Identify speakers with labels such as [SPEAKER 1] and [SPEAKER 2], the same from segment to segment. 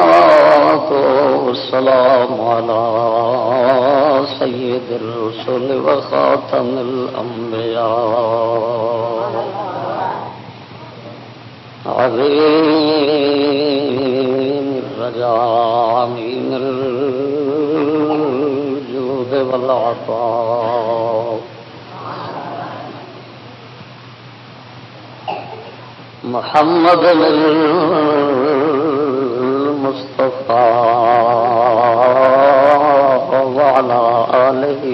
[SPEAKER 1] والصلاة والسلام على سيد الرسل وخاتم الأنبياء عظيم محمد المصطفى وعلى آله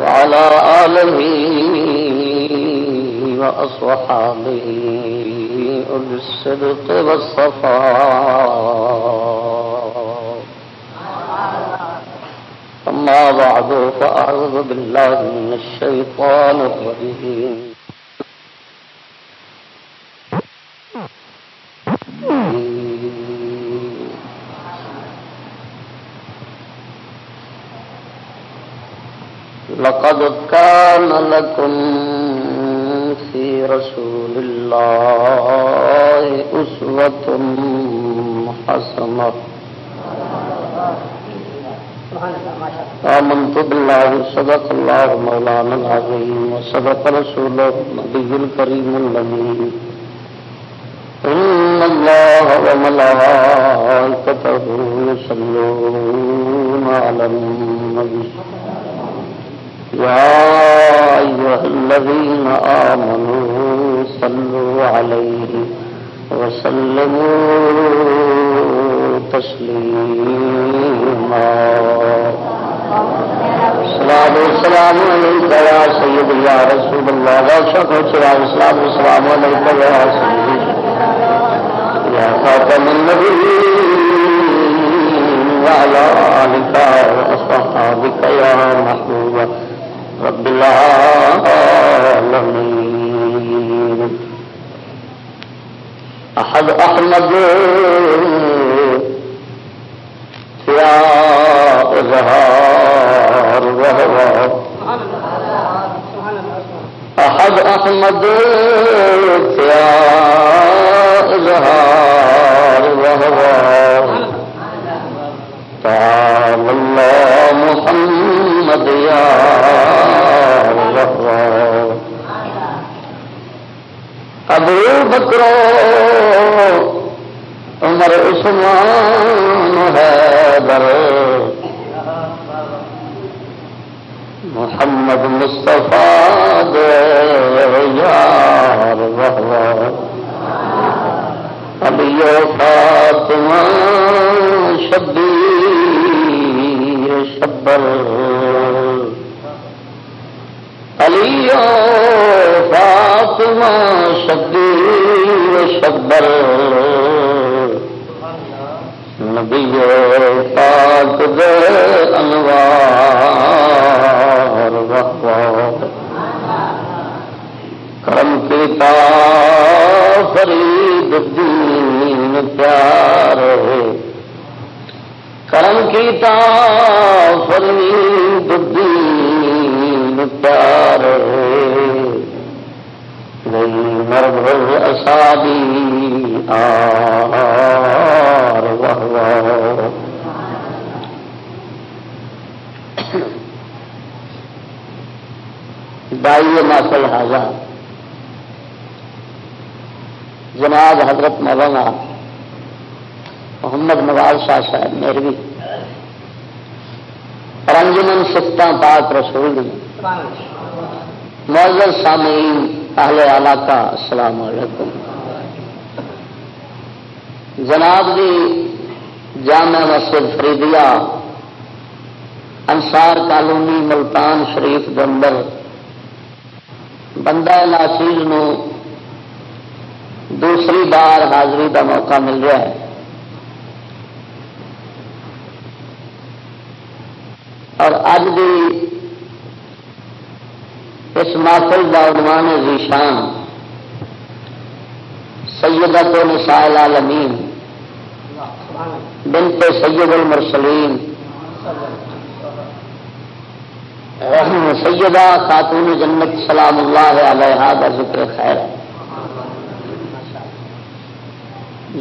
[SPEAKER 1] وعلى آله وأصحابه أولي الصدق بالله من الشيطان الرجيم. لقد كان لكم في رسول الله أسوة حسنة. آمنت بالله صدق الله مولانا العظيم وصدق رسوله النبي الكريم الذي إن الله وملائكته يصلون على النبي يا أيها الذين آمنوا صلوا عليه وسلموا السلام السلام عليك يا سيدي رسول الله لا شك السلام السلام السلام خاتم محبوب رب العالمين أحد أحمد يا إظهار وهو أحد أحمد يا إظهار وهو تعالى محمد يا ابو بکر عمر عثمان حیدر محمد مصطفیٰ دے یار وہو علی فاطمہ شبیر شبر۔ علی فاطمہ شبیر شبر۔ نبی پاک دے انوار وحوار کرم کیتا فرید الدین پیار ہے۔ کرم کیتا فرید الدین پیار ہے۔ گئی مرد اصابی آر وحوار دائی ناسل حاضر۔ جناب حضرت مولانا محمد نواز شاہ صاحب میروی رنجمن سفتہ پاک رسول معذر سامعین، اہل علاقہ، السلام علیکم۔ جناب دی جامع مسجد فریدیا انصار کالونی ملتان شریف دندر بندہ ناچیز نو دوسری بار حاضری کا موقع مل رہا ہے۔ اور اج بھی اس محفل کا عنوان ذیشان سیدت و نسائل عالمین بنت سید المرسلین۔ سیدہ خاتون جنت، سلام اللہ علیہ کا ذکر خیر۔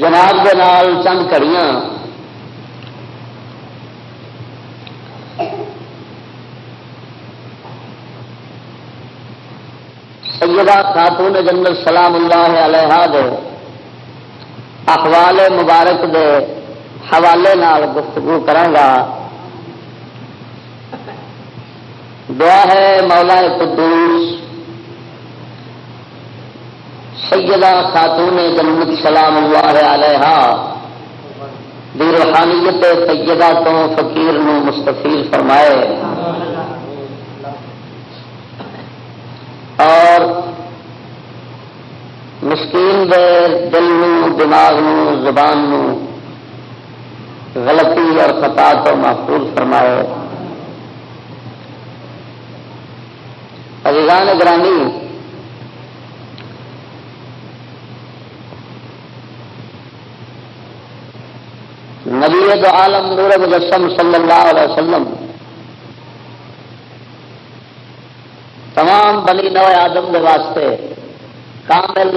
[SPEAKER 1] جناب کے نال چند کڑیاں۔ سیدہ خاتون جنت سلام اللہ علیہ دے اخوال مبارک دے حوالے نال گفتگو کرانگا دعا ہے مولا قدوس۔ سیدہ خاتون جنت سلام اللہ علیہ دی روحانیت سیدہ تو فقیر نو مستفیر فرمائے۔ اور مسکین دے دل نو، دماغ نو، زبان نو غلطی اور خطا تو محفوظ فرمائے۔ عزیزان گرانی نبی دو عالم نور مجسم صلی اللہ علیہ وسلم. تمام بنی نو آدم کے واسطے کامل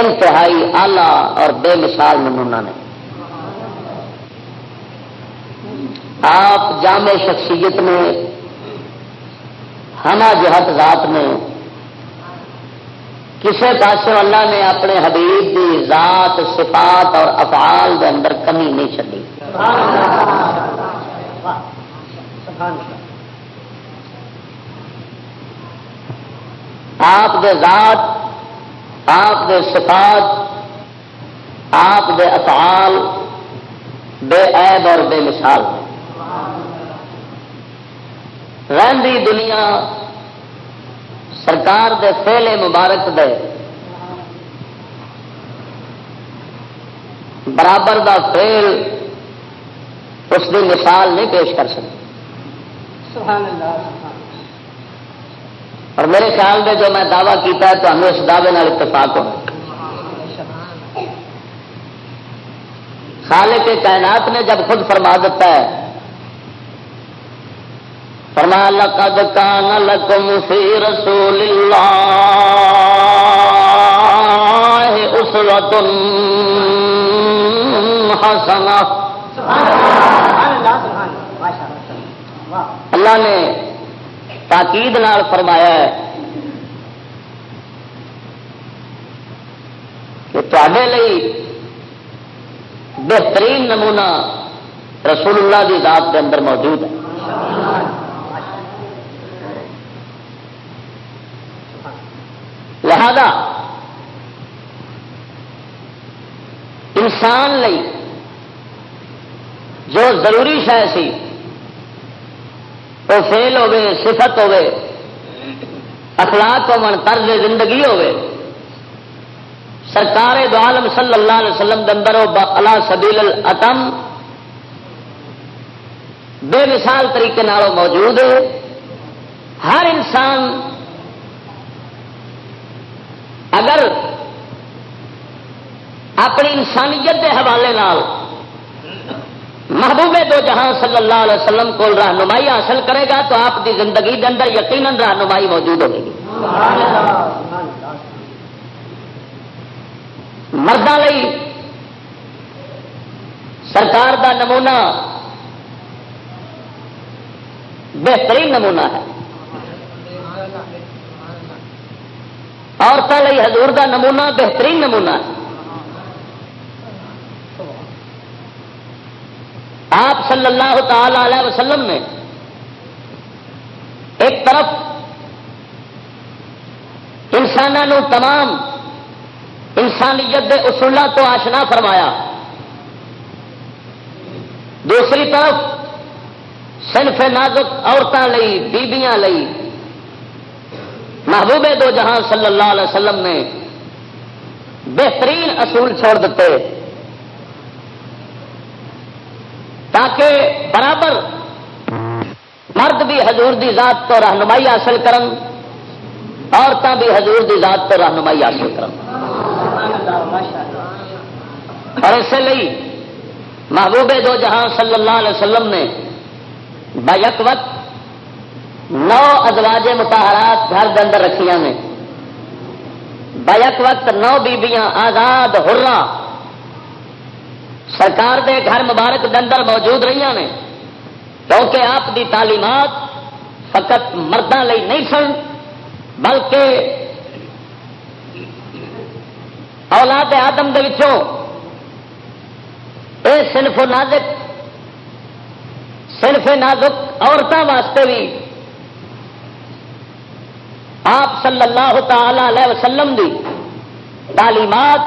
[SPEAKER 1] انتہائی آلہ اور بے مثال نمونہ نے. آپ جامع شخصیت میں ہما جہت ذات میں کسی پاس اللہ نے اپنے حبیب کی ذات، صفات اور افعال کے اندر کمی نہیں چلی آپ دے ذات، آپ دے صفات، آپ دے افعال بے عیب اور بے مثال۔ رہی دنیا سرکار دے فیلے مبارک دے برابر دا فیل اس کی مثال نہیں پیش کر سکتی اور میرے خیال میں جو میں دعوی کیتا ہے تو ہمیں اس دعوے اتفاق ہو خالق کے کائنات نے جب خود فرما دیتا ہے فرما، لقد كان لكم في رسول الله أسوة حسنة اللہ نے تاکید نال فرمایا ہے کہ تے بہترین نمونہ رسول اللہ کی ذات کے اندر موجود ہے۔ لہذا انسان لئی جو ضروری شہ سی، وہ فیل ہوے صفت ہوے اخلاق ہو طرز زندگی ہوے سرکار دو عالم صلی اللہ علیہ وسلم دندر اللہ سبیل الاتم بے مثال طریقے موجود ہے۔ ہر انسان اگر اپنی انسانیت کے حوالے نال محبوبے دو جہاں صلی اللہ علیہ وسلم کو رہنمائی حاصل کرے گا تو آپ کی زندگی کے اندر یقیناً رہنمائی موجود ہوگی۔ مردوں سرکار کا نمونہ بہترین نمونہ ہے۔ عورتوں حضور کا نمونہ، بہترین نمونہ آپ صلی اللہ تعالی علیہ وسلم نے ایک طرف انسانوں تمام انسانیت کے اصولوں تو آشنا فرمایا۔ دوسری طرف صنف نازک عورتوں بیبیاں لئی محبوب دو جہاں صلی اللہ علیہ وسلم نے بہترین اصول چھوڑ دیتے۔ تاکہ برابر مرد بھی حضور دی ذات تو رہنمائی حاصل کرن عورتیں بھی حضور دی ذات تو رہنمائی حاصل کرن۔ اور اسی لیے محبوب دو جہاں صلی اللہ علیہ وسلم نے بیک وقت نو ازواج متحرات گھر کے اندر رکھیا نے۔ بیک وقت نو بیبیاں آزاد ہرا سرکار دے گھر مبارک کے اندر موجود رہی نے۔ کیونکہ آپ دی تعلیمات فقط مردوں نہیں سن، بلکہ اولاد آدم دے وچوں اے صنف نازک صنف نازک عورتوں واسطے بھی آپ صلی اللہ تعالی علیہ وسلم دی تعلیمات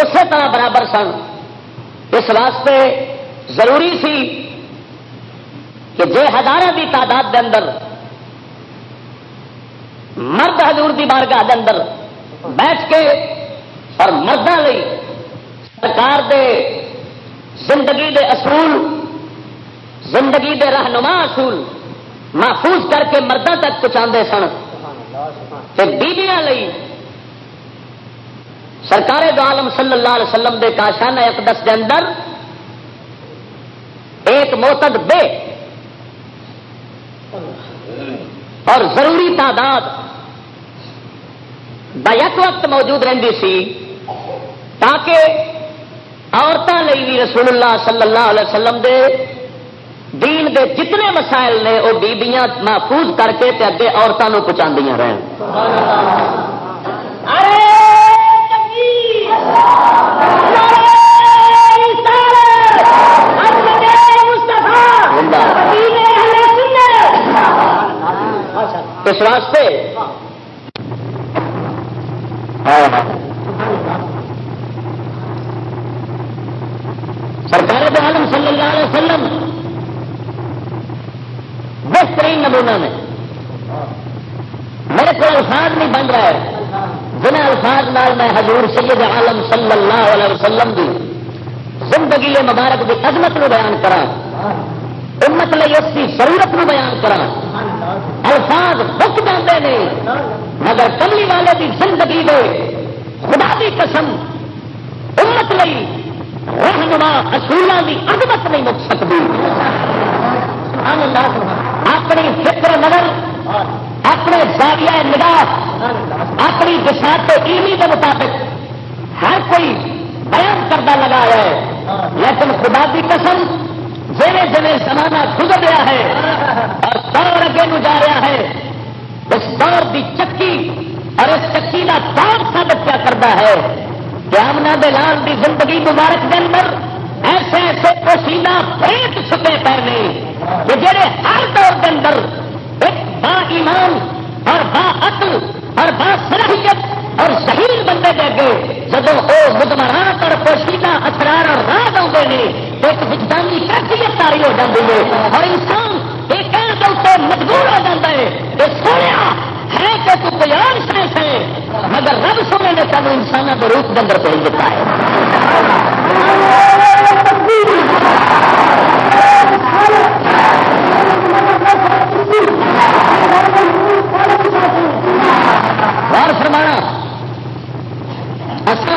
[SPEAKER 1] اسی طرح برابر سن۔ اس واسطے ضروری سی کہ جے ہزاروں کی تعداد دے اندر، مرد حضور دی بارگاہ دے اندر بیٹھ کے اور مردوں سرکار دے زندگی دے اصول، زندگی دے رہنما اصول محفوظ کر کے مردوں تک پہنچا سن۔ بیبیاں لئی سرکار دو عالم صلی اللہ علیہ وسلم دے کاشانہ اقدس کے اندر ایک موتد بے اور ضروری تعداد بیک وقت موجود رہتی سی تاکہ عورتوں بھی رسول اللہ صلی اللہ علیہ وسلم دے دین دے جتنے مسائل نے وہ بیبیاں محفوظ کر کے اگے عورتوں کو پہنچا رہن۔ اس واسطے سرکار عالم صلی اللہ علیہ وسلم بہترین نمونہ میں۔ میرے کو الفاظ نہیں بن رہا ہے۔ جنہیں الفاظ نال میں حضور سید عالم صلی اللہ علیہ وسلم کی زندگی مبارک کی عظمت نو بیان کرا امت لئی اس کی ضرورت نو بیان کرا الفاظ بک جاتے ہیں مگر کملی والے کی زندگی دے۔ خدا کی قسم، امت لئی رہنما اصولوں کی عظمت نہیں مک سکتی۔ اپنی فکر نظر، اپنے زاویہ نگاہ اپنی بساط علمی کے مطابق ہر کوئی بیان کرتا لگا ہے۔ لیکن خدا کی قسم جیسے جی زمانہ گزر رہا ہے اور دور اگے نو جا رہا ہے۔ اس دور کی چکی اور اس چکی کا دور ثابت کیا کرتا ہے۔ کہ آمنا دلال کی زندگی مبارک کے اندر ایسے ایسے پسینہ پریت سکے پے کہ جہے ہر دور کے اندر ایک با ایمان اور با عقل اور با صلاحیت اور صحیح بندے دے گئے جب وہ مدمرات اور پوشیدہ اثرار اور راز آتے ہیں ایک وجدانی کیفیت تاری ہو جاتی ہے اور انسان ایک سے مجبور ہو جاتا ہے یہ سونے ہے کہ تو تیار سائنس ہے مگر رب سونے نے سب انسانوں کے روپ کے اندر بھیج دیتا ہے۔ اور فرمانا۔ اچھا۔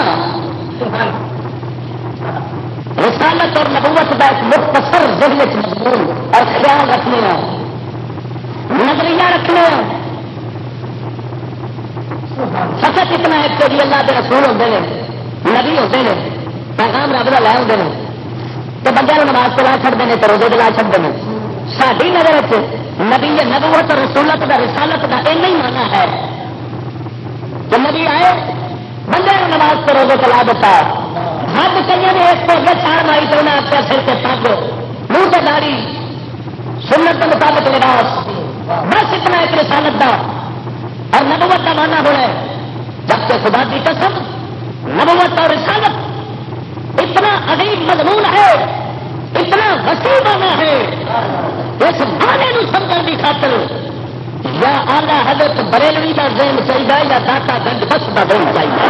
[SPEAKER 1] رسالت اور نبوت کا ایک مختصر ذہن مضمون اور خیال رکھنے نظریہ رکھنے فقط اتنا ہے کہ جی اللہ کے رسول ہوتے ہیں نبی ہوتے ہیں پیغام رب کا لے ہوتے ہیں تو بندے نماز پلا چڑھتے ہیں تو روزے دلا چڑھتے ہیں ساری نظر نبی نبوت اور رسولت کا رسالت کا یہ نہیں مانا ہے۔ کہ نبی آئے، بندے نے نماز کو روزے چلا دیتا۔ ہاتھ کئی نے اس کو چار مائی تو انہیں آپ سر کے پگ منہ سے داڑی سنت کے مطابق لباس۔ بس اتنا ایک رسالت کا اور نبوت کا مانا ہو رہا ہے جبکہ خدا کی قسم، نبوت اور رسالت اتنا عظیم مضمون ہے۔ اتنا وسیع مانا ہے اس مانے سمجھنے کی خاطر یا آلہ حضرت بریلوی کا ذہن چاہیے یا داتا گنج بس کا ذہن چاہیے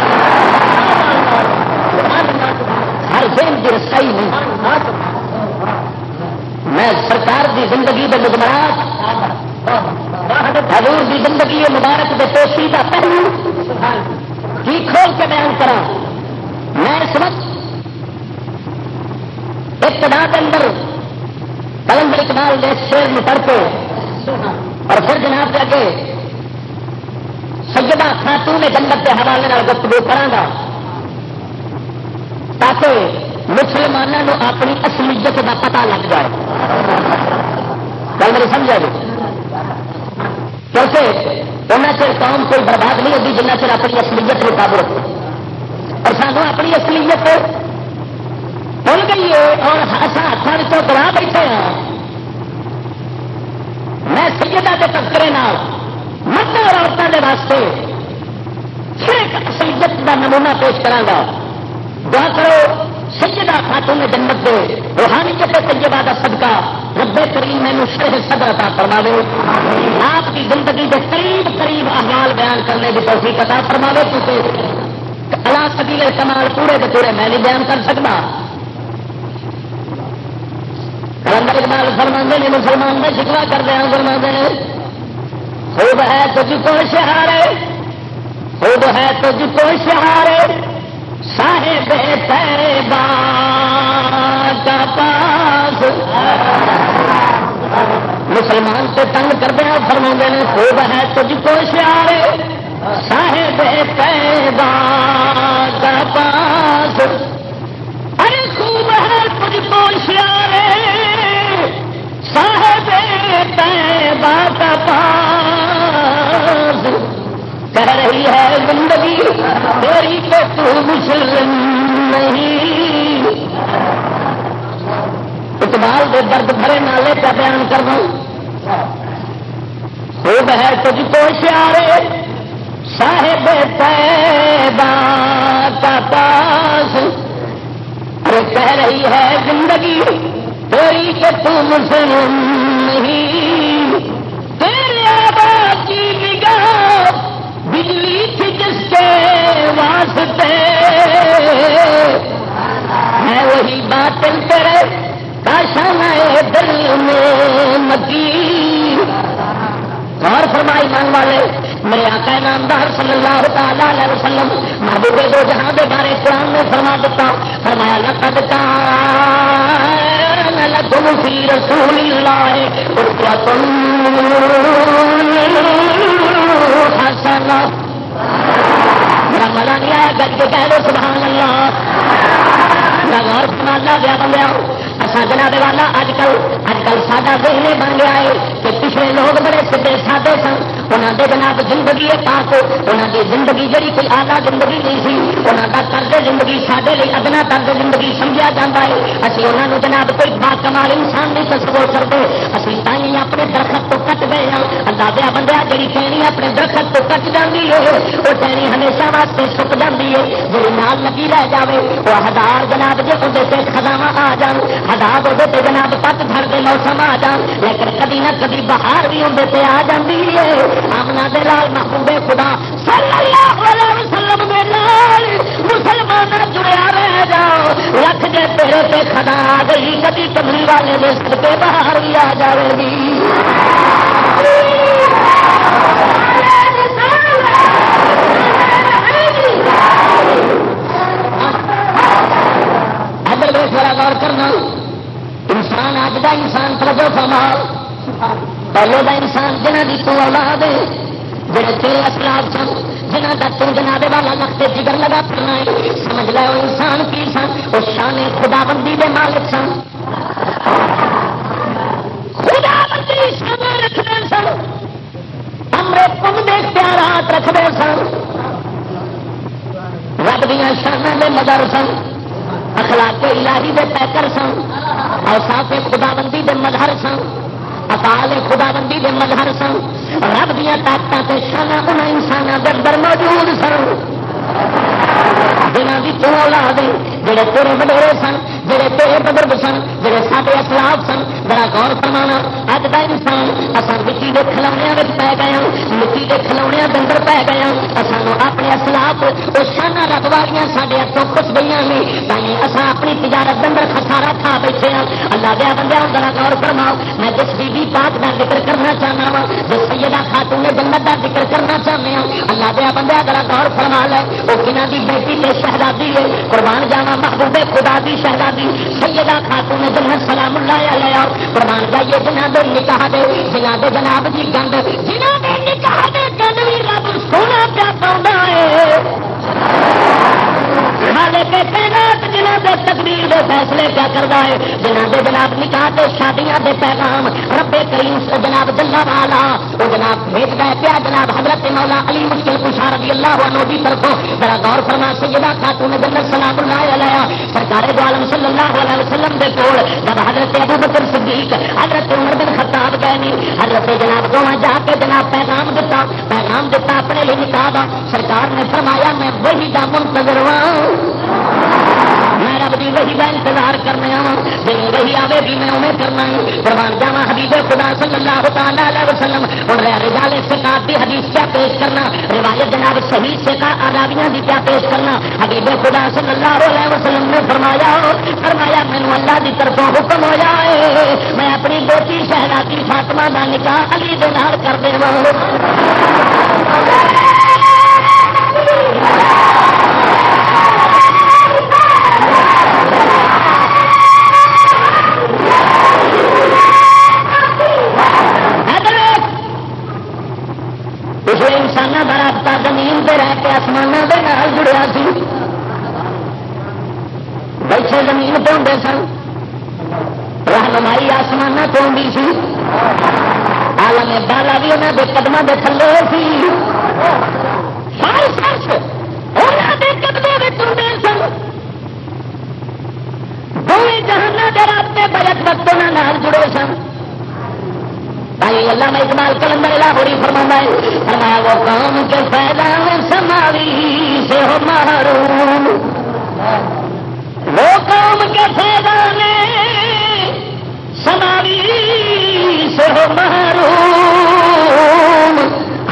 [SPEAKER 1] ہر ذہن کی رسائی نہیں۔ میں سرکار کی زندگی کے مجمرات حضور کی زندگی مبارک کے توسی کا پہلو، کی کھول کے بیان کرا میں اس وقت ابتدا کے اندر کلندر اقبال نے شیر میں پڑھ کے اور پھر جناب کے سجدہ خاتون جنت کے حوالے گفتگو کرا تاکہ مسلمانوں اپنی اصلیت کا پتا لگ جائے۔ گل میری سمجھا جی؟ کیونکہ ان چر قوم کوئی برباد نہیں ہوتی جنہ چر اپنی اصلیت کو قابو رکھے اور سانو اپنی اصلیت بھول گئی ہے اور ہاتھوں کو گوا بیٹھے ہیں۔ میں سیدہ کے تذکرے مرد اور عورتوں کے واسطے پھر ایک کا نمونہ پیش کرا دعا کرو سجدہ خاتون جنت دے روحانی جتے طیبہ کا صدقہ رب کریم میں شرح صدر عطا فرما دے آپ کی زندگی کے قریب قریب احوال بیان کرنے کی توفیق عطا فرما دے کیونکہ اللہ سبیل کمال پورے کے پورے میں نہیں بیان کر سکتا۔ کلندر اقبال فرما نے، مسلمان میں شکوا کر دیا فرما نے، خوب ہے تجھ کو شہارے، خوب ہے تجھ کو شہارے صاحب تیبا کا پاس۔ مسلمان سے تنگ کر دیا فرما نے، خوب ہے تجھ کو شیارے صاحب تیبا کا پاس۔ ارے خوب ہے تجھ کو شیارے صاحب تیبا پاس کہہ رہی ہے زندگی، تیری کو تو مسلم نہیں۔ اقبال دے درد بھرے نالے کا بیان کر دوں۔ خوب ہے تجھ کو سیارے صاحب تیبا کا پاس۔ ارے کہہ رہی ہے زندگی تیری کہ تو مسلم نہیں۔ تیرے آباد کی نگاہ بجلی تھی جس کے واسطے۔ میں وہی بات تیرے کاشان دل میں مکی۔ اور فرمائی مان والے، میرے آقا نامدار صلی اللہ تعالی علیہ وسلم، محبوب دو جہاں دے بارے قرآن نے فرما دیتا، فرمایا، لقد كان لکم فی رسول اللہ أسوة حسنة میرا مزہ نہیں آیا گج کے کہہ دو سبحان اللہ. میرا غور اللہ دیا بندہ اصا جناب والا اج کل اج کل ساڈا ذہن بن گیا ہے کہ پچھلے لوگ بڑے سیدے سادے سن۔ انہوں نے جناب زندگی پاک۔ انہوں کی زندگی جڑی کوئی آلہ زندگی نہیں سی۔ انہوں کا طرز زندگی سارے لیے ادنا طرز زندگی سمجھا جاتا ہے۔ اسی انہوں نے جناب کوئی با کمال انسان نہیں تصور کرتے۔ اسی تھی اپنے درخت تو کٹ گئے ہیں اللہ دیا بندہ جی ٹہنی اپنے درخت تو کٹ جاتی ہے، وہ ٹہنی ہمیشہ واسطے سک جاتی ہے۔ جی نال لگی رہ جائے وہ ہزار جناب جی اندر خداوا آ جان۔ ہزار وہ جناب پت جھڑ کے موسم آ جان لیکن کدی نہ کدی بہار بھی اندر سے آ جاتی ہے آمنا دے لال محبوب خدا صلی اللہ علیہ وسلم دے لال مسلمان جڑیا رہ جاؤ لکھ جے تیرے پہ خدا آ گئی کبھی کمری والے دے پہ باہر بھی آ جائے گی ادھر دیش والا غور کرنا انسان اج کا انسان توجہ فرما۔ پہلے کا انسان جنہ کی تو اولاد جڑے تیرے اسلام سن جنہ کا تم جناب والا لگتے جگر لگا پھرنا ہے۔ سمجھ لو انسان کی سن وہ شان خدا بندی کے مالک سن۔ خدا بندی شان رکھتے سن۔ امرے تم دے پیارات رکھتے سن۔ رب دیا شانہ کے مدر سن۔ اخلاق الہی دے پیکر سن اوساف خدا بندی دے مظہر سن، افعال خدا بندی دے مظہر سن، رب دیا طاقت شانہ ان انسانوں کے اندر موجود سن۔ جنہ کی تو اولاد جڑے تیرے وڈیرے سن جڑے تیرے بزرگ سن جڑے سارے اسلاف سن بڑا غور فرمانا اج کا انسان اصل مٹی کے کھلونے پی گئے مٹی کے کھلونے اندر پی گئے سانو اپنے اسلاف وہ شانہ رب والیاں سارے ہاتھوں خوش گئی نہیں تھی اصا اپنی تجارت اندر خسارا کھا بیٹھے ہیں اللہ دیا بندے بڑا غور فرماؤ میں جس بی بی پاک کا ذکر کرنا چاہنا وا جس سیدہ خاتون جنت کا ذکر کرنا چاہتے ہیں اللہ دیا بندے بڑا غور فرما لے وہ کنہ کی بیٹی تے شہزادی ہے، قربان جانا محبوب خدا دی شہزادی، سیدہ خاتون جنت سلام اللہ علیہ، قربان جائیے جنہ دے نکاح دے، جنہ دے جناب جی گند، جنہ دے نکاح دے گند بھی رب سونا پیا پاؤں جنہ دے تقدیر دے فیصلے کیا کرتا ہے جنہ دے جناب نکاح دے شادیاں دے پیغام ربے کریم جناب جلا والا، وہ جناب بھیجتا ہے پیا جناب حضرت مولا علی مشکل کشار رضی اللہ عنہ طرفوں۔ ذرا غور فرما، سیدہ خاتون جنت سلام اللہ علیہ، سرکار دو عالم صلی اللہ علیہ وسلم دے کول، جب حضرت ابو بکر صدیق، حضرت عمر بن خطاب گئے نہیں حضرت جناب دونوں جا کے جناب پیغام دیتا پیغام دیتا اپنے لیے نکاح دا، سرکار نے فرمایا، میں وہی دا منتظر ہوں۔ میں رب کی وہی کا انتظار کرنے آؤں جی وہی آئے بھی میں انہیں کرنا قربان جاوا حبیب خدا صلی اللہ تعالی علیہ وسلم ہوں رجال سکاط کی حدیث کیا پیش کرنا، روایت جناب صحیح سے کا آزادیاں بھی کیا پیش کرنا۔ حبیب خدا صلی اللہ علیہ وسلم نے فرمایا فرمایا مینو اللہ کی طرفوں حکم ہو جائے میں اپنی بیٹی شہزادی فاطمہ کا نکاح علی دے کر انسان کا رابطہ زمین پہ رہ کے آسمان کے نال جڑیا سی۔ بیٹھے زمین پہ ہوں سن۔ رہنمائی آسمان تو ہوں سی۔ عالم بالا بھی انہوں کے قدم کے تھلے سی۔ جہانا سرس انہوں کے رابطے بلک وقت انہوں جڑے سن۔ بھائی اللہ میں اقبال کلندر لاہوری فرما ہے فرمایا وہ قوم کے فیضان سماوی سے ہو محروم وہ قوم کے فیضان سماوی سے ہو محروم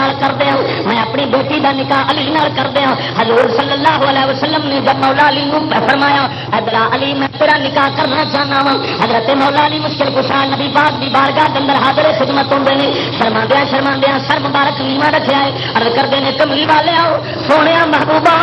[SPEAKER 1] نال کر دیا میں اپنی بیٹی دا نکاح علی نال کر دیا حضور صلی اللہ علیہ وسلم نے جب مولا علی نو فرمایا حضرا علی، میں تیرا نکاح کرنا چاہنا وا حضرت مولا علی مشکل کشا نبی پاک دی بارگاہ اندر حاضر خدمت ہوندے نے۔ شرماندیا شرماندیا سر مبارک نیوا رکھا ہے ارد کرتے ہیں کملی والے آؤ سونے محبوبہ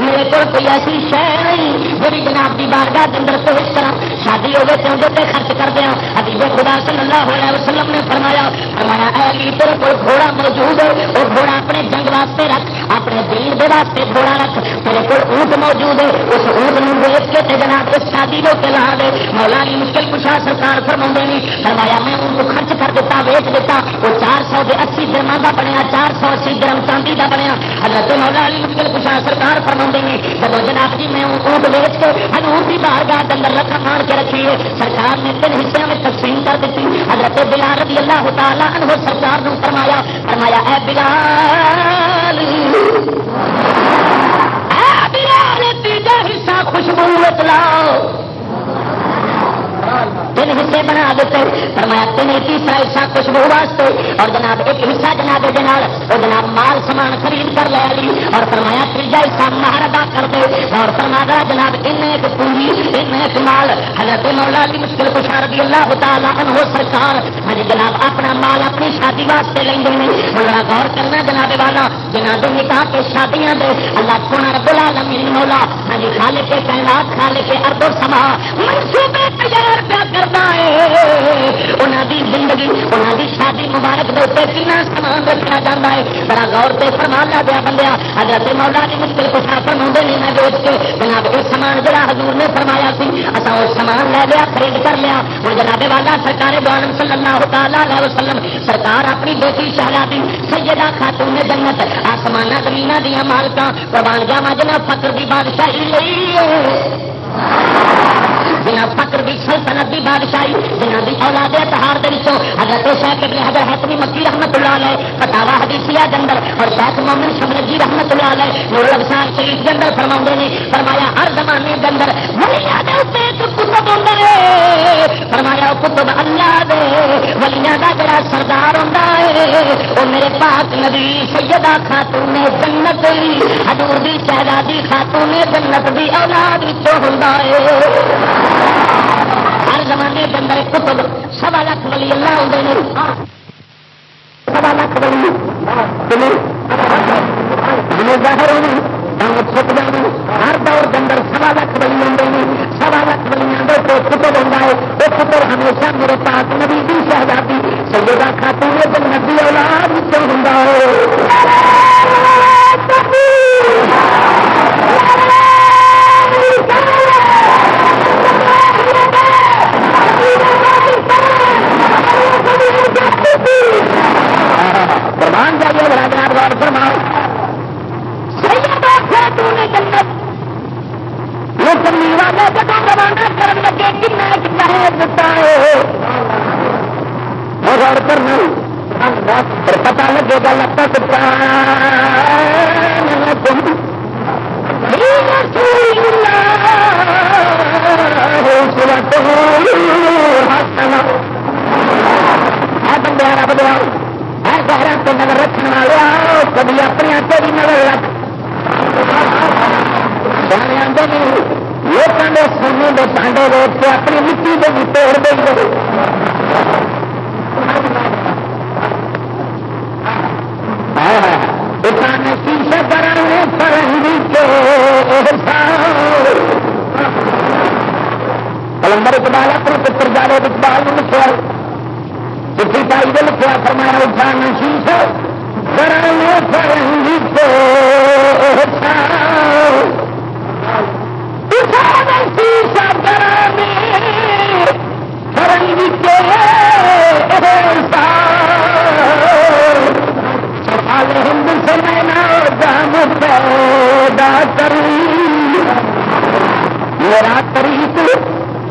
[SPEAKER 1] میرے کو کوئی ایسی شہ نہیں جی جناب کی بارگاہ اندر پیش کرا شادی ہوگی تو اندر خرچ کر دیا حبیب خدا صلی اللہ علیہ وسلم نے فرمایا فرمایا، اے علی، تیرے کو گھوڑا موجود ہے۔ وہ گھوڑا اپنے جنگ واسطے رکھ، اپنے دین دے واسطے گھوڑا رکھ۔ تیرے کو اونٹ موجود ہے، اس اونٹ میں ویچ کے تے جناب اس شادی کو کلا دے۔ مولا علی مشکل کشا سرکار فرما نے، فرمایا میں ان کو خرچ کر دیتا، ویچ دیتا۔ وہ چار سو کے اسی درم کا بنیا، چار سو اسی درم چاندی کا بنیا۔ حضرت مولا علی مشکل کشا سرکار فرما نے جب جناب جی میں اونٹ ویچ کے ہزور کی بار گاہ اندر رکھا مان کے رکھی ہے، سرکار نے تین حصوں میں تقسیم کر دیتی۔ حضرت بلال رضی اللہ تعالیٰ عنہ سرکار نے فرمایا فرمایا، اے بلال. بلال تیجا حصہ خوشبو لاؤ. تین حصے بنا دیتے فرمایا تین تیسرا حصہ خوشبو واسطے۔ اور جناب ایک حصہ جناب جناب وہ جناب مال سامان خرید کر لے لی اور فرمایا، تیجا حصہ مہار ادا کر دے۔ اور فرما دا جناب ان ایک پونجی ان ایک مال۔ حضرت مولا علی مشکل کشا رضی اللہ تعالیٰ عنہ سرکار ہاں جی جناب، اپنا مال اپنی شادی واسطے لیں گے بڑا غور کرنا جناب والا، جناب دے نکاح کے شادیاں دے۔ اللہ سونا رب العالمین مولا ہاں جی خالق کے کائنات، خالق کے ارد و سما۔ منصوبے تیار پیا کر کرنا ہے انہوں دی زندگی انہوں دی شادی مبارک دے کنا سامان رکھا جاتا ہے۔ بڑا غور سے فرما لا دیا بندیا۔ حضرت مولا کی مشکل کچھ فرما نہیں میں بیچ کے، جناب یہ سامان جڑا حضور نے فرمایا سی اصا وہ سامان لے لیا، خرید کر لیا۔ اور جناب والا سرکار دوانم صلی اللہ تعالی وسلم، سرکار اپنی بیٹی شہزادی سیدہ خاتون جنت آسمان زمین دیا مالکا قربان جاوا جناب فکر کی بادشاہی لئی۔ جنہ فکر بھی سلطنت کی بادشاہی جنہ کی اولاد تہار کے حضرت شیخ ابن حضر حتمی مکی رحمت اللہ علیہ فتاوا حدیثیہ جنگل اور شیخ محمد شمر جی رحمت اللہ علیہ نور الفسان شریف جنگل فرما نے، فرمایا، ہر زمانے کے اندر کتب اللہ دے، ولیاں دا جڑا سردار ہوتا ہے۔ وہ میرے پاک نبی سیدہ خاتون جنت حضور دی شہزادی خاتون جنت دی اولاد ہوتا ہے۔ ہر زمانے کے اندر کتب سوا لاکھ ولی اللہ ہوتے سوا لاکھ ولی ظاہر ہونے چھپ جانا ہر دور کے اندر سوا لاکھ بلی آتے ہیں سوا لاکھ بلیاں دے تو فکر ہوتا ہے۔ وہ فکر ہمیشہ میرے پاس نبی کی شہزادی، سیدہ خاتون نے نبی اولاد کیوں ہوں فرمان جائیے راجا بار فرمان نے جنت والے روانہ کرن لگے ہے غور کرنا پر پتا لگے گا لگتا سکتا بندے رب دیا ہر گہرا تو نظر رکھنے والے کبھی اپنی تیری نظر رکھ۔ لوگوں کے سونے کے پانڈے روک کے اپنی مٹی کے بھی توڑ دیں گے دکان شیشہ کرانے فرنگی کے کلندر اقبال اپنے پتر جاوے اقبال نے لکھا چٹھی پائی کے لکھا فرمایا اٹھان شیشہ کرانے فرنگی کے ہند سے میں جام پیدا کر میرا طریق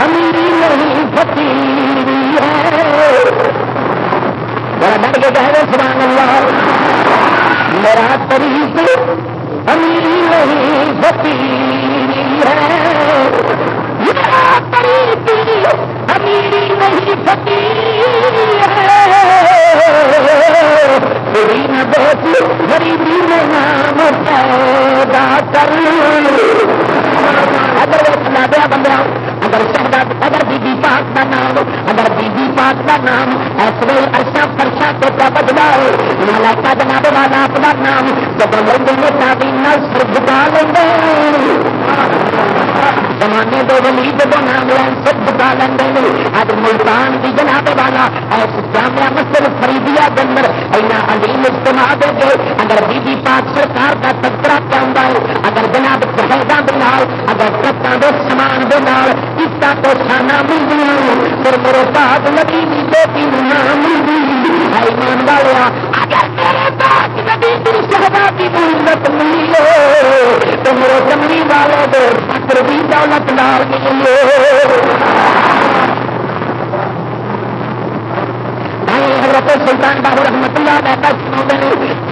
[SPEAKER 1] امیری نہیں فقیری ہے۔ بڑا ڈر کے کہہ رہے سبحان اللہ۔ میرا طریق امیری نہیں، فقیری ہے۔ میرا طریق امیری نہیں، فقیری ہے۔ غریبی میں نام پیدا کر۔ اگر وہ سنا دیا بندہ اگر شہداد اگر بی بی پاک کا نام، اگر بی بی پاک کا نام ایسے ایسا فرشا تو کیا بدلا ہے؟ مالا کا جناب والا اپنا نام، جب لوگوں نے تعلیم نہ سر جھکا لیں گے زمانے دو ولی جب نام لین سر جھکا لیں گے اج ملتان کی جناب والا ایس جامعہ مسجد فریدیا کے اندر اینا علیم اجتماع دے گے اگر بی بی پاک سرکار کا تذکرہ کیا ہے۔ اگر جناب جہیزاں نال، اگر ٹرکوں کے سامان کے نال اسٹا تو شانہ مل گیا پھر میرے پاس نبی کی بیٹی نام مل گئی۔ ایمان والیا، اگر میرے پاس نبی کی شہزادی کی عزت ملی ہے تو میرے چمڑی والے دے فکر بھی دولت نال ملی حضرت سلطان بابو رحمت اللہ بیٹا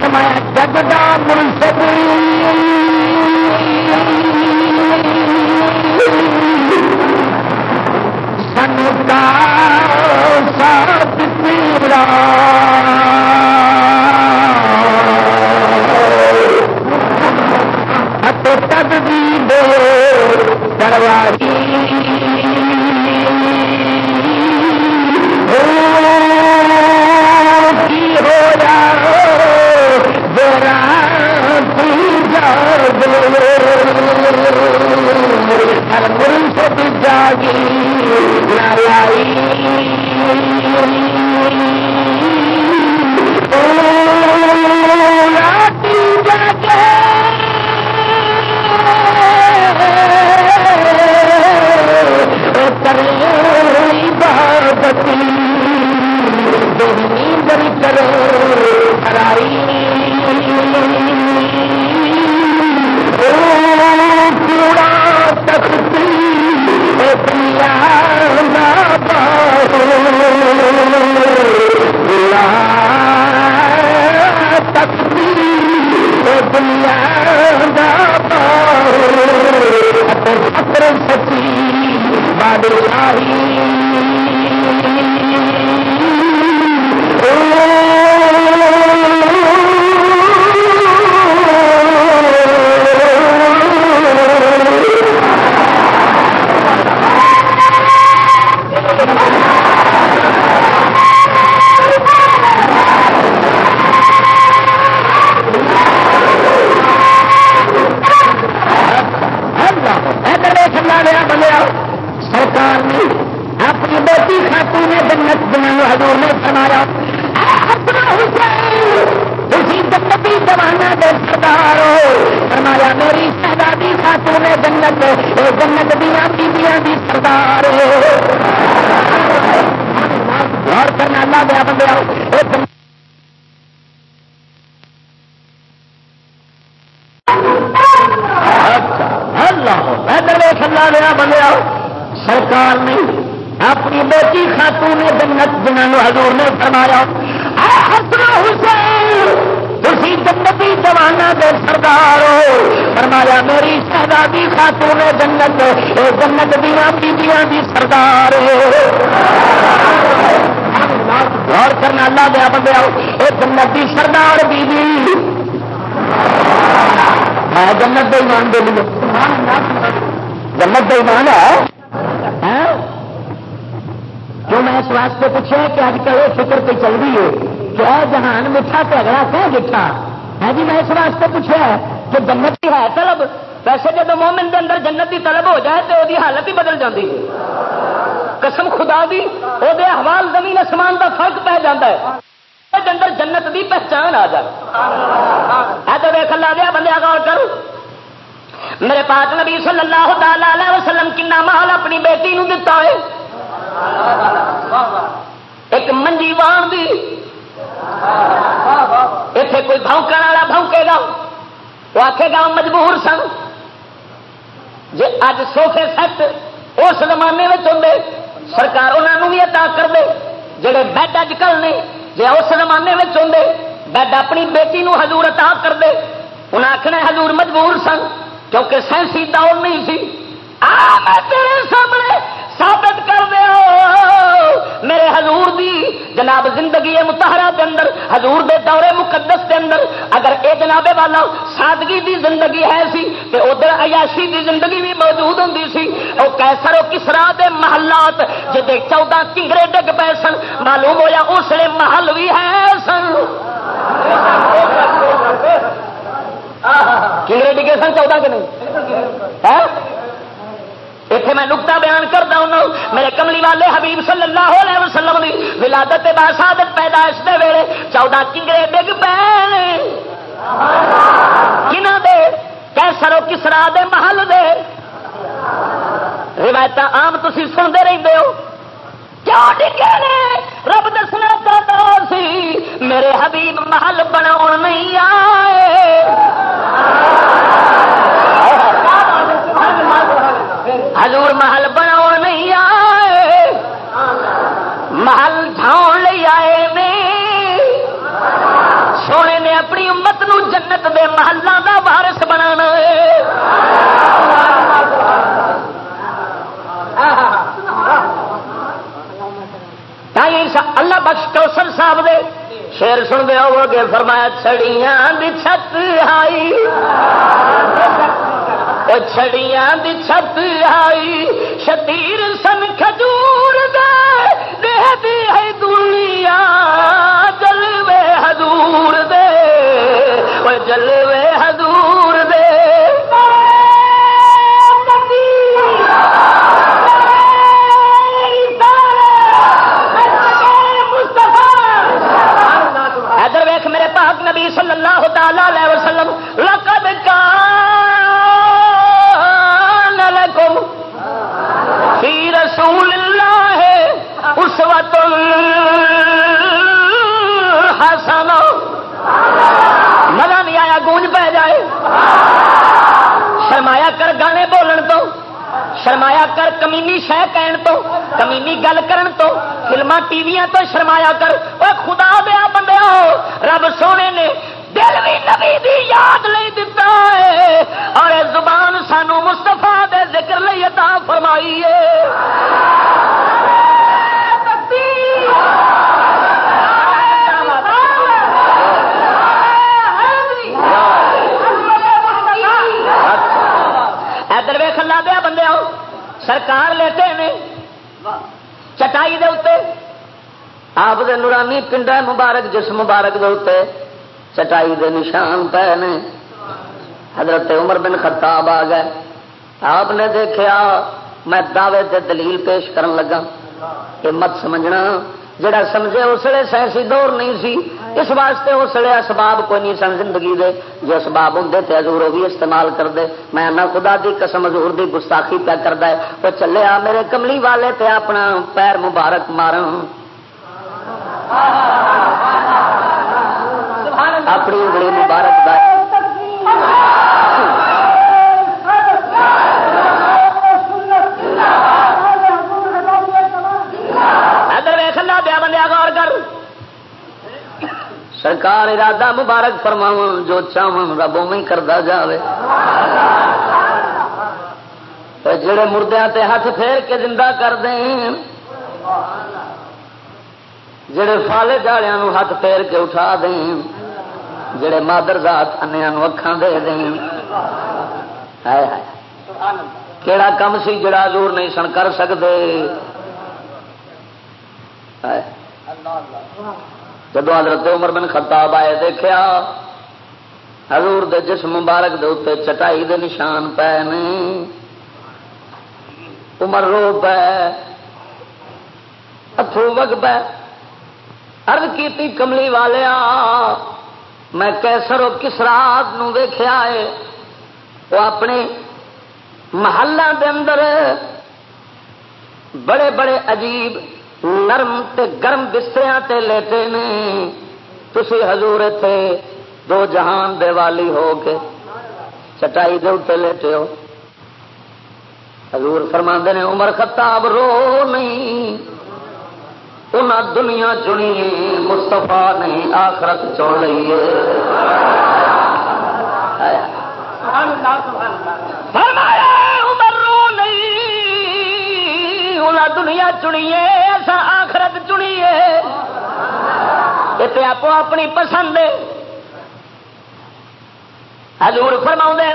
[SPEAKER 1] سمایا جگدا منصف سن کا ساتھ پیرا لیا وہ ہاں، جنت کی سردار بی بی ہے جنت دان ایمان دے لیے۔ جنت دان ہے؟ ہاں؟ جو میں اس واسطے پوچھا کہ اج کل یہ فکر پہ چل رہی ہے
[SPEAKER 2] کہ اے جہان، میٹھا پگڑا
[SPEAKER 1] کہ گٹھا ہے ہاں جی میں اس واسطے پوچھا کہ جنت کی ہے طلب؟ ویسے جب مومن دے اندر جنت کی طلب ہو جائے تو وہ حالت ہی بدل جاتی قسم خدا دی وہ حوال زمین اسمان کا فرق پہ جاتا ہے۔ کرو میرے پاک نبی صلی اللہ تعالی وسلم کی مال اپنی بیٹی نو دتا ہے۔ ایک منجی وان دی۔ اتے کوئی بھونکن والا بھونکے گا۔ وہ آخے گا مجبور سن۔ جی اج سوفے سیٹ اس زمانے میں ہوں سرکار انہوں بھی ادا کر دے۔ جہے بیڈ اج کل نے جی اس زمانے میں ہوں بیڈ اپنی بیٹی نو حضور عطا کر دے۔ انہیں آخنا حضور مجبور سن، کیونکہ سائنسی دور نہیں سی۔ آ، میں تیرے سامنے ثابت کر دیا۔ میرے حضور دی جناب زندگی متحرہ دے اندر، حضور دے دور مقدس دے اندر، اگر اے جناب والا سادگی دی زندگی ہے سی، تے ادھر عیاشی دی زندگی بھی موجود ہوں سی، او کیسر و کسرا دے محلات جے چودہ کنگرے ڈگ پے سن، معلوم ہویا اس لیے محل بھی ہے سن۔ کیڑے ڈگے سن چودہ کے نہیں؟ اتنے میں نقطہ بیان کرتا ہوں میرے کملی والے حبیب صلی اللہ علیہ وسلم دی ولادت باسادت پیدائش دے ویلے چودہ کنگرے ڈگ پے۔ کن دے؟ کیسرو کسرا دے محل دے۔ روایت عام تھی سنتے رہتے ہو۔ کیوں ڈگے نے؟ رب دسنا چاہتا سی، میرے حبیب محل بنا نہیں آئے۔ حضور محل بنا نہیں آئے۔ محل جاؤ لے آئے نے۔ سونے نے اپنی امت نو جنت دے محلوں کا روشن صاحب دے۔ شیر سنتے ہو گے فرمایا چھڑیاں دی چھت آئی۔ وہ چھڑیاں دی چھت آئی۔ شتیر سن کھجور دے۔ دہتی ہے دنیا جلوے حضور دے۔ وہ جلوے سانا مزہ نہیں آیا، گونج پہ جائے. شرمایا کر گانے بولن تو. شرمایا کر کمینی شہ کہن تو. کمینی گل کرن تو. فلما ٹی وی تو شرمایا کر. وہ خدا دیا بندے ہو رب سونے نے دل بھی نبی دی یاد لئی دیتا ہے۔ اور زبان سانو مستفا دے ذکر لئی عطا فرمائیے۔ ادھر وے کھلا دیا بندے آؤ۔ سرکار لیتے ہیں چٹائی دے اتنے آپ دے نورانی پنڈا مبارک، جس مبارک دے اتنے چٹائی دے نشان پے نے۔ حضرت عمر بن خطاب آ گئے۔ آپ نے دیکھا میں دعوے تے دلیل پیش کرن لگا۔ کہ مت سمجھنا، جڑا سمجھے اسلے سائنسی دور نہیں سی۔ اس واسطے اسلے اسباب کوئی نہیں سن زندگی دے۔ جو اسباب ہوں تے حضور وہ بھی استعمال کر دے میں نہ خدا دی قسم حضور دی گستاخی پہ کرتا ہے۔ وہ چلے آ میرے کملی والے تے اپنا پیر مبارک مارن۔ اپنی انگلی مبارک دا۔ ادھر ویخ دیا بندیا غور کر۔ سرکار ارادہ مبارک فرماو جو چاہن رب میں کرتا جائے جڑے مردیا تے ہاتھ پھیر کے زندہ کر دیں۔ جڑے فالے جالیا ہاتھ پھیر کے اٹھا دیں۔ جڑے مادر ذات انیا اکھان دے دیں۔ کیڑا کم سی جڑا زور نہیں سن کر سکتے جب حضرت عمر بن خطاب آئے دیکھا حضور دے جسم مبارک دے اتنے چٹائی دے نشان پے نے عمر رو پے اتو وگ پے۔ ارد کی کملی والیا، میں کیسر و کس رات نکھا ہے۔ وہ اپنے محلہ دے اندر بڑے بڑے عجیب نرم تے گرم بستر تے لیٹے نے۔ تھی ہزور تھے دو جہان دے والی ہو کے چٹائی دے اتنے لیٹے ہو۔ حضور فرما نے عمر خطاب رو نہیں۔ انہیں دنیا چنی مستفا نہیں آخرت چن لی فرمایا نہیں دنیا چنیے ایسا آخرت چنیے۔ یہ آپ اپنی پسند حضور فرما نے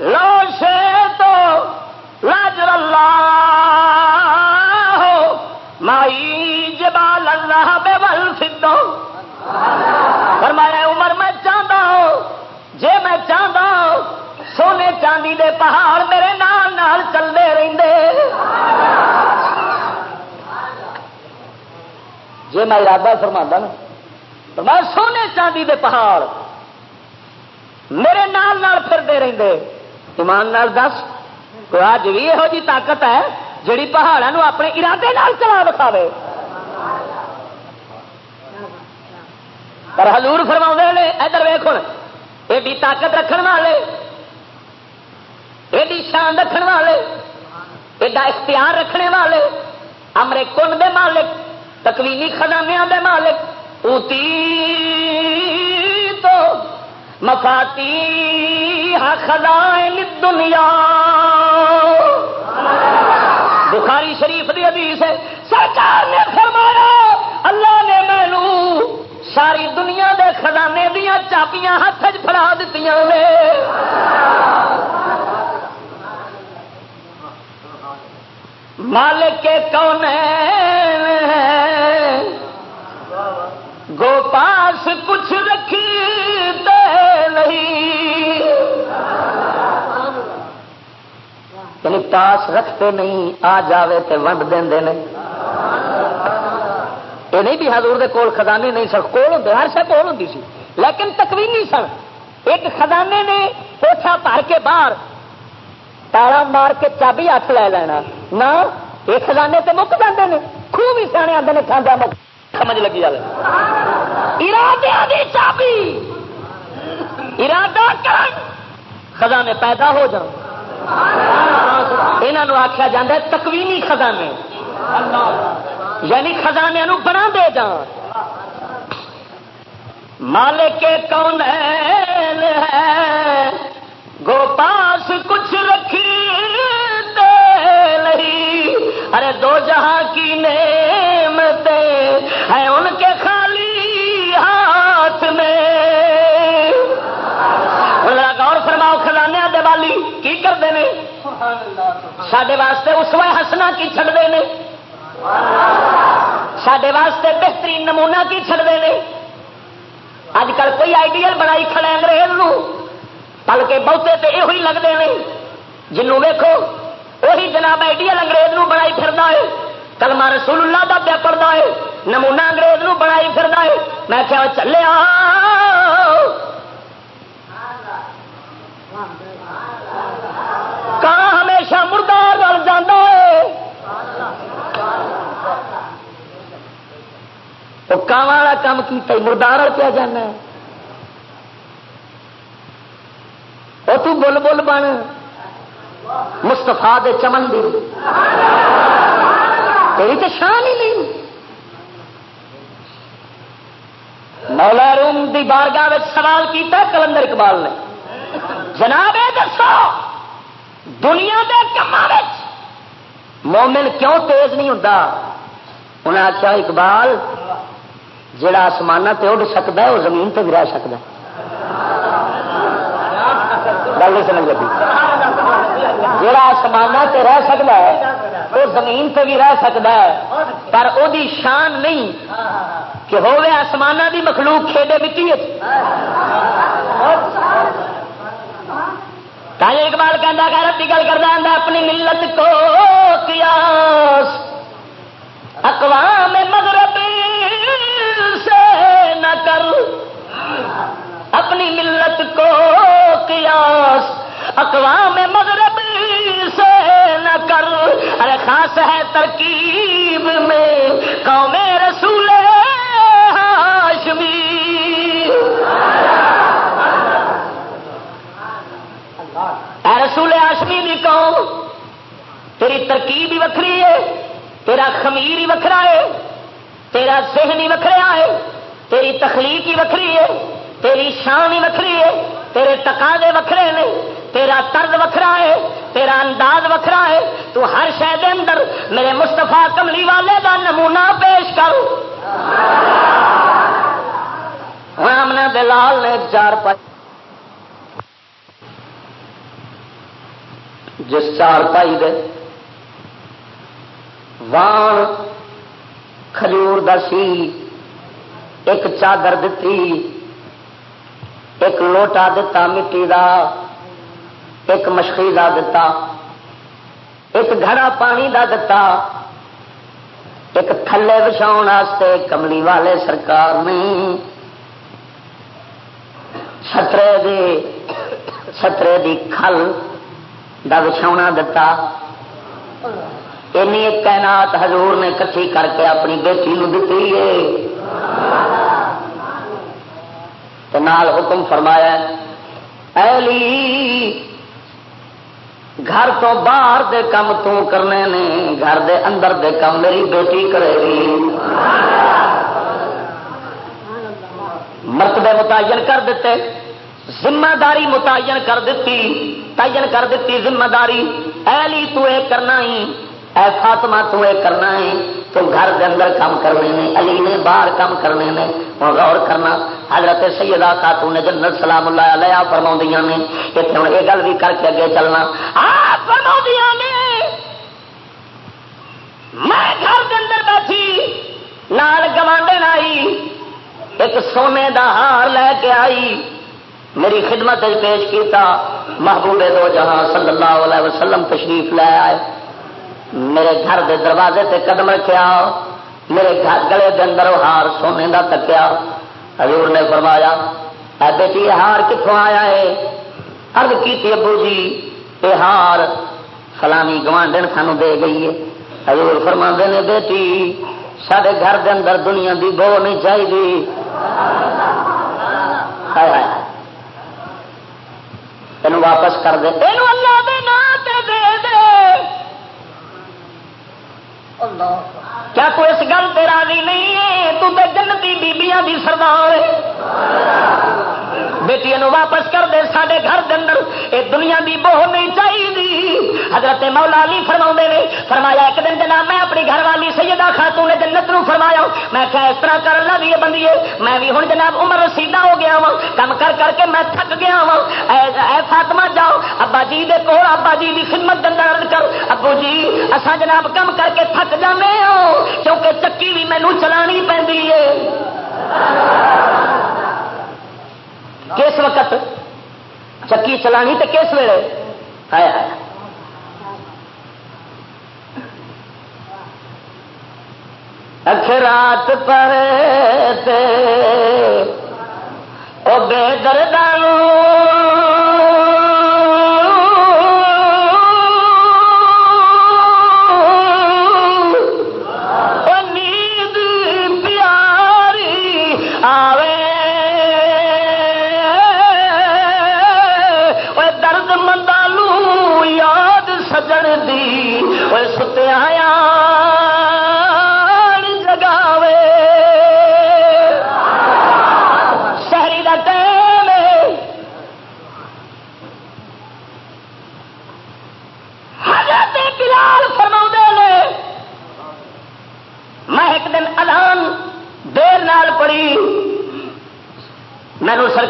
[SPEAKER 1] لو سے تو لاجر اللہ، مائی جبال اللہ بے بل سدھو فرمایا، عمر میں چاہتا ہوں جے میں چاہتا ہوں سونے چاندی دے پہاڑ میرے نال نال چلتے رہتے جی میں ارادہ فرما نا تو میں سونے چاندی دے پہاڑ میرے نال نال پھرتے رہتے ایمان نال دس کوئی اج بھی یہو جی طاقت ہے جیڑی پہاڑوں اپنے ارادے نال چلا دکھاوے پر حضور فرما نے، ادھر ویخ ایڈی طاقت رکھن والے۔ ایڈی شان رکھن والے، ایڈا اختیار رکھنے والے، امرے کن دے مالک، تکوینی خزانے دے مالک، اوتی تو مفاتی ہاں خزائن دنیا۔ بخاری شریف دی حدیث ہے، سرکار نے فرمایا، اللہ نے مینو ساری دنیا دے خزانے دیا چابیاں ہاتھ چڑا دیتی نے۔ مالک کے کون گو پاس کچھ رکھی نہیں۔ یعنی پاس رکھتے نہیں، آ جاوے تے ونڈ دیں دے یہ نہیں بھی حضور دے کول خزانے نہیں سن، کول ہوں ہر شہ کول ہوں سی۔ لیکن تکوین نہیں سن۔ ایک خزانے نے پوچھا بھر کے باہر تالا مار کے چابی ہاتھ لے لینا۔ نہ یہ خزانے تے مک جاتے ہیں خوب بھی سیانے آتے ہیں کھانا مک سمجھ لگی جائے ارادے دی چابی ارادہ کر خزانے پیدا ہو جان یہاں آخیا جا تکوینی خزانے یعنی خزانے بنا دے جان مالک کون ہے گو پاس کچھ رکھی ارے دو جہاں کی نعمت ہے ان کے خالی ہاتھ میں۔ غور فرماؤ خزانے دے والی کی کرتے ہیں سڈے واسطے اس وقت ہسنا کی چڑھتے ہیں سڈے واسطے بہترین نمونہ کی چڑھتے ہیں اج کل کوئی آئیڈیل بنائی کھڑا انگریز پل کے بہتے تو یہ لگتے ہیں جنوں ویکو وہی جناب آئیڈیل انگریز نو بنائی پھرنا ہے، کلمہ رسول اللہ کا پیا پڑتا ہے، نمونہ انگریز نو بنائی پھرنا ہے۔ میں کیا چلے کہاں ہمیشہ مردار بل جانا ہے۔ تو کان والا کام کیا مردار پیا جانا ہے۔ وہ تو بول بول بن۔ مستفا دے چمن دی تیری تو شان ہی نہیں۔ مولا روم دی بارگاہ سوال کیتا کلندر اقبال نے۔ جناب دسو، دنیا کے کما مومن کیوں تیز نہیں ہوتا انہیں آخیا اقبال جڑا آسمان تے اڈ سکتا ہے وہ زمین تے بھی رہ سکتا ہے۔ گل نہیں سمجھ لگی۔ جڑا آسمان تے رہ سکتا ہے وہ زمین تے بھی رہ سکتا ہے، پر وہ شان نہیں کہ ہوے آسمان دی مخلوق کھیڈے مٹی تاج اقبال کہہ غیرت کی گل کرتا اپنی ملت کو قیاس، اقوام مغرب سے نہ کر۔ اپنی ملت کو قیاس، اقوام مغرب سے نہ کر۔ ارے خاص ہے ترکیب میں قوم رسول ہاشمی۔ اے رسول آشمی بھی کہو تیری ترکیب ہی وکری ہے، تیرا خمیر ہی وکھرا ہے، تیرا ذہن ہی وکھرا ہے، تیری تخلیق ہی وکری ہے، تیری شان ہی وکری ہے، تیرے تقاضے وکھرے نے۔ تیرا طرز وکھرا ہے، تیرا انداز وکھرا ہے، تو ہر شہر اندر میرے مستفا کملی والے کا نمونہ پیش کر۔ ہاں، نے دلال نے چار پائی۔ جس چار پائی دے، وان کھجور دسی ایک چادر دتی، ایک لوٹا دتا مٹی دا۔ ایک مشقی دا دتا، ایک گھڑا پانی دا دتا، ایک تھلے بچھاؤ کملی والے سرکار نے چھترے دی چھترے دی کھل دا بچھاؤنا دتا۔ اینی ایک کائنات حضور نے کٹھی کر کے اپنی بیٹی نو ہے۔ تو نال حکم فرمایا ایلی گھر تو باہر دے کم تو کرنے نے، گھر دے اندر دے کم میری بیٹی کرے گی۔ مرتبے متعین کر دیتے ذمہ داری متعین کر دیتی، تعین کر دیتی ذمہ داری ایلی تو اے کرنا ہی۔ اے فاطمہ تو کرنا ہے تو گھر دے اندر کام کرنے نے، علی نے باہر کام کرنے نے، ہوں غور کرنا، حضرت سیدہ خاتون نے جنت سلام اللہ علیہ فرما نے، اتنے ہوں یہ گل بھی کر کے اگے چلنا۔ فرما نے، میں گھر کے اندر بیٹھی، نال گوانڈن آئی ایک سونے دا ہار لے کے آئی، میری خدمت پیش کیتا محبوب دو جہاں صلی اللہ علیہ وسلم تشریف لے آئے۔ میرے گھر دے دروازے تے قدم رکھیا، میرے گھر گلے دے اندر ہار سونے دا تکیا۔ حضور نے فرمایا، اے بیٹی ہار کتوں آیا ہے؟ ارد کی ابو جی یہ ہار فلانی گوانڈن سانو دے گئی ہے۔ حضور فرما نے، بیٹی سارے گھر دے اندر دنیا دی بو نہیں چاہیے تین واپس کر دے۔ تین اللہ دے دے دے۔ کیا کوئی اس گل تیرا بھی نہیں ہے؟ تو جنتی بیبیاں بھی سردار بیٹی واپس کر دے سارے گھر کے اندر۔ یہ دنیا کی بوہ نہیں چاہیے حضرت مولا علی فرما نے، فرمایا ایک دن جناب میں اپنی گھر والی سیدہ خاتون جنت نو فرمایا۔ میں کیا اس طرح کر لا بھی بندی میں بھی ہوں جناب عمر رسیدہ ہو گیا وا کم کر کر کے میں تھک گیا ہاں۔ وا اے فاطمہ جاؤ۔ ابا جی دے کول ابا جی دی خدمت دن کر۔ ابو جی اسا جناب کم کر کے تھک جانے ہو کیونکہ چکی بھی مینو چلانی پی کس وقت چکی چلانی تو کس ویلے آیا اخرات پر بے دردانوں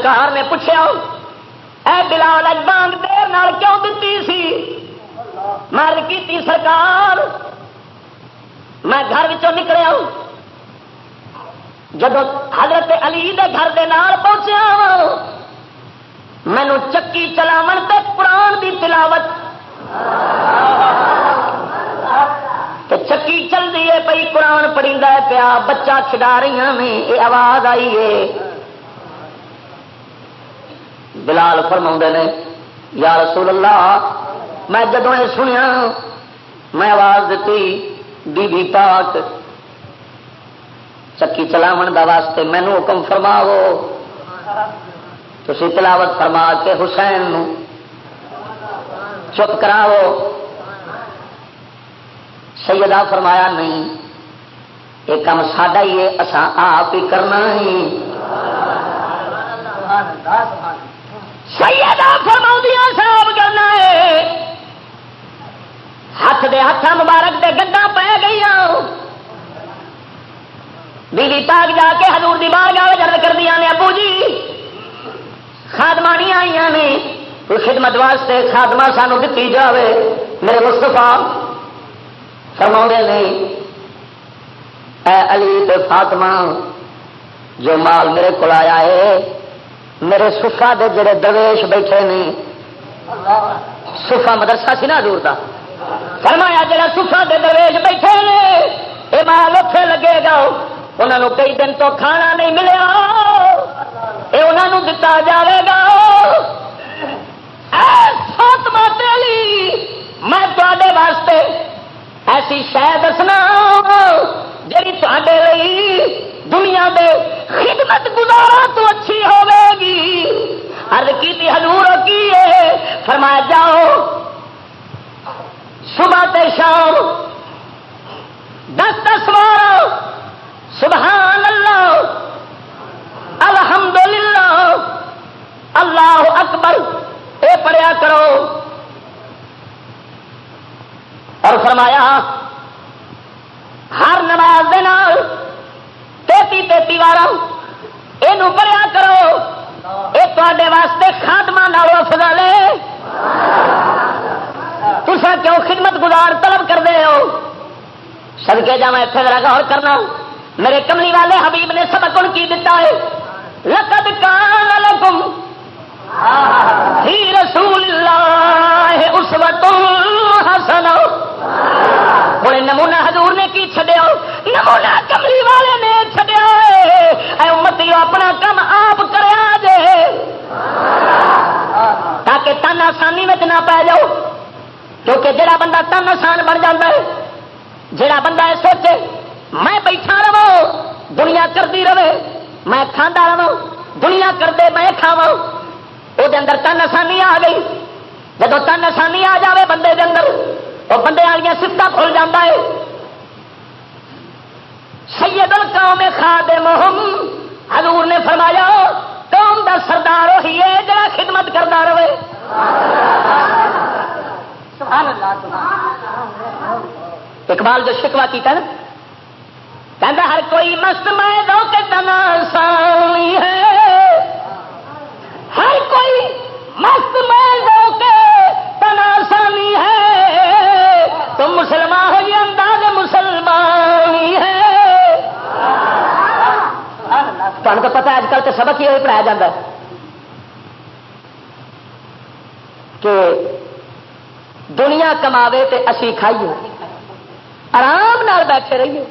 [SPEAKER 1] سرکار نے پوچھا اے بلال بانگ دیر نال کیوں دیتی سی؟ مر کی سرکار، میں گھر نکلیا۔ جب حضرت علی دے گھر دے نال پہنچیا مینو چکی چلاو تے قرآن دی تلاوت۔ چکی چل رہی ہے پی قرآن پڑی پیا، بچہ کھڈا رہی ہاں ہیں یہ آواز آئی ہے بلال فرما نے، یا رسول اللہ، میں جدو یہ سنیا، میں آواز دیتی بی بی پاک، چکی چلاو دا واسطے مینو حکم فرماو تھی تلاوت فرما کے حسین چپ کراو سیدہ فرمایا، نہیں، یہ کام ساڈا ہی ہے اسان آپ ہی کرنا ہی۔ سیدہ فرمایا صاحب کرنا ہے۔ ہاتھ دے ہاتھ مبارک دے گدا پی گئی بیوی پاک جا کے ہزور دی بار گال گرد کر دیا نے، ابو جی خادمانی آئی نے۔ خدمت واسطے خادمہ سانو دیتی جاوے۔ میرے مستفا فرما نے، اے علی فاطمہ، جو مال میرے کو آیا ہے میرے سفا دے جڑے درویش بیٹھے نہیں، سفا مدرسہ سی نا دور کا فرمایا جڑا سفا دے درویش بیٹھے نے یہ مال اتے لگے گا انہوں کئی دن تو کھانا نہیں ملیا۔ یہ انہوں دتا جائے گا۔ فاطمہ تیلی، میں تے واسطے ایسی شہ دسنا جی تے دنیا دے خدمت گزارا تو اچھی ہوے گی ارد کی تھی ہزور کی فرمایا جاؤ۔ صبح تے شام دس دس بار سبحان اللہ، الحمدللہ، اللہ اکبر، اے پڑھیا کرو۔ اور فرمایا، ہر نماز دے نال تیتی تیتی یہ پڑھیا کرو یہ تے واسطے خاتمہ نالو فضل تسا کیوں خدمت گزار طلب کرتے ہو سدکے جا میں اتنے ذرا غور کرنا میرے کملی والے حبیب نے سبق ان کی دتا ہے لقد کان لکم فی رسول اللہ اسوۃ حسنہ ہوں نمونا حضور نے کی چڈیا نمونا کملی والے نے چڈیا امتی، اپنا کام آپ تاکہ تن آسانی میں نہ پی جاؤ۔ کیونکہ جڑا بندہ تن آسان بن جا جڑا بندہ یہ سوچے، میں بیٹھا رہو دنیا کرتی رہے، میں کھانا رہا دنیا کرتے میں کھاوا وہ اندر تن آسانی آ گئی۔ جب تن آسانی آ جائے بندے کے اندر وہ بندے والی سفت کھل جاتا ہے۔ سید القوم خادم حضور نے فرمایا، قوم دا سردار وہی ہے جڑا خدمت کرتا رہے۔ اقبال جو شکوا کیتا نا کہتا ہر کوئی مست میں دو کے تنا سامی ہے۔ ہر کوئی مست میں دو کے تنا سامی ہے۔ تم مسلمان ہو یہ انداز مسلمانی ہے تمہیں تو پتا اج کل تو سبق ہی پڑھایا جاتا ہے۔ کہ دنیا کماوے تے اسی کھائیے۔ آرام نال بیٹھے رہیے۔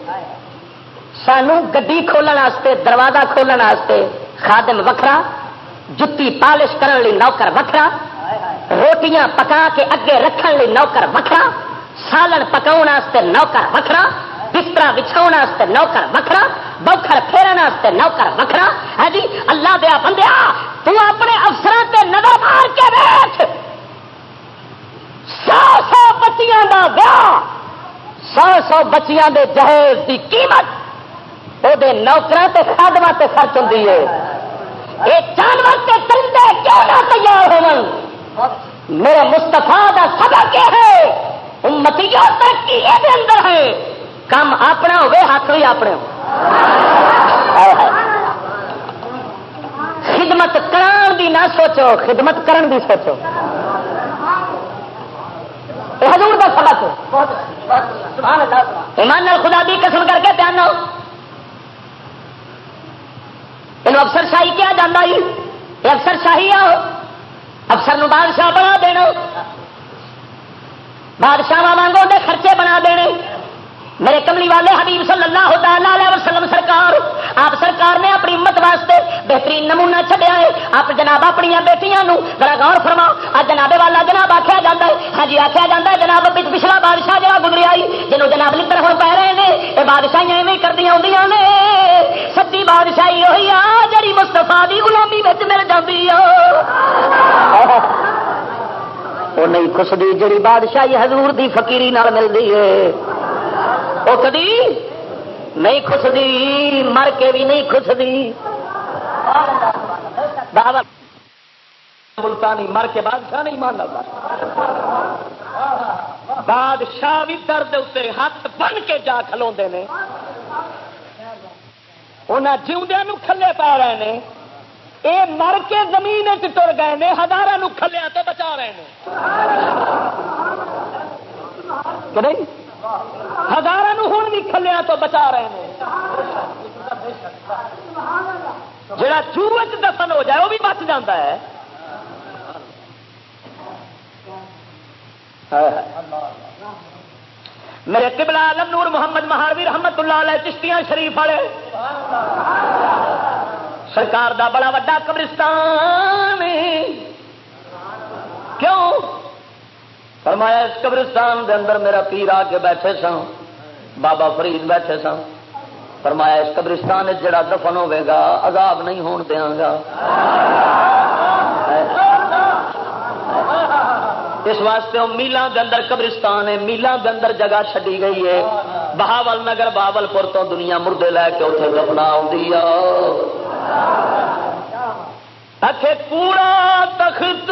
[SPEAKER 1] سانو گڈی کھولنے دروازہ کھولنے خادم وکھرا، جتی پالش کرنے لی نوکر وکھرا، روٹیاں پکا کے اگے رکھنے لی نوکر وکھرا، سالن پکاؤ نوکر وکھرا۔ بستر بچھاؤ نوکر وکھرا، بوکھر پھیرنے نوکر وکھرا۔ ہے جی اللہ دیا بندیا تو اپنے افسر تے نظر مار کے بیٹھ سو سو بچیاں دا ویاہ۔ سو سو بچیاں دے جہیز دی قیمت۔ وہ نوکر تے خادمہ تے خرچ ہوں یہ جانور تے پرندے کیوں نہ تیار ہو میرے مستفا کا سبق کیا ہے؟ امتی ترقی یہ اندر ہے۔ کام اپنا ہوئے ہاتھ بھی اپنے خدمت کران دی نہ سوچو، خدمت کرن دی سوچو۔ حضور دا سبق۔ ایمان خدا دی قسم کر کے دھیان یہ افسر شاہی کیا جانا یہ افسر شاہی آ افسر نو بادشاہ بنا دینا۔ بادشاہ وانگوں دے خرچے بنا دینے۔ میرے کملی والے حبیب صلی اللہ تعالی وسلم سرکار، آپ سرکار نے اپنی امت واسطے بہترین نمونہ چڈیا ہے۔ آپ جناب اپنی بیٹیاں بڑا غور فرما۔ آ جناب والا جناب آخیا جا ہے۔ ہاں جی آخیا جا ہے جناب پچھلا بادشاہ جہاں گزری آئی جنوب جناب لکڑ ہوں پہ رہے ہیں یہ بادشاہیاں ایویں کردیا ہوں نے۔ سچی بادشاہی وہی آ جی مستفا کی غلامی بچ مل جاتی وہ نہیں خسدی جڑی بادشاہی حضور دی فقیری نال ملتی ہے۔ وہ کدی نہیں خسدی مر کے بھی نہیں خسدی ملتانی مر کے بادشاہ نہیں مان بادشاہ بھی درد اتنے ہاتھ بن کے جا کھلو نے۔ انہیں جیوندیا کھلے پا رہے ہیں یہ مر کے زمین تر گئے ہیں ہزار کھلیا تو بچا رہے ہیں کہ نہیں؟ ہزار ہوں بھی کھلیا تو بچا رہے ہیں۔ جڑا چوچ دفن ہو جائے، وہ بھی بچ جاتا ہے۔ میرے قبلہ عالم نور محمد مہاروی رحمت اللہ علیہ چشتیاں شریف والے۔ سرکار دا بڑا وا قبرستان کیوں؟ فرمایا، اس قبرستان دے اندر میرا پیر آ کے بیٹھے سن، بابا فرید بیٹھے سن۔ فرمایا، اس قبرستان جڑا دفن ہوے گا، عذاب نہیں ہون دیا گا۔ اس واسطے میلان دے اندر قبرستان ہے، میلان دے اندر جگہ چڈی گئی ہے۔ بہاول نگر بہاول پور تو دنیا مردے لے کے اتنے دفنا آخے پورا تخت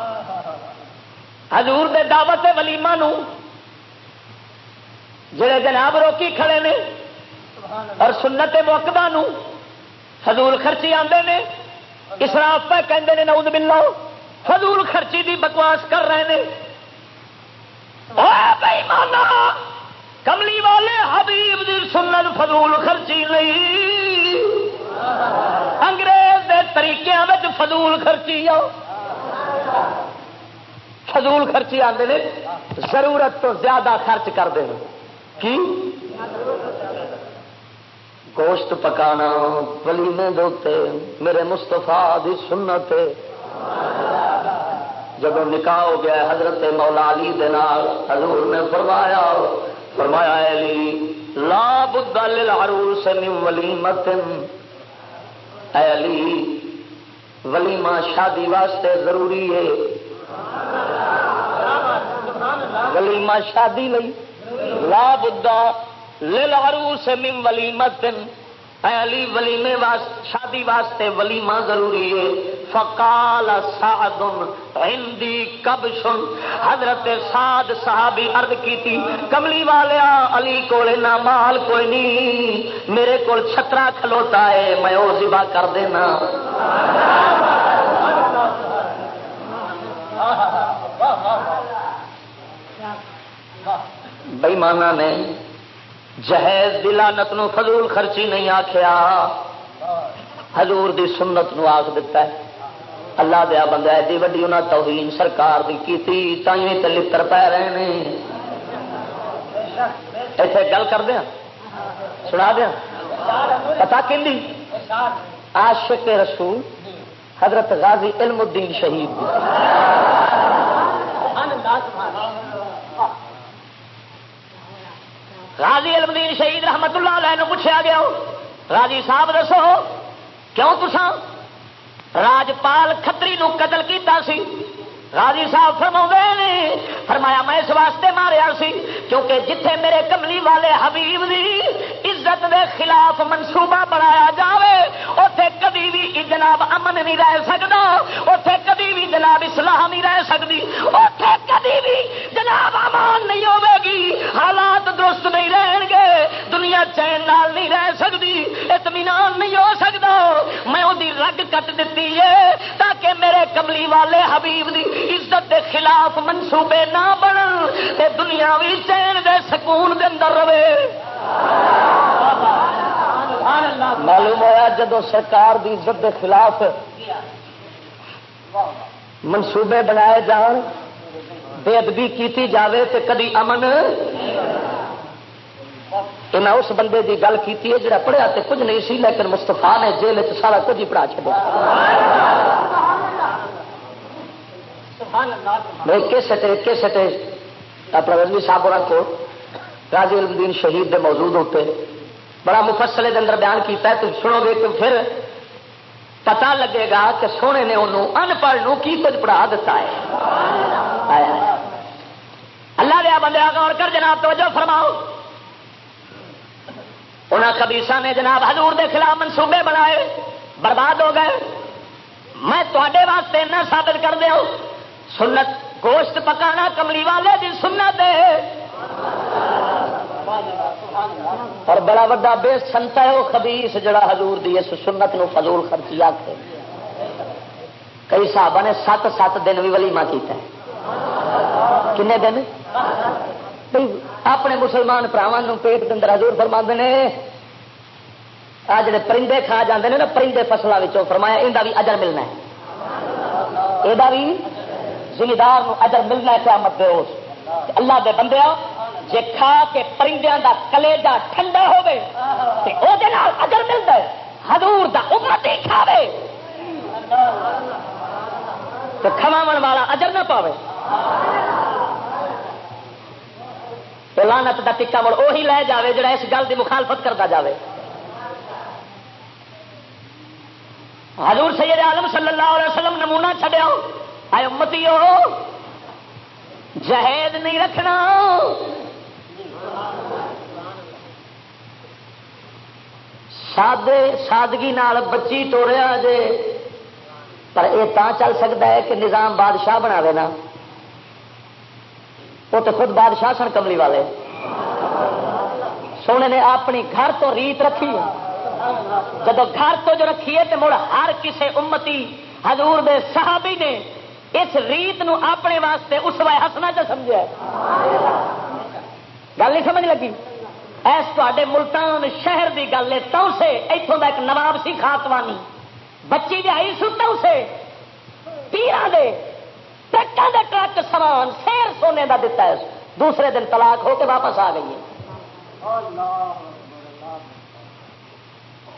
[SPEAKER 1] حضور دے دعوت ولیما جڑے جناب روکی کھڑے نے اور سنت موقبہ حضور خرچی آتے نے اسراف پہ کہتے ہیں نعوذ باللہ۔ حضور خرچی دی بکواس کر رہے ہیں کملی والے حبیب دی سنت فضول خرچی نہیں۔ انگریز دے طریقے فضول خرچی آؤ۔ فضول خرچی آتے ہیں ضرورت تو زیادہ خرچ کرتے ہیں کی؟ گوشت پکانا، ولیمے دوتے میرے مستفا دی سنت۔ جب نکاح ہو گیا، حضرت مولا علی دال حضور نے فرمایا فرمایا علی، لا بد للعروس من ولیمت۔ اے علی، ولیمہ شادی واسطے ضروری ہے۔ ولیمہ شادی لئی۔ لا بدا للعروس من ولیمت۔ اے علی ولیمے واسطے شادی واسطے ولیمہ ضروری ہے۔ فقال سعد ہندی کب سن حضرت سعد صحابی عرض کی تھی کملی والیا، علی کول نہ، مال کوئی نہیں میرے کول چھترا کھلوتا ہے، میں وہ ذبح کر دینا۔ بئی مانا نے، جہیز دلانت نو فضول خرچی نہیں آخیا حضور دی سنت نو آخ دیتا ہے۔ اللہ دیا بندہ ایڈی وڈی انہیں توہین سرکار دی کی تھی تھی پی رہے ہیں ایسے گل کر دیا؟ سنا دیا؟ پتا کہ عاشق رسول حضرت غازی علم الدین شہید غازی علم الدین شہید رحمت اللہ علیہ پوچھا گیا راجی صاحب دسو، کیوں تسان راجپال کتری قتل کیتا سی؟ راضی صاحب فرما نے، فرمایا میں اس واسطے ماریا سی کیونکہ جتھے میرے کملی والے حبیب دی عزت دے خلاف منصوبہ بنایا جاوے اتے کدی بھی جناب امن نہیں رہ سکتا اتے کدی بھی جناب اسلام نہیں رہ سکتی اتے کدی بھی جناب امان نہیں ہوے گی، حالات درست نہیں رہن گے، دنیا چین نال نہیں رہ سکتی اطمینان نہیں ہو سکتا میں وہ رگ کٹ دیتی ہے تاکہ میرے کملی والے حبیب دی عزت دے خلاف منصوبے نہ بن دنیا بھی چین دے سکون دے اندر رہے۔ معلوم ہوا جدو سرکار دی عزت دے خلاف منصوبے بنائے جان، بے ادبی کیتی جاوے تے کدی امن۔ تو میں اس بندے دی گل کی جڑا پڑھیا تے کچھ نہیں سی، لیکن مستفا نے جیل سارا کچھ ہی پڑھا چڑیا سٹے سٹے اپنا رضوی صاحب رکھو راجی الدین شہید دے موجود ہوتے بڑا مفصلے دے اندر بیان کیتا ہے تو سنو گے تو پھر پتا لگے گا کہ سونے نے انہوں ان پڑھ کی کچھ پڑھا دیتا ہے۔ اللہ دیا بندے غور کر جناب، توجہ فرماؤ۔ انہوں کبیسا نے جناب حضور دے خلاف منصوبے بنائے، برباد ہو گئے۔ میں تے واسطے نہ ثابت کر دیا سنت گوشت پکانا کملی والے دی سنت ہے۔ اور بڑا وا بے سنتا ہے وہ خبیس جڑا حضور دی اس سنت نو فضول خرچی آتے کئی صاحب نے سات سات دن بھی ولیما کیتا ہے۔ کنے دن؟ اپنے مسلمان پراواں پیٹ کے اندر حضور فرما نے، آ جڑے پرندے کھا جاندے نے نا، پرندے فصلوں فرمایا یہ بھی اجر ملنا ہے۔ یہ بھی زمیندار اجر ملنا قیامت دے اس اللہ دے بندے جے کھا کے پرندیاں دا کلیجا ٹھنڈا ہوے تے او دے نال اجر ملدا ہے حضور دا امت ہی کھاوے تو کھواون والا اجر نہ پاوے تو لانت دا ٹکا مڑ وہی لے جاوے جڑا اس گل دی مخالفت کرتا جاوے حضور سید عالم صلی اللہ علیہ وسلم نمونہ چھڈیا آئے امتی ہو جہید نہیں رکھنا۔ سادے، سادگی نال بچی ٹوریا جے، پر یہ تا چل سکتا ہے کہ نظام بادشاہ بنا دینا وہ تو خود بادشاہ سن کملی والے۔ سونے نے اپنی گھر تو ریت رکھی جب گھر تو جو رکھی ہے تو مڑ ہر کسی امتی حضور دے صحابی نے اس ریت نو اپنے واسطے اس وائے ہسنا چ سمجھا گل نہیں سمجھ لگی؟ ایس تے ملتان شہر کی گل ہے تو سے اتوں کا ایک نواب سی خاتوانی بچی جائی سو سے پیرا دے ٹرکا دے ٹرک سامان سیر سونے کا دتا ہے۔ دوسرے دن طلاق ہو کے واپس آ گئی ہے۔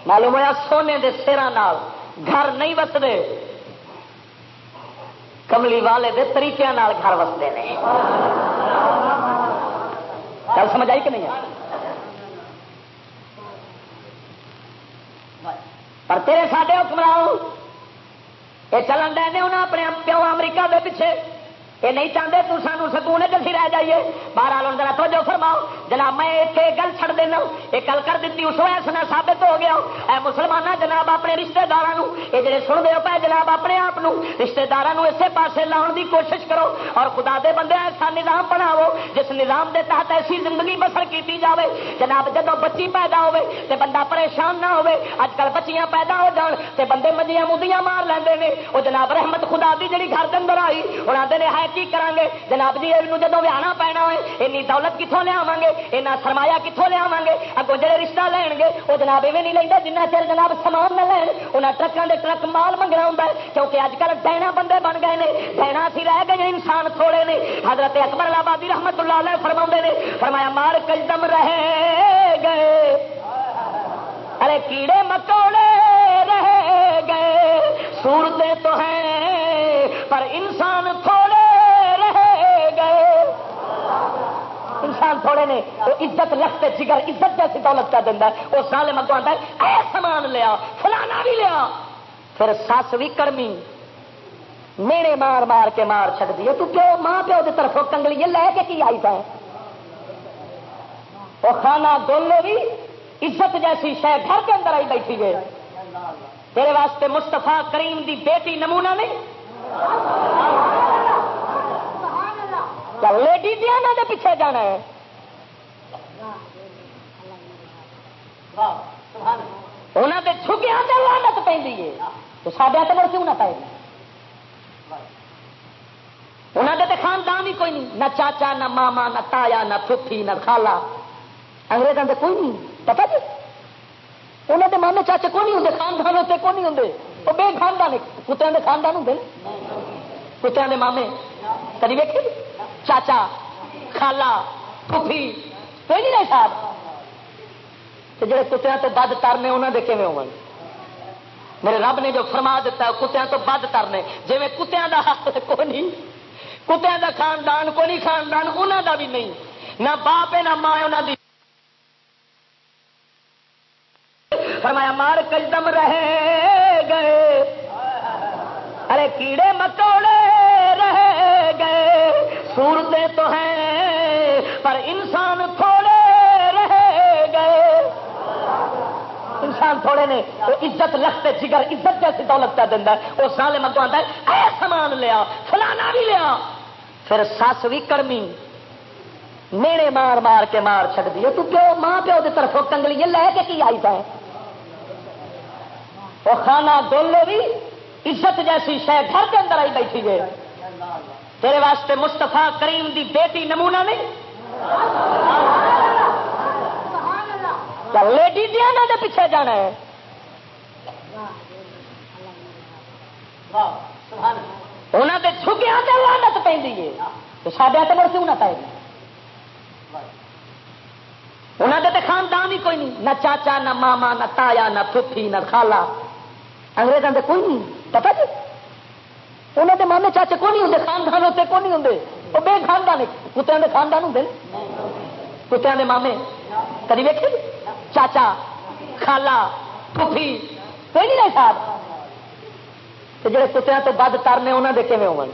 [SPEAKER 1] معلوم ہوا سونے دے سیران گھر نہیں وستے کملی والے دے طریقے گھر وستے ہیں گل سمجھ آئی کہ نہیں پر تیرے ساڈے حکمران، یہ چلن دے انہیں اپنے پیو امریکہ دے پیچھے۔ یہ نہیں چاہتے تو سانو سکون جلسی رہ جائیے۔ باہر آلو ذرا توجہ فرماؤ۔ جناب، میں اتنے گل چھڑ دینا۔ یہ گل کر دیتی اس وجہ سے ثابت ہو گیا۔ اے مسلمان جناب، اپنے رشتے دار یہ جڑے سن دے پہ جناب، اپنے آپ رشتے دار اسے پاسے لاؤ دی کوشش کرو۔ اور خدا دے بندے، ایسا نظام بناو جس نظام دے تحت ایسی زندگی بسر کی جاوے۔ جناب جب بچی پیدا ہوے تے بندہ پریشان نہ ہوے اج کل بچیاں پیدا ہو جان، تے بندے مجیاں مدیاں مار لیندے نے۔ وہ جناب، رحمت خدا دی جڑی گھر کے اندر آئی اور نے ہے کی کریں گے جناب جی یہ جدو ویانا پینا ہوئے، اینی دولت کتوں لیا گے اینا سرمایا کتوں لیا گے اگوں جڑے رشتہ لین گے وہ جناب ایویں نہیں لینا جنہ چر جناب سامان نہ لین۔ انہیں ٹرکوں کے ٹرک مال منگنا ہوں کیونکہ اج کل ڈینا بندے بن گئے ہیں ڈینا سی رہ گئے انسان تھوڑے نے۔ حضرت اکبر آبادی رحمت اللہ علیہ فرما نے، فرمایا، مار کلدم رہے گئے۔ ارے کیڑے مکوڑے رہ گئے، صورتیں تو ہیں، پر انسان تھوڑے رہ گئے۔ انسان تھوڑے نے، وہ عزت رکھتے جگر، عزت جیسی دولت کا دینا وہ سال مگو آتا ہے، اے سامان لیا فلانا بھی لیا پھر سس بھی کرمی، میڑے مار مار کے مار چکتی ہے۔ تو پیو ماں پیو کی طرف کنگلی لے کے کی آئی تھا وہ کھانا دولو بھی عزت جیسی شہ گھر کے اندر آئی بیٹھی گئے تیرے واسطے مستفا کریم دی بیٹی نمونہ نہیں۔ لیڈی دیا نا دے پیچھے جانا ہے؟ انہوں نے چھکیا لانت پہ تو سڈیا تو مڑ کیوں نہ پائے؟ انہوں نے تو خاندان ہی کوئی نہیں، نہ چاچا، نہ ماما، نہ تایا، نہ پھوپھی، نہ خالا انگریزوں کے کوئی نہیں۔ پتا جی؟ انہوں کے مامے چاچے کو نہیں ہوں خاندان ہوتے کو نہیں ہوں وہ بے خاندان کتوں کے خاندان ہوں کتوں کے مامے؟ کدی ویکے جی؟ چاچا خالا پھوپھی، کوئی نہیں رہے صاحب؟ جڑے کتوں تو بد ترنے انہوں کے کھے ہو میرے رب نے جو فرما دیتا کتوں تو بد ترنے۔ جی کتوں کا حق کو نہیں کتوں کا خاندان کو نہیں، خاندان انہوں کا بھی نہیں۔ نہ باپ ہے، نہ ماں انہوں کی فرمایا، مار کجدم رہے گئے۔ ارے، کیڑے مکوڑے رہ گئے۔ صورتیں تو ہیں، پر انسان تھوڑے رہ گئے۔ انسان تھوڑے نے، وہ عزت رکھتے جگر، عزت جیسی دولت کا دینا وہ سالے مگو آتا ہے، اے سامان لیا فلانا بھی لیا پھر سس بھی کرمی، میڑے مار مار کے مار چڑتی ہے تو پیو، ماں پیو کی طرف کنگلی لے کے کی آئی تھا وہ کھانا دولو بھی عزت جیسی شہ گھر کے اندر آئی بیٹھی گئے تیرے واسطے مستفا کریم دی بیٹی نمونہ نہیں۔ لیڈی دیا نا دے پیچھے جانا ہے؟ انہوں نے چھکیا لانت پہ سڈیا تو مڑ کیوں نہ پائے؟ انہوں نے تو خاندان ہی کوئی نہیں۔ نہ چاچا، نہ ماما، نہ تایا، نہ پھوپھی، نہ خالا انگریزوں کے کوئی نہیں۔ پتا جی؟ انہوں کے مامے چاچے کو نہیں ہوں خاندان ہوتے کو نہیں ہوں وہ بے خاندان کتوں کے خاندان ہوں کتوں کے مامے۔ کدی ویکے جی؟ چاچا خالا پھوپھی۔ کوئی نہیں رہے صاحب۔ جڑے کتوں تو بد ترنے انہوں کے کھے ہو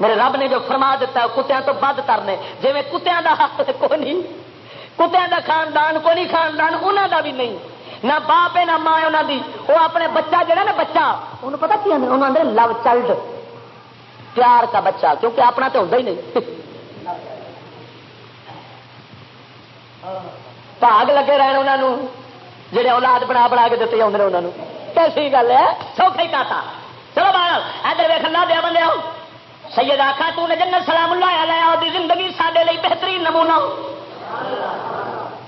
[SPEAKER 1] میرے رب نے جو فرما دیتا کتوں تو بد ترنے۔ جی کتوں کا حق کو نہیں کتوں کا خاندان کو نہیں، خاندان انہوں کا بھی نہیں۔ نہ باپ ہے، نہ ماں انہوں دی۔ وہ اپنے بچہ جہا نا بچہ، انہوں پتا کی انہوں آدھے لو چائلڈ پیار کا بچہ، کیونکہ اپنا تو ہوتا ہی نہیں۔ بھاگ لگے رہے انہوں جہے اولاد بنا بنا کے دیتے آدھے انہوں کیسی گل ہے؟ سوکھا ہی کہتا چلو بار ادھر ویخ لا دیا بندے آؤ سید آخا تو نے جنت سلام اللہ لیا زندگی سارے بہترین نمونہ۔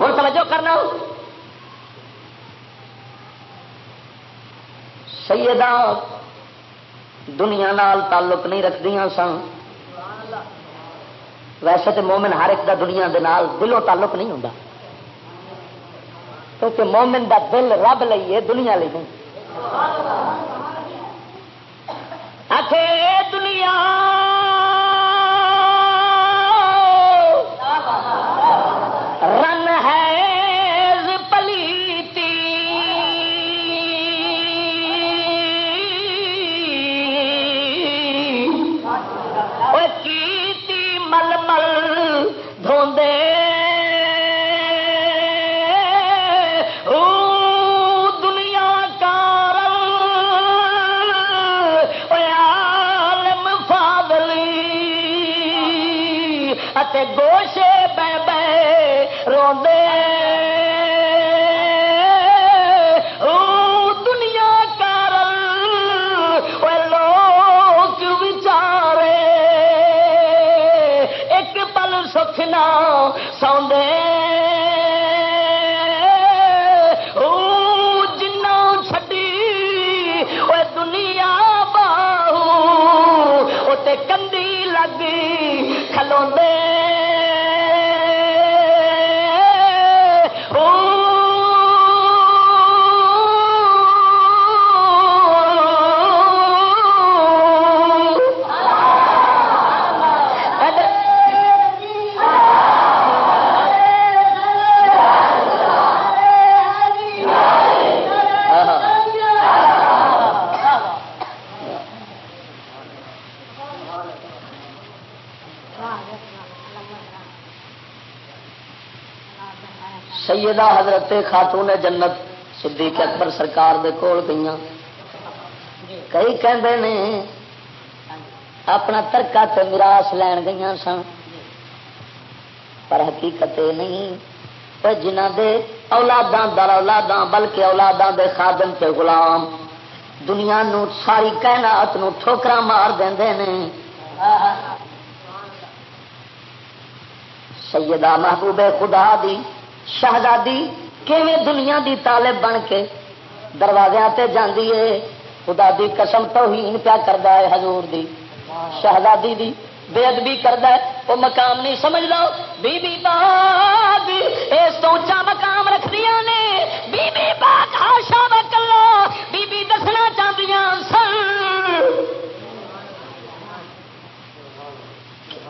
[SPEAKER 1] ہوں، توجہ کرنا۔ سیدہ دنیا نال تعلق نہیں رکھدیا سن۔ ویسے تو مومن ہر ایک دا دنیا دے نال دلوں تعلق نہیں ہوں کیونکہ مومن دا دل رب لئیے دنیا لی نہیں۔
[SPEAKER 3] دنیا
[SPEAKER 1] حضرت خاتون جنت، صدیق اکبر سرکار دے کول گئی کئی کہندے نے، اپنا ترکا تے میراث لین گئی سن۔ پر حقیقت نہیں جنہ دے اولاداں در اولاداں، بلکہ اولاداں دے خادم تے غلام۔ دنیا نو ساری کائنات نو ٹھوکرا مار دیندے نے۔ سیدہ محبوب خدا دی شہزادی کیویں دنیا دی طالب بن کے دروازے تے جاندی ہے؟ خدا دی قسم توہین پیا کردا ہے حضور دی، شہزادی دی بے ادبی کردا ہے۔ وہ مقام نہیں سمجھ لو۔ بی بی باغ اس تو اونچا مقام رکھ دیا نے۔ بی بی باغ ہاشا وکلا بی بی دسنا چاہدیاں سن۔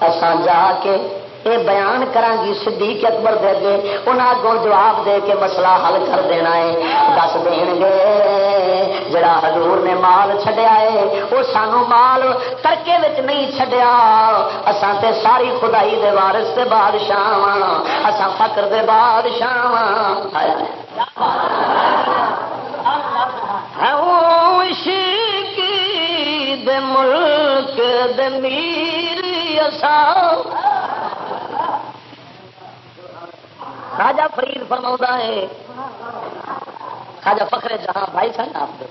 [SPEAKER 1] اساں جا کے یہ بیان کرانگی صدیق اکبر دے دے انہاں اگوں جواب دے کے مسئلہ حل کر دینا ہے۔ دس دین گے جڑا حضور نے مال چھڈیا ہے وہ سانو مال ترکے وچ نہیں چھڈیا۔ اساں تے ساری خدائی دے وارث تے بادشاہ اساں فقر دے بادشاہ ہاں عشق دے ملک دے میری اساں خاجا فرید فرما ہے خاجا فخر جہاں بھائی سن آپ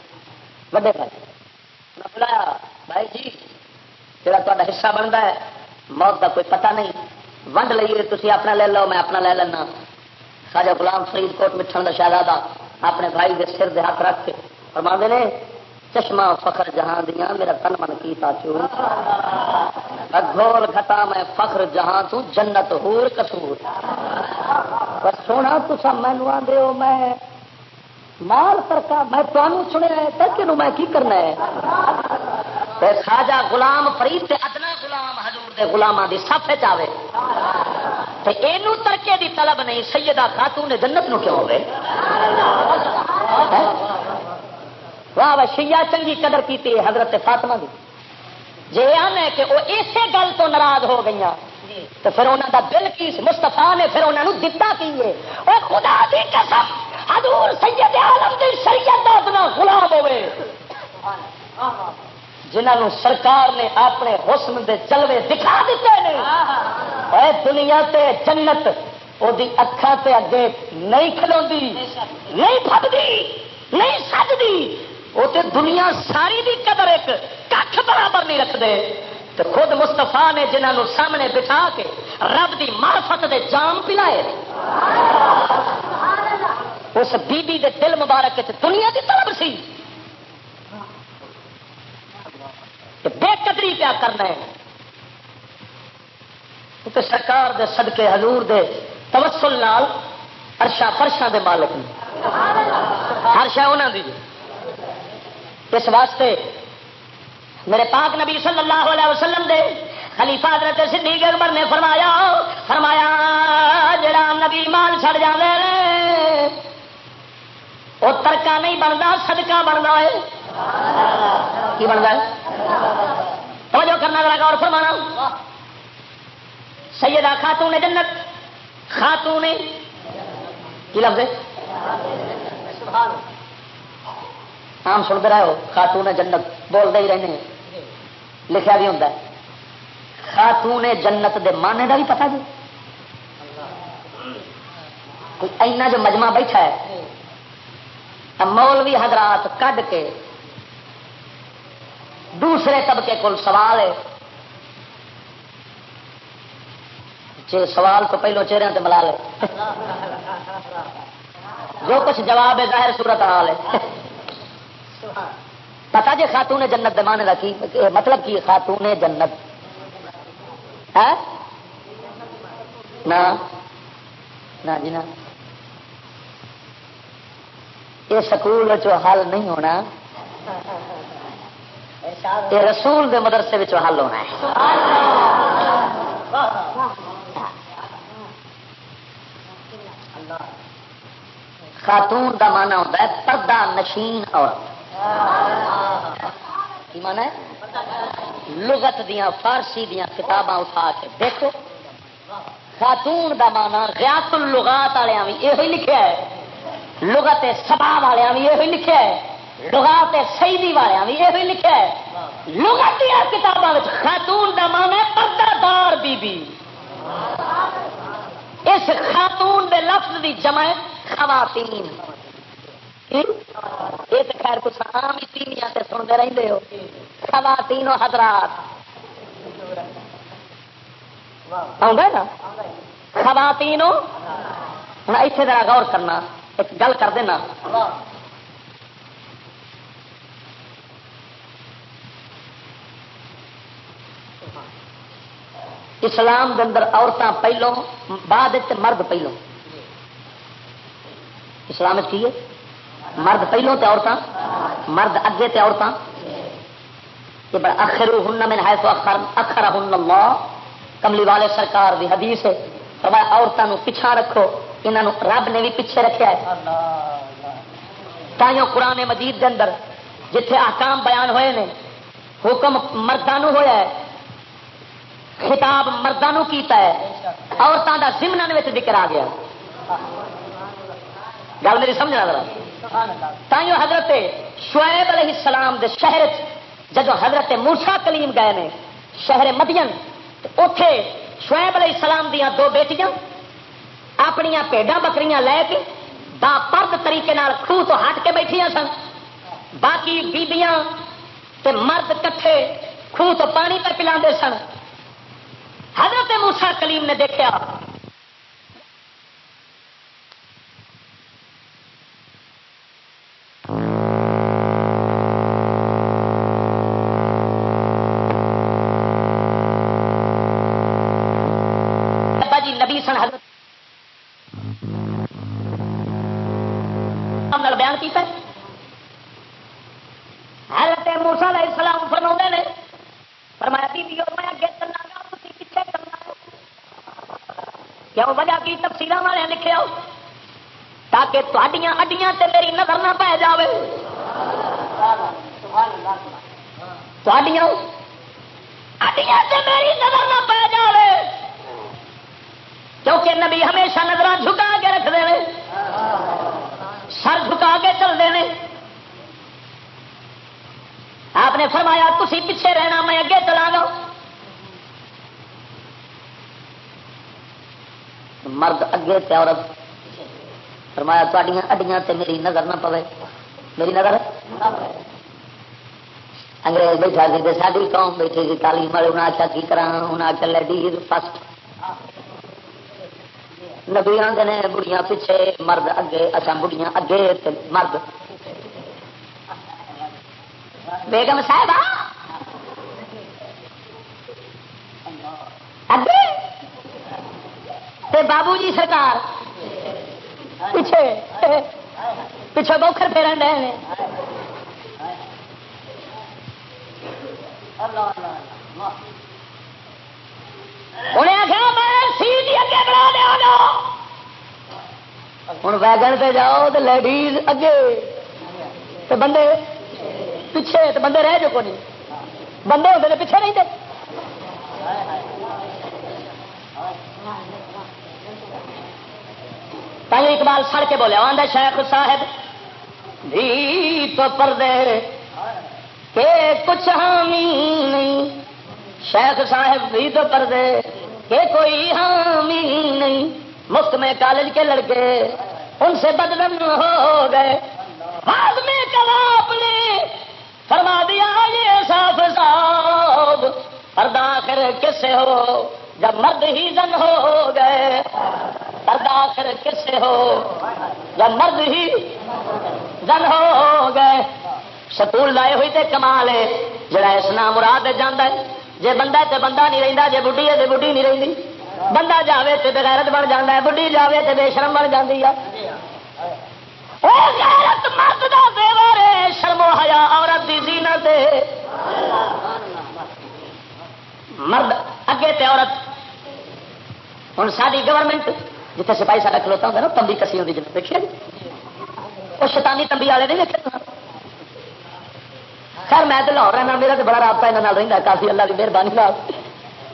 [SPEAKER 1] وڈے بھائی۔ بلایا، بھائی جی جا تا حصہ بنتا ہے، موت کا کوئی پتہ نہیں، ونڈ لیے تھی اپنا لے لو، میں اپنا لے لینا۔ خاجا غلام فرید کوٹ مٹھن کا شہزادہ اپنے بھائی کے سر دے ہاتھ رکھ کے فرما نے چشمہ فخر جہاں دیا، میرا تن من کی چون گھول گھٹا میں فخر جہاں تو جنت ہور کسور۔ پر سونا تو سب مینو آدھے ہو، میں مال ترکا میں تمہوں سنیا ترکے میں کی کرنا ہے؟ خاجا غلام فرید تے ادنا غلام حضور دے غلاماں دی صف چاہے تے اینو ترکے دی طلب نہیں، سیدہ خاتون جنت نو کیوں ہوئے واہ واہ شیا چنگی قدر کی حضرت فاطمہ دی۔ جی آنے کہ وہ اسی گل تو ناراض ہو گئی تو پھر انہوں دا دل کی مستفا نے پھر انہوں دتا کی وہ خدا دی قسم، حضور سید عالم دی شریعت دا اپنا غلام ہوئے۔ جنہوں سرکار نے اپنے حسن دے جلوے دکھا دیتے ہیں اے دنیا تے جنت وہ اکھان تے اگے نہیں کھلوندی، نہیں پھٹتی نہیں سجدی وہ تو دنیا ساری دی قدر ایک کھ برابر نہیں رکھتے تو خود مستفا نے جنہوں سامنے بٹھا کے رب دی معرفت دے جام پلائے اس بی بی دے دل مبارک دنیا کی طلب سی۔ بے قدری کیا کرنا ہے۔ تو سرکار دے صدقے حضور دے توسل لال ارشا فرشا دے مالک نے۔ ہر شا انہوں دی۔ اس واسطے میرے پاک نبی صلی اللہ علیہ وسلم دے خلیفہ حضرت صدیق اکبر نے فرمایا فرمایا، جڑا نبی مال چڑ جانے وہ ترکا نہیں بنتا، صدقہ بنتا ہے۔ کی بنتا ہے؟ توجہ کرنا لگا اور فرمانا۔ سیدہ خاتون جنت، خاتون کی لفظ ہے؟ عام سنتے رہے ہو، خاتون جنت، بولتے ہی رہنے لکھا بھی ہوتا ہے۔ خاتون جنت دے مانے کا بھی پتا جی۔ کوئی اینا جو مجمع بیٹھا ہے مولوی حضرات کڈ کے دوسرے طبقے کو سوال ہے۔ جی سوال تو پہلو چہرے سے ملا لے۔ جو کچھ جواب ہے، ظاہر صورت حال ہے۔ پتا جی خاتون جنت دمانے کا کی مطلب کی خاتون جنت؟ ہاں؟ ہے نہ جی نا. یہ سکول حل نہیں ہونا. یہ رسول دے مدرسے حل ہونا ہے. خاتون دا مانا ہوتا ہے پردہ نشین عورت. کی مانا ہے لغت دیا فارسی دیا کتاباں اٹھا کے دیکھو۔ خاتون دا مانا ریات الغات والے بھی یہ لکھا ہے۔ لغت سبا والے بھی یہ لکھا ہے۔ لغات سیدی والے بھی یہ لکھا ہے۔ لغت دیا کتابوں خاتون کا مان ہے پردہ دار بی بی اس خاتون دے لفظ دی جمع خواتین۔ یہ تو خیر کچھ عام ہی تینیا سے سنتے رہتے ہو۔ خواتین و حضرات نا؟ خواتین اتنے ذرا غور کرنا، ایک گل کر دینا۔ اسلام کے اندر عورتیں پہلو بعد مرد پہلو اسلام کی مرد پہلو تے عورتیں مرد اگے تے عورتیں یہ بڑا اخر ہن میں ہے تو اخر اخر ہن اللہ۔ کملی والے سرکار دی حدیث ہے۔ فرمایا عورتوں پچھا رکھو۔ انہوں رب نے بھی پیچھے رکھا ہے۔ تائیوں قرآن مجید کے اندر، جتھے آکام بیان ہوئے نے، حکم مردانو ہوا ہے، خطاب مردانو کیتا ہے عورتوں کا سمن ذکر آ گیا۔ گل میری سمجھنا ذرا۔ تائیوں حضرت شعیب علیہ السلام دے شہر جب حضرت مورسا کلیم گئے نے، شہر مدین اتے شعیب علیہ السلام دیا دو بیٹیاں اپنی پیڈا بکریاں لے کے با پرد طریقے خوہ تو ہٹ کے بیٹھیا سن۔ باقی بیبیاں تے مرد کٹھے خوہ تو پانی پر پلا سن۔ حضرت موسا کلیم نے دیکھا بیان کیا حضرت موسا علیہ السلام فرما نے فرمایا بی میں اگے چلنا گا پیچھے چلنا کیوں وجہ کی تفصیل والے لکھے ہو تاکہ تڈیاں اڈیاں تے میری نظر نہ پی جائے اڈیاں تے میری نظر نہ پی جائے کیونکہ نبی ہمیشہ نظر جھکا کے رکھتے ہیں سر جھکا کے چلتے ہیں۔ آپ نے فرمایا تھی پیچھے رہنا، میں اگے چلا گا. مرد اگے تے عورت فرمایا تھوڑیاں اڈیاں تے میری نظر نہ پوے. میری نظر؟ انگریز بیٹھا سی ساری قوم بیٹھی سی تعلیم والے انہیں آخیا کی کرا انہیں آخیا لیڈیز فسٹ. نبی آدھے نے بڑیاں پیچھے، مرد اگے اچھا بڑیاں اگے مرد۔ بیگم صاحب اگے! تے بابو جی سرکار۔ پیچھے پیچھے بوکھر پھیرن ڈے انہیں آخیا میں سیٹ اگے بنا دیا گا۔ ہوں ویگن پہ جاؤ تو لیڈیز اگے۔ تو بندے پیچھے تو بندے رہ جو کو نہیں۔ بندے ہوتے پیچھے نہیں دے پہلے اقبال سڑ کے بولے آدھا شیخ صاحب بھی تو پردے کہ کچھ حامی نہیں۔ شیخ صاحب بھی تو پردے کہ کوئی حامی نہیں مفت میں کالج کے لڑکے ان سے بدلن ہو گئے۔ بعد میں کلا اپنے فرما دیا، یہ صاف صاحب پردہ آخر کس سے ہو؟ جب مرد ہی زن ہو گئے۔ پردہ آخر کس سے ہو؟ جب مرد ہی زن ہو گئے۔ سکول لائے ہوئی تے کمال ہے، جڑا اس نام مراد جانا ہے۔ جے بندہ تے بندہ نہیں رہتا جے بڑھی ہے تے بڑھی نہیں رہی بندہ جاوے تے بغیرت بن جانا ہے بڑھی جاوے تے بے شرم بن جاتی ہے۔ غیرت مرد دا زیور ہے شرم و حیا عورت دی زینت ہے مرد اگے تے عورت۔ ہوں ساری گورنمنٹ جتنے سپاہی سارا کھلوتا ہوتا نا، تمبی کسی ہوتی جن دیکھیے۔ وہ شیطانی تمبی والے نہیں دیکھے خیر میں تو لاہور رہنا، میرا تو بڑا رابطہ یہاں رہتا کافی اللہ کی مہربانی کا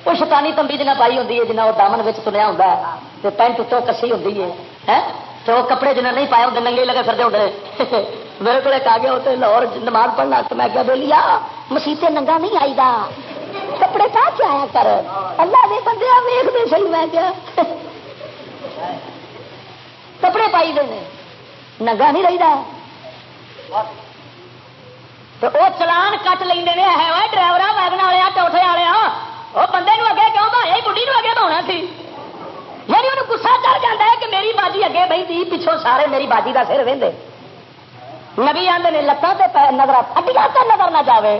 [SPEAKER 1] وہ شیطانی تمبی جنہیں پائی ہوتی ہے جنہیں وہ دامن تنیا ہوتا ہے تو پینٹ اتوں کسی ہوتی ہے تو وہ کپڑے جنہیں نہیں پائے ہوتے ننگے لگے پھرتے ہوتے میرے کو ایک آ گیا ہوتے لاہور نماز پڑھنا تو میں کیا بولیا مسیطے ننگا نہیں آئی گا کپڑے پا کے آیا کر۔ اللہ دے بندے ویخ دے صحیح، میں کیا کپڑے پائی دے ننگا نہیں رہی دا تو وہ چلان کٹ لیں ہے ڈرائیور ویگن والے ٹوٹے والے وہ بندے اگے کیوں بھائی بڑھی اگے بہنا سی یعنی انہوں گسا چڑھ جاتا ہے کہ میری باجی اگے بہی تھی پچھوں سارے میری باجی کا سر وہدے نبی آدھے نے لتان سے نظر اڈیا تو نظر نہ جائے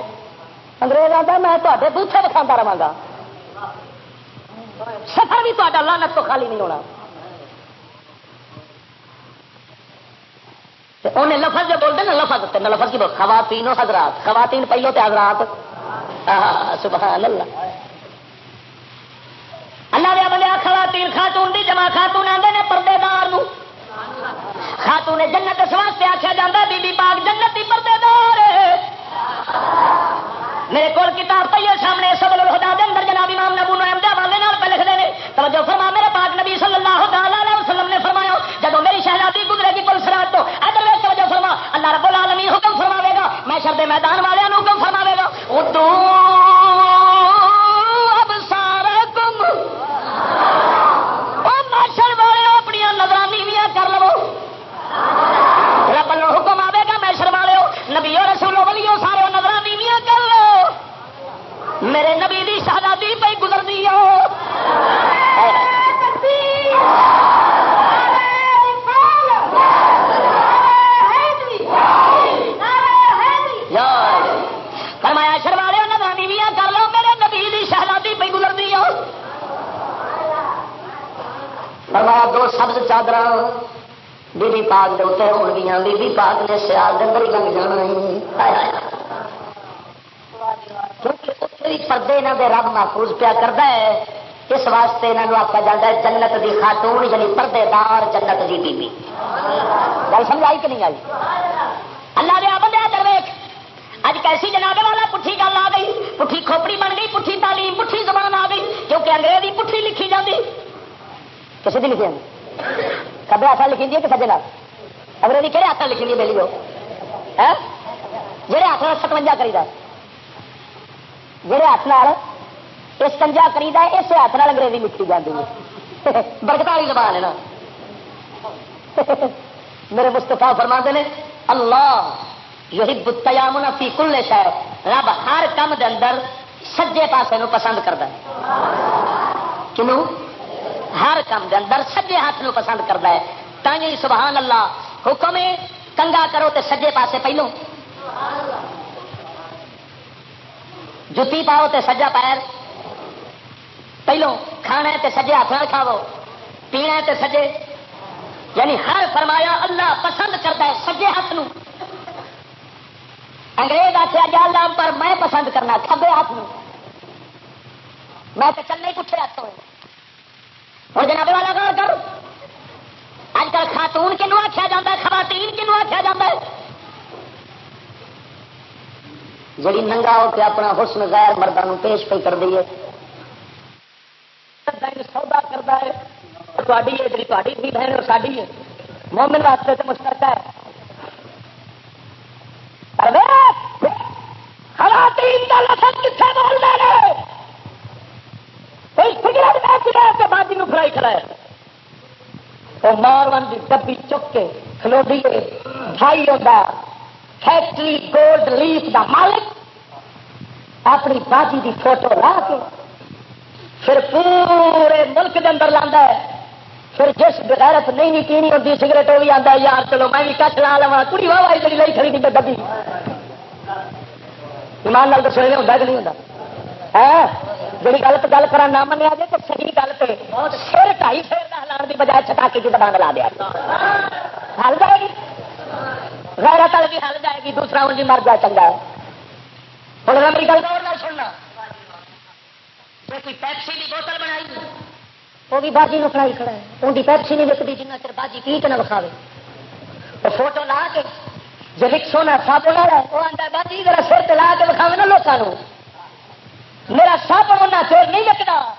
[SPEAKER 1] انگریز آتا میں تے بوٹے دکھا رہا سفر بھی تا لانت تو خالی نہیں ہونا انہیں لفظ جو بولتے نا، لفظ نا لفظ کی بول خواتین حضرات، خواتین پہلو تے حضرات۔ سبحان اللہ۔ اللہ دیا بندے خواتین خاتون دی جمع خاتون آدھے نے پردے دار خاتون جنت اس واسطے آخیا جا بی بی پاک جنت دی پردے دار میرے کو کتاب پہ سامنے، سبل الہدا دے اندر جناب امام نبو نعم دے والے نال پہ لکھ دے توجہ فرما، میرے پاک نبی صلی اللہ علیہ وسلم نے فرمایا جب میری شہزادی گزرے گی پل سرات تو، ادھر توجہ فرما، اللہ رب العالمین حکم فرماوے گا میں شرد میدان والے حکم فرماوے گا، اردو اب سارا کم ماشر والے اپنی نظر نیویاں کر لو۔ رب حکم آئے گا، میشر والے نبی رسولو بلیو میرے نبی دی شہزادی پہ گزر دی فرمایا شروالے نظر نیویاں کر لو، میرے نبی دی شہزادی پہ گزر دی فرمایا، دو سبز چادر بی بی پاک دے اتنے ہو گیا بی بی پاک نے سیال دن ہی لگ جانا پردے یہاں دے رب محفوظ پیا کرتا ہے، اس واسطے یہاں آخا جاتا ہے جنت دی خاتون یعنی پردے دار جنت دی بی بی گل سمجھ آئی کہ نہیں آئی؟ اللہ دیا درویش اج کیسی جناب والا پٹھی گل آ گئی، پٹھی کھوپڑی بن گئی، پٹھی تعلیم، پٹھی زبان آ گئی، کیونکہ انگریزی پٹھی لکھی جاتی کسی بھی لکھی کبے ہاتھ لکھی دی کہ سجے انگریزی کہڑے ہاتھ لکھی دی میری وہ جہے ہاتھ ستوجا کری جہے ہاتھ اس کنجا کری اس ہاتھ انگریزی لکھی جاتی ہے برکت والی زبان ہے نا میرے مستفا فرما نے اللہ یہی بتیامنا فی کل شہر رب ہر کام دے اندر سجے پاسے نو پسند کرتا ہے کنوں ہر کام دے اندر سجے ہاتھ نو پسند کرتا ہے تھی سبحان اللہ حکم کنگا کرو تے سجے پاسے پہلو جتی پاؤ تے سجا پیر۔ پہلو کھانا تے سجے ہاتھ کھاو پینا تے سجے۔ یعنی ہر فرمایا اللہ پسند کرتا ہے سجے ہاتھ نو۔ انگریز آخیا جا پر میں پسند کرنا کبے ہاتھ نو۔ میں تو چلنے پوچھے ہاتھ ہوئے۔ اور جناب والا گل کر اج کل خاتون کنو آخیا جا خواتین کنو آخیا جا جی ننگا ہو کے اپنا حسن غیر مردوں پیش پہ کر دیے سودا کرتا ہے۔ ہے جی تاری تھی بہن ساری ہے۔ مومن واسطے تو مشترک ہے۔ خواتین کا لفظ کتنے بول رہے کوئی سگریٹ میں باجی نو فرائی کھڑا ہے وہ مارون کی ڈبی چک کے کھلو دیے بھائی ہوتا فیکٹری گولڈ لیف کا مالک اپنی باجی کی فوٹو لا کے پھر پورے ملک کے اندر لانا ہے پھر جس بغیرت نہیں نہیں پینی ہوتی سگریٹ وہ بھی آتا ہے یار چلو میں بھی کچھ لا لوا کڑی واہ وائی جی لائی کھڑی تھی ڈبی ایمان لال دسو ہوتا کہ نہیں ہوتا جی گل گل کرا نہ منیا جائے تو صحیح گل پہ سر ڈائی سر کا ہلان کی بجائے چٹاکی کی دبان لا دیا ہل جائے گی غیرت والی بھی ہل جائے گی، دوسرا ان کی جی مر جائے، چنگا ہے۔ ہوں میری گل اور نہ سننا۔ کوئی پیپسی کی بوتل بنائی وہ بھی باجی نو فرائی کھڑا ہے۔ ان کی پیپسی نہیں وکتی جنہ چر باجی پی کے نہ وکھاوے۔ وہ فوٹو لا کے جب ایک سونا سب لا رہا ہے، وہ آتا ہے، باجی ذرا سر تے لا کے وکھاوے نا لوگوں میرا سب ہونا چیر نہیں وکتا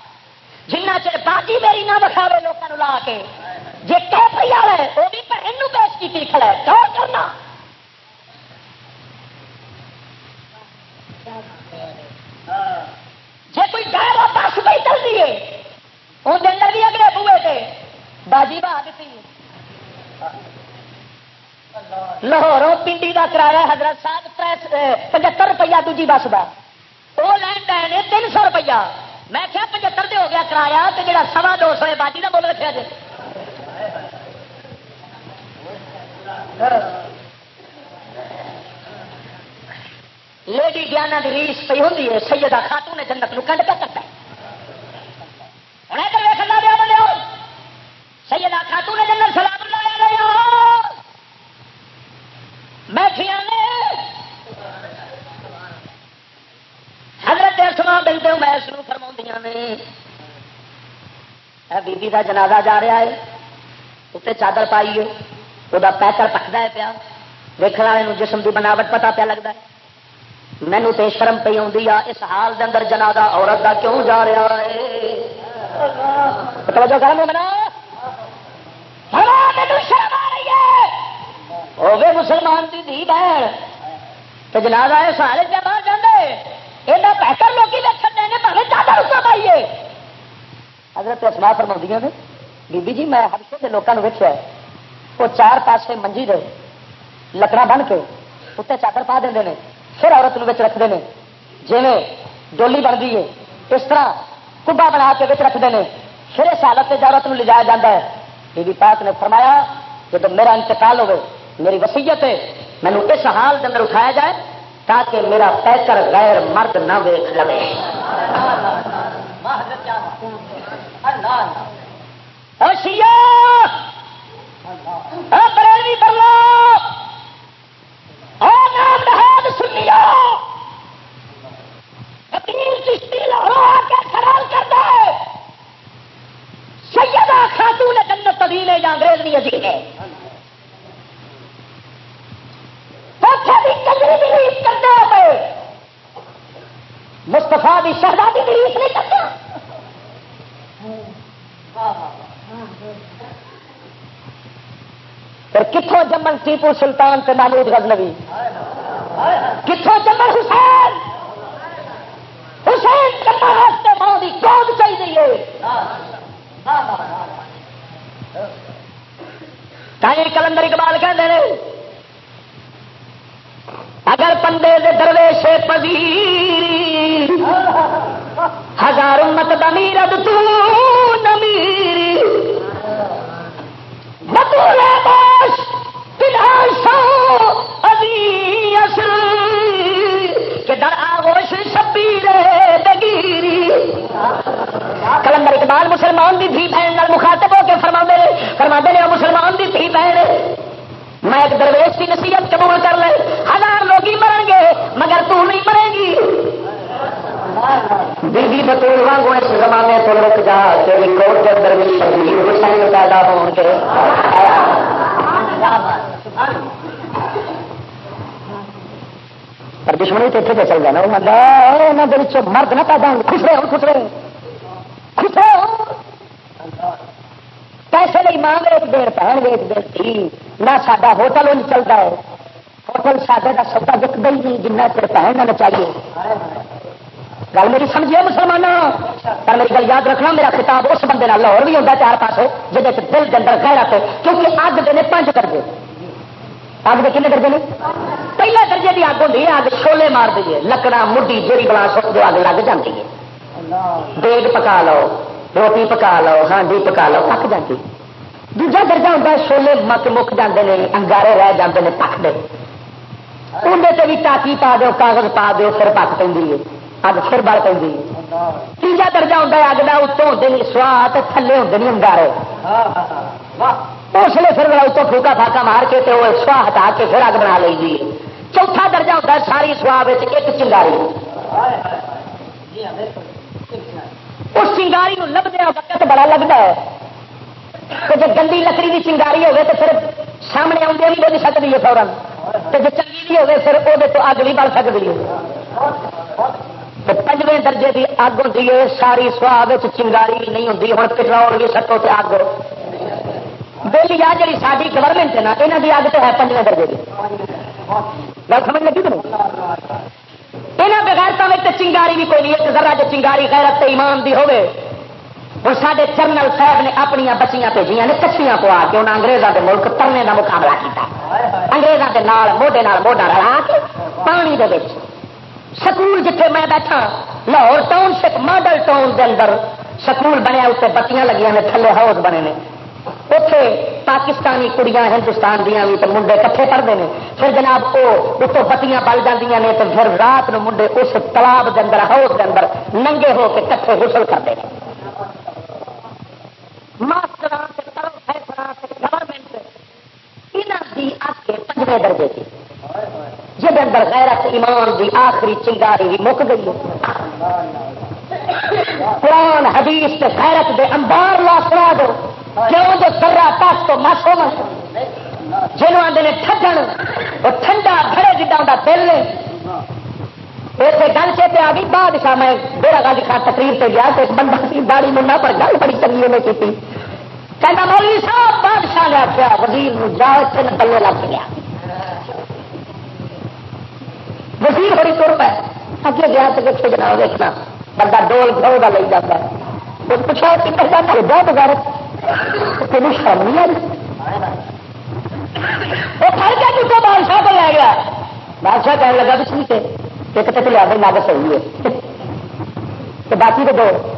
[SPEAKER 1] جنہ چر باجی میری نہ وکھاوے لوگوں لا کے۔ جی کیفری والا ہے وہ بھی بہن پیش کی کھڑا ہے کیا کرنا۔ جی کوئی گائے واپس پہ چل دیے اندر بھی اگلے بوے سے باجی بہا دیتی لاہوروں پنڈی کا کرایہ حضرت صاحب پچہتر روپیہ دوجی بس کا وہ لین دین تین سو روپیہ۔ میں کیا پچہتر ہو گیا کرایہ تو جا سوا دو سو باجی کا بول رکھا جی لیڈی گیانا کی ریس پی ہوں سیدہ خاتون نے جنت نو کنڈ پہ کرتا ہے۔ ہوں ادھر ویسا دیا سیدہ خاتون نے جنت سلام لایا نے۔ حضرت اسما ملتے میں اس فرما نے بی بی جنازہ جا رہا ہے اتنے چادر پائیے وہ پیکر پکتا ہے پیا دیکھنے والے جسم کی بناوٹ پتا پیا لگتا ہے مینو تو شرم پی آئی اس حال دے اندر جنازہ عورت کا کیوں جا رہا ہے توجہ کر منا ہوگے مسلمان کی دھی بہن تو جنازہ ہے سارے جب باہر جانے یہ پیکر لوگ دیکھتے ہیں پہلے زیادہ رسا پائیے حضرت اسما فرما نے بی بی جی میں ہر ہبشے کے لوگوں نے ویکیا وہ چار پاسے منجی دے لکڑا بن کے اتنے چادر پا دیں پھر عورت رکھتے ہیں جی ڈولی بن گئی ہے اس طرح کبا بنا کے رکھتے ہیں پھر اس حالت سے عورت لے جایا جاتا ہے۔ بی بی پاک نے فرمایا جب میرا انتقال ہوگا میری وسیعت ہے مینو اس حال کے اندر اٹھایا جائے تاکہ میرا پیکر غیر مرد نہ ویک لگے بریلوی بلو سنیا چشتی لاہور کے خراب کرتا ہے سیدہ خاتون جنت یا انگریز ہے۔ کرتے مستفا بھی شہزادی کی ریس نہیں پھر کتوں جمن ٹیپو سلطان سے محمود غزنوی؟ کتوں جمن حسین؟ حسین جمن واسطے ماں کی گود چاہیے تاہر کلندر اقبال کہتے ہیں اگر پندے دے درویش پذیر، ہزار امت بمیر اب تو نمیری کہ در آغوش شبیر دگیری۔ کلندر اقبال مسلمان دی دھی بہن مخاطب ہو کے فرما دے فرما دے مسلمان دی میں ایک درویش کی نصیحت قبول کر لے، ہزار لوگ ہی مرن گے مگر تو نہیں مرے گی۔ بیبی بطول وانگو اس زمانے تو رک جا تیری کوٹ کے اندر بھی شبیر حسین پیدا ہون کے۔ پر دشمنی تو اتنے چل جانا۔ وہ مطلب مرد نہ پیدا ہوں خوش رہے ہو خوش رہے خوش رہے ہو پیسے نہیں ماں ویچ دیر، بہن ویچ دیر تھی نہ سا ہوٹل ان چلتا ہے۔ ہوٹل سادے کا سودا وکتا ہی نہیں، جنہ چر بہن نہ چاہیے گل میری سمجھیے مسلمان پر میری گل یاد رکھنا، میرا کتاب اس بندے لاہور بھی ہوتا چار پاس جہد دل کے اندر گہرا پہ کیونکہ اگ دے پانچ درجے۔ اگ دے کنے درجے نے؟ پہلے درجے کی اگ ہوتی ہے اگ چھولے مار دیے لکڑا مڈی، جیڑی بلا سو جو اگ لگ جاتی ہے۔ دیگ پکا لو، روٹی پکا لو، ہانڈی پکا لو، پک جاتی دوجا درجہ ہوتا ہے، چھولے مک مک جاتے ہیں انگارے رہ جاتے ہیں پکتے اندر بھی ٹاکی پا دو کاغذ پا دو پھر پک پہ اگ پھر بڑھ پہ تیجا درجہ ہوتا ہے اگ کا اتوں ہوتے نہیں سواد تھلے ہوتے نہیں انگارے اس لیے پھر اتوں پھوکا پھاکا مار کے تو سواہ ہٹا کے پھر اگ بنا لی جی۔ چوتھا درجہ ہوتا ہے، ساری سواہ ایک چنگاری۔ اس چنگاری لبدیا وقت بڑا لگتا ہے۔ تو جب گندی لکڑی کی چنگاری ہوگی تو پھر سامنے آدھے بھی بول سکتی ہے فورن تو جب چنگی بھی ہوگی پھر وہ اگ بھی بڑھ سکتی ہے۔ پنجے درجے کی اگ ہوتی ہے ساری سواد چنگاری نہیں ہوتی ہوں پٹرول بھی سٹو تو اگ بولی آ جی ساری گورنمنٹ ہے نا یہاں کی اگ تو ہے پنجے درجے کی گل سمجھ لگی تمہیں یہاں بغیرتا میں تو چنگاری بھی کوئی نہیں ذرا جو چنگاری غیرت ایمان دی ہوے اور سارے چرنل صاحب نے اپنی بچیاں بھیجیاں نے کچھیاں پوا کے انہیں انگریزوں کے ملک ترنے کا مقابلہ کیا انگریزوں کے موڈے موڈا رلا کے پانی دے سکول جتھے میں بیٹھا، Lahore township, model town کے اندر سکول بنیا اتنے بتیاں لگی نے، تھلے ہاؤس بنے نے۔ اتے پاکستانی کڑیاں، ہندوستان دیا بھی تو منڈے کٹھے پڑھتے ہیں پھر جناب وہ اتوں بتیاں بل جی نے تو پھر رات نو منڈے اس تالاب کے اندر، ہاؤس کے اندر ننگے ہو کے کٹھے غسل کرتے ہیں ماسٹر گورنمنٹ یہاں کی آگے پنجے درجے کی جہد اندر غیرت ایمان دی آخری چنگاری بھی مک گئی ہے۔ قرآن، حدیث کے غیرت دے انبار لا سنا دو۔ کیوں جو سرا پاس تو ماسو مس۔ جنوب آدھے ٹھگن وہ ٹھنڈا بڑے جا دل نے اسے گل چیتے آ گئی، بادشاہ میں میرا گل خان تقریر سے گیا تو ایک بندہ سی داڑی منا پر گل بڑی چنگی نے کی کہنا مولوی صاحب، بادشاہ نے آخیا وزیر جاؤ، اتنے پلے لگ گیا۔ وزیر بڑی تر پہ اگے گیا تو دیکھے جناب دیکھنا بندہ ڈول گھو کا لے جاتا ہے۔ پوچھا کہ بہت غیرت۔ تین شرم نہیں آئی۔ وہ پھل کے جوٹا بادشاہ کو لے گیا۔ بادشاہ کہنے لگا بھی ٹھیک ہے۔ ایک تو لیا نگ صحیح ہے۔ تو باقی تو دو۔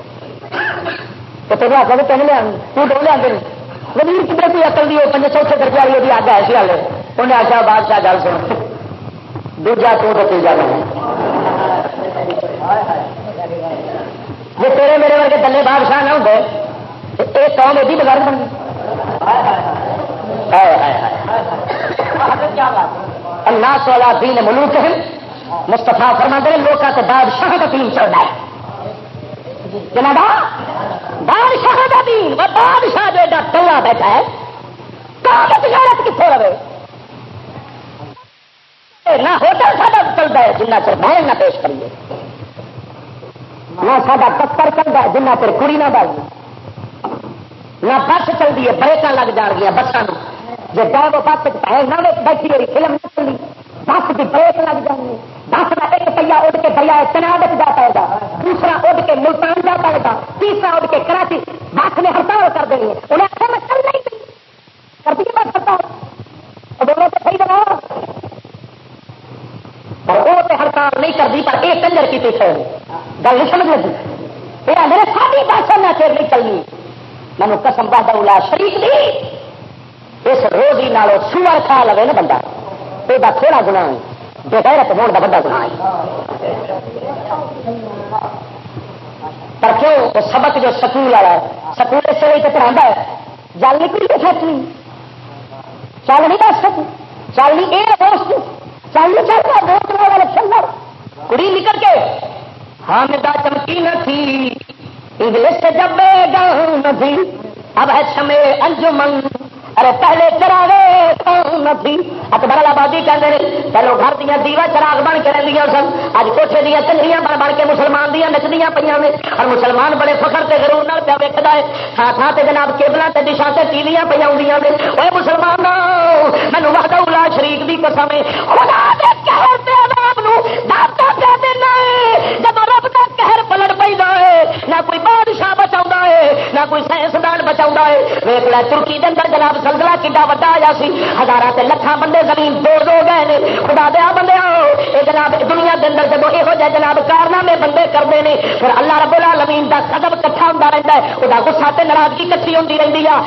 [SPEAKER 1] تو تین آخر تو تین لیا تو دو لیا وزیر کدھر کوئی اکل دی ہو پنجے چوتھے درجے والی، وہ اگ ایسی والے انہیں آخیا، بادشاہ، گل سن۔ دوجا تو تیجا نہیں جی تیرے میرے ورگے دلے بادشاہ نہ ہوں ایک قوم ایڈی بغیر بن گئی۔ اللہ سولا دین ملوک ہے مستفا فرما دے لوگ سے بادشاہ کا دین چل رہا ہے۔ جناب بادشاہ کا دین بادشاہ جو ایڈا ٹولا بیٹھا ہے کہاں تجارت کتوں رہے؟ نہ ہوٹل ساڈا چلتا ہے جنہ چر بہن نہ پیش کریے۔ نہ سا دفتر چلتا ہے جنہ چر کڑی نہ بال نہ بس چلتی ہے بریک لگ جان گیا بسان جی گئے بس پہ نہ بیٹھی ہوئی فلم نہ چلی۔ بس کی بریک لگ جانی بس کا ایک پہیا اڈ کے بھیا چناب جا پائے گا۔ دوسرا اڈ کے ملتان جا پائے گا۔ تیسرا اڈ کے کراچی۔ بس نے ہڑتال کر دینی ہے۔ انہیں آخر میں چل نہیں پی کرتی ہے بس ہڑتال۔ دونوں تو صحیح بنا اور وہ تو ہڑتال نہیں کرتی، پر یہ کنجر کی پیچھے گل نہیں سمجھ لگی؟ یہ میرے ساری بادشاہ نہ چیر نہیں چلنی۔ مینو قسم بہت الا شریف دی۔ اس روزی نالوں سور کھا لے نا بندہ۔ یہ تھوڑا گنا بے غیرت ہونے کا بڑا گنا پر کیوں؟ وہ سبق جو سکول والا سکول اس لیے پڑھا ہے۔ جل نکلی تو فیکٹری چل نہیں دس سکتی چالی یہ چاہیے چالی چلتا دوست والے چلنا کڑی نکل کے حامدہ چمکی نہ تھی۔ انگلش جب گاؤں نہ تھی، اب ہے سمے انجمن۔ ارے پہلے چراغے تھی؟ اکبر آبادی کہتے ہیں پہلو گھر دیا دیوا چراغ بن کے رہی سن۔ اج کوٹے دیا چنگیاں بن بن کے مسلمان دیا نچدیا پہ نے۔ اور مسلمان بڑے فخر سے ضرور نہ پیا ویکتا ہے۔ تھان تھان سے جناب کیبل سے دشا سے ٹیویاں پہ آدی نے۔ وہ مسلمان مینو وقت الا شریف کی قسم خدا جب رب کا قہر پلٹ پہ نہ کوئی بادشاہ بچا ہے، نہ کوئی سائنسدان بچا ہے۔ ویک ل ترکی کے اندر جناب سلسلہ کتا وا آیا سی۔ ہزار سے لکھان بندے زمین دو دو گئے نے۔ خدا دیا بندے آؤ۔ یہ جناب، دنیا کے اندر جب یہو جہ جناب کارنامے بندے کرتے ہیں پھر اللہ رب العالمین کا قدم کٹھا ہوتا رہتا ہے۔ وہ گسا تے ناراضگی کٹھی ہوتی رہتی ہے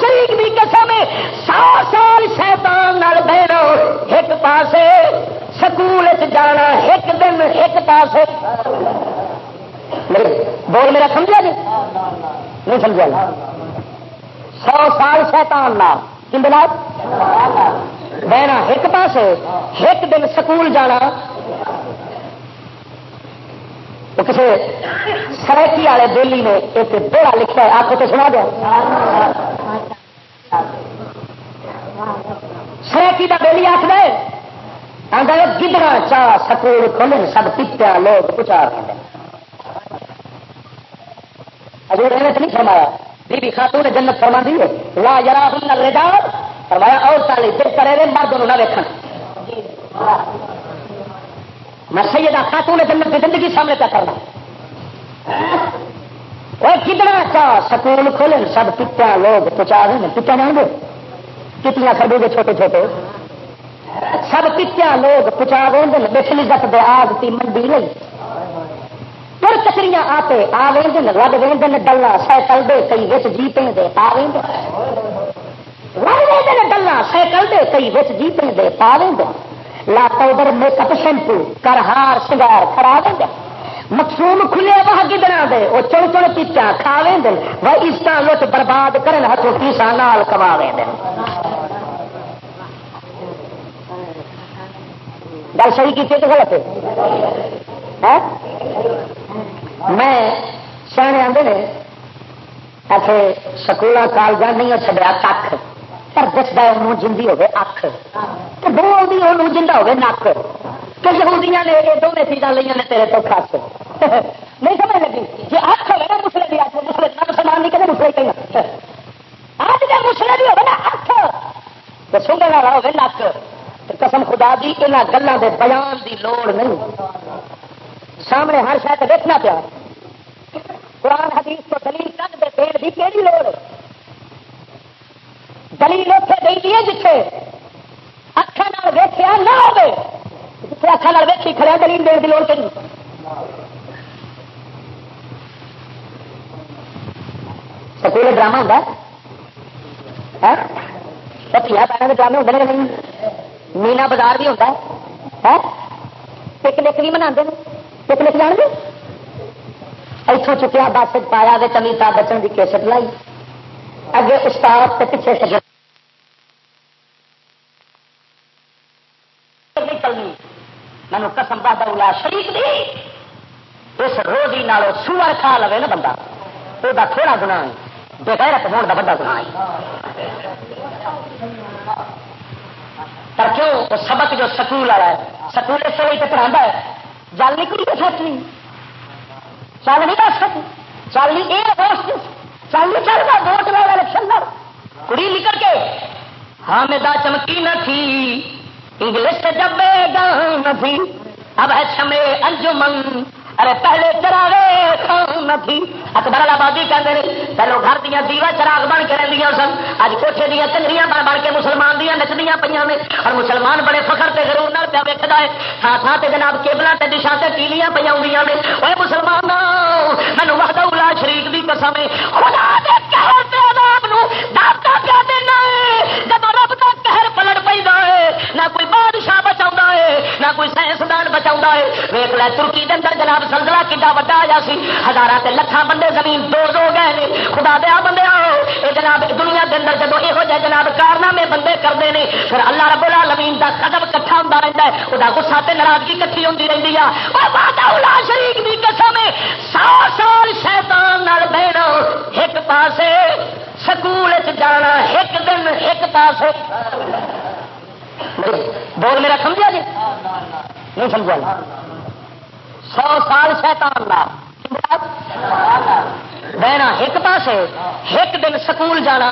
[SPEAKER 1] شریف بھی قسم سو سال شیطان بہنا ایک پاسے سکول جانا، ایک دن ایک پاسے۔ پاس بول میرا سمجھا جی نہیں سمجھا سو سال شیطان نہ بہنا ایک پاس ایک دن سکول جانا۔ تو کسی سرکی والے بولی نے ایک بڑا لکھا ہے آپ کو تو سنا دیا۔ سرکی کا بولی آخ دے گدڑا چاہ سکول کھولے سب پتیا لوگ پچا حضور نے نہیں فرمایا۔ بی بی خاتون جنت فرما دی ہے۔ لا یرا ہن الرجال۔ فرمایا، اور تالی دل کرے رے مرد نو نہ ویکھن۔ میں سیدہ خاتون جنت کی زندگی سامنے پہ کرنا وہ کتنا چا سکول کھولے، سب پتیا لوگ پچا رہے ہیں۔ پتیا جان گے کتنا خربو گے چھوٹے چھوٹے؟ سب پتیا لوگ پچا رہے ہیں۔ بچلی دس دے آگ کی منڈی نہیں تر کچریاں آتے، آ وین رب وین ڈلا سائیکل دے کئی بچ جیتے دے پا وین رب وین ڈلا سائیکل دے کئی بچ جیتے دے پا وین لا پاؤڈر، میک اپ شیمپو، کر ہار سنگار کرا دیں مخصوم کھلے وہ گدڑا دے وہ چڑ چڑ پیچا کھا وین وہ اس کا لٹ برباد کرن ہاتھوں پیسا نال کما وین گل صحیح کی غلط ہے؟ میں سیانے آتے نے ایسے سکول کالج نہیں چڑیا کھ پر دستا انہوں جی ہوگی اکھ تو بولتی انہوں جا ہوگی نک۔ تو یہودیاں نے یہ دونوں چیزاں لیا نے تیرے تو خاص۔ نہیں سمجھ لگی؟ جی اکھ ہوگا نا مسلے بھی اکھ مسلے نہ مسلمان نہیں کہتے مسلے کہیں اج کے مسلے بھی ہوگا نا اکھ تو سنگنے والا ہوگی نک۔ قسم خدا دی یہاں گلوں کے بیان دی لوڑ نہیں۔ سامنے ہر شاید دیکھنا پیا قرآن حدیث کو دلیل کر دے پیڑ کی کہڑی لوڑ دلیل اتنے دے دیے جتنے اکھان ویخیا نہ ہو جتنے اکھان ویکھی کھڑا ہاں، دلیل دین کی لوڑ ہاں؟ کہ سکول ڈرامہ ہوتا ہے؟ پتھیا پیروں کے ڈرامے ہوتے ہیں مینا بازار بھی ہوتا ہے ہاں؟ پکنک بھی منا پکنک جان گے اتوں چکیا بس پایا گے بچن کی کیسٹ لائی۔ اگے استاد کے پیچھے سجا مینو قسم بہادر شریف دی۔ اس روزی نالوں سور کھا لے نا بندہ۔ وہ تھوڑا گنا بغیرت ہونے کا بڑا گنا پر کیوں؟ وہ سبق جو سکول والا ہے، سکول اس طرح پڑھا ہے۔ جل نکلی سچ نہیں۔ چل نہیں دس سکتی چل نہیں یہ دوست چل نہیں چلتا ووٹ والا الیکشن لڑ کڑی نکل کے۔ ہاں حامدہ چمکی نہ تھی۔ انگلش جب گا نہ تھی۔ اب ہے چھمے انجمن۔ ارے پہلے چراغے تھی؟ اکبر آبادی کہتے ہیں پہلو گھر دیا دیوا چراغ بن کے رہی سن۔ اج کوٹے دیا چنگریاں بن بن کے مسلمان دیا نچدیا پہ نے۔ اور مسلمان بڑے فخر سے ضرور نہ پیا ویکتا ہے۔ تھان تھان سے جناب کیبل سے دشا سے ٹیلیاں پہ آدی نے۔ وہ مسلمان مینو وقت الا شریف کی قسم خدا دے قہر عذاب نو داتا پیا دینا ہے۔ جب رب کا قہر پلٹ پہ نہ کوئی بادشاہ بچا ہے، نہ کوئی سائنسدان بچا ہے۔ ویک لے، ترکی کے اندر جناب سلسلہ کتا وا آیا سی۔ ہزار سے لکھان بندے زمین دو دو گئے نے۔ خدا دیا بندے آؤ۔ یہ جناب، دنیا کے اندر جب یہو جہ جناب کارنامے بندے کرتے ہیں پھر اللہ رب العالمین دا قدم کٹھا ہوتا رہتا ہے۔ وہ گسا تے ناراضگی کٹھی ہوتی رہتی ہے وہ بادہ شریف کی قسم سو سال شیطان بہنا ایک پاسے سکول جانا، ایک دن ایک پاسے مطلب بول میرا سمجھا جی؟ نہیں سمجھا جی۔ سو سال شیطان بہنا ایک پاس ایک دن سکول جانا۔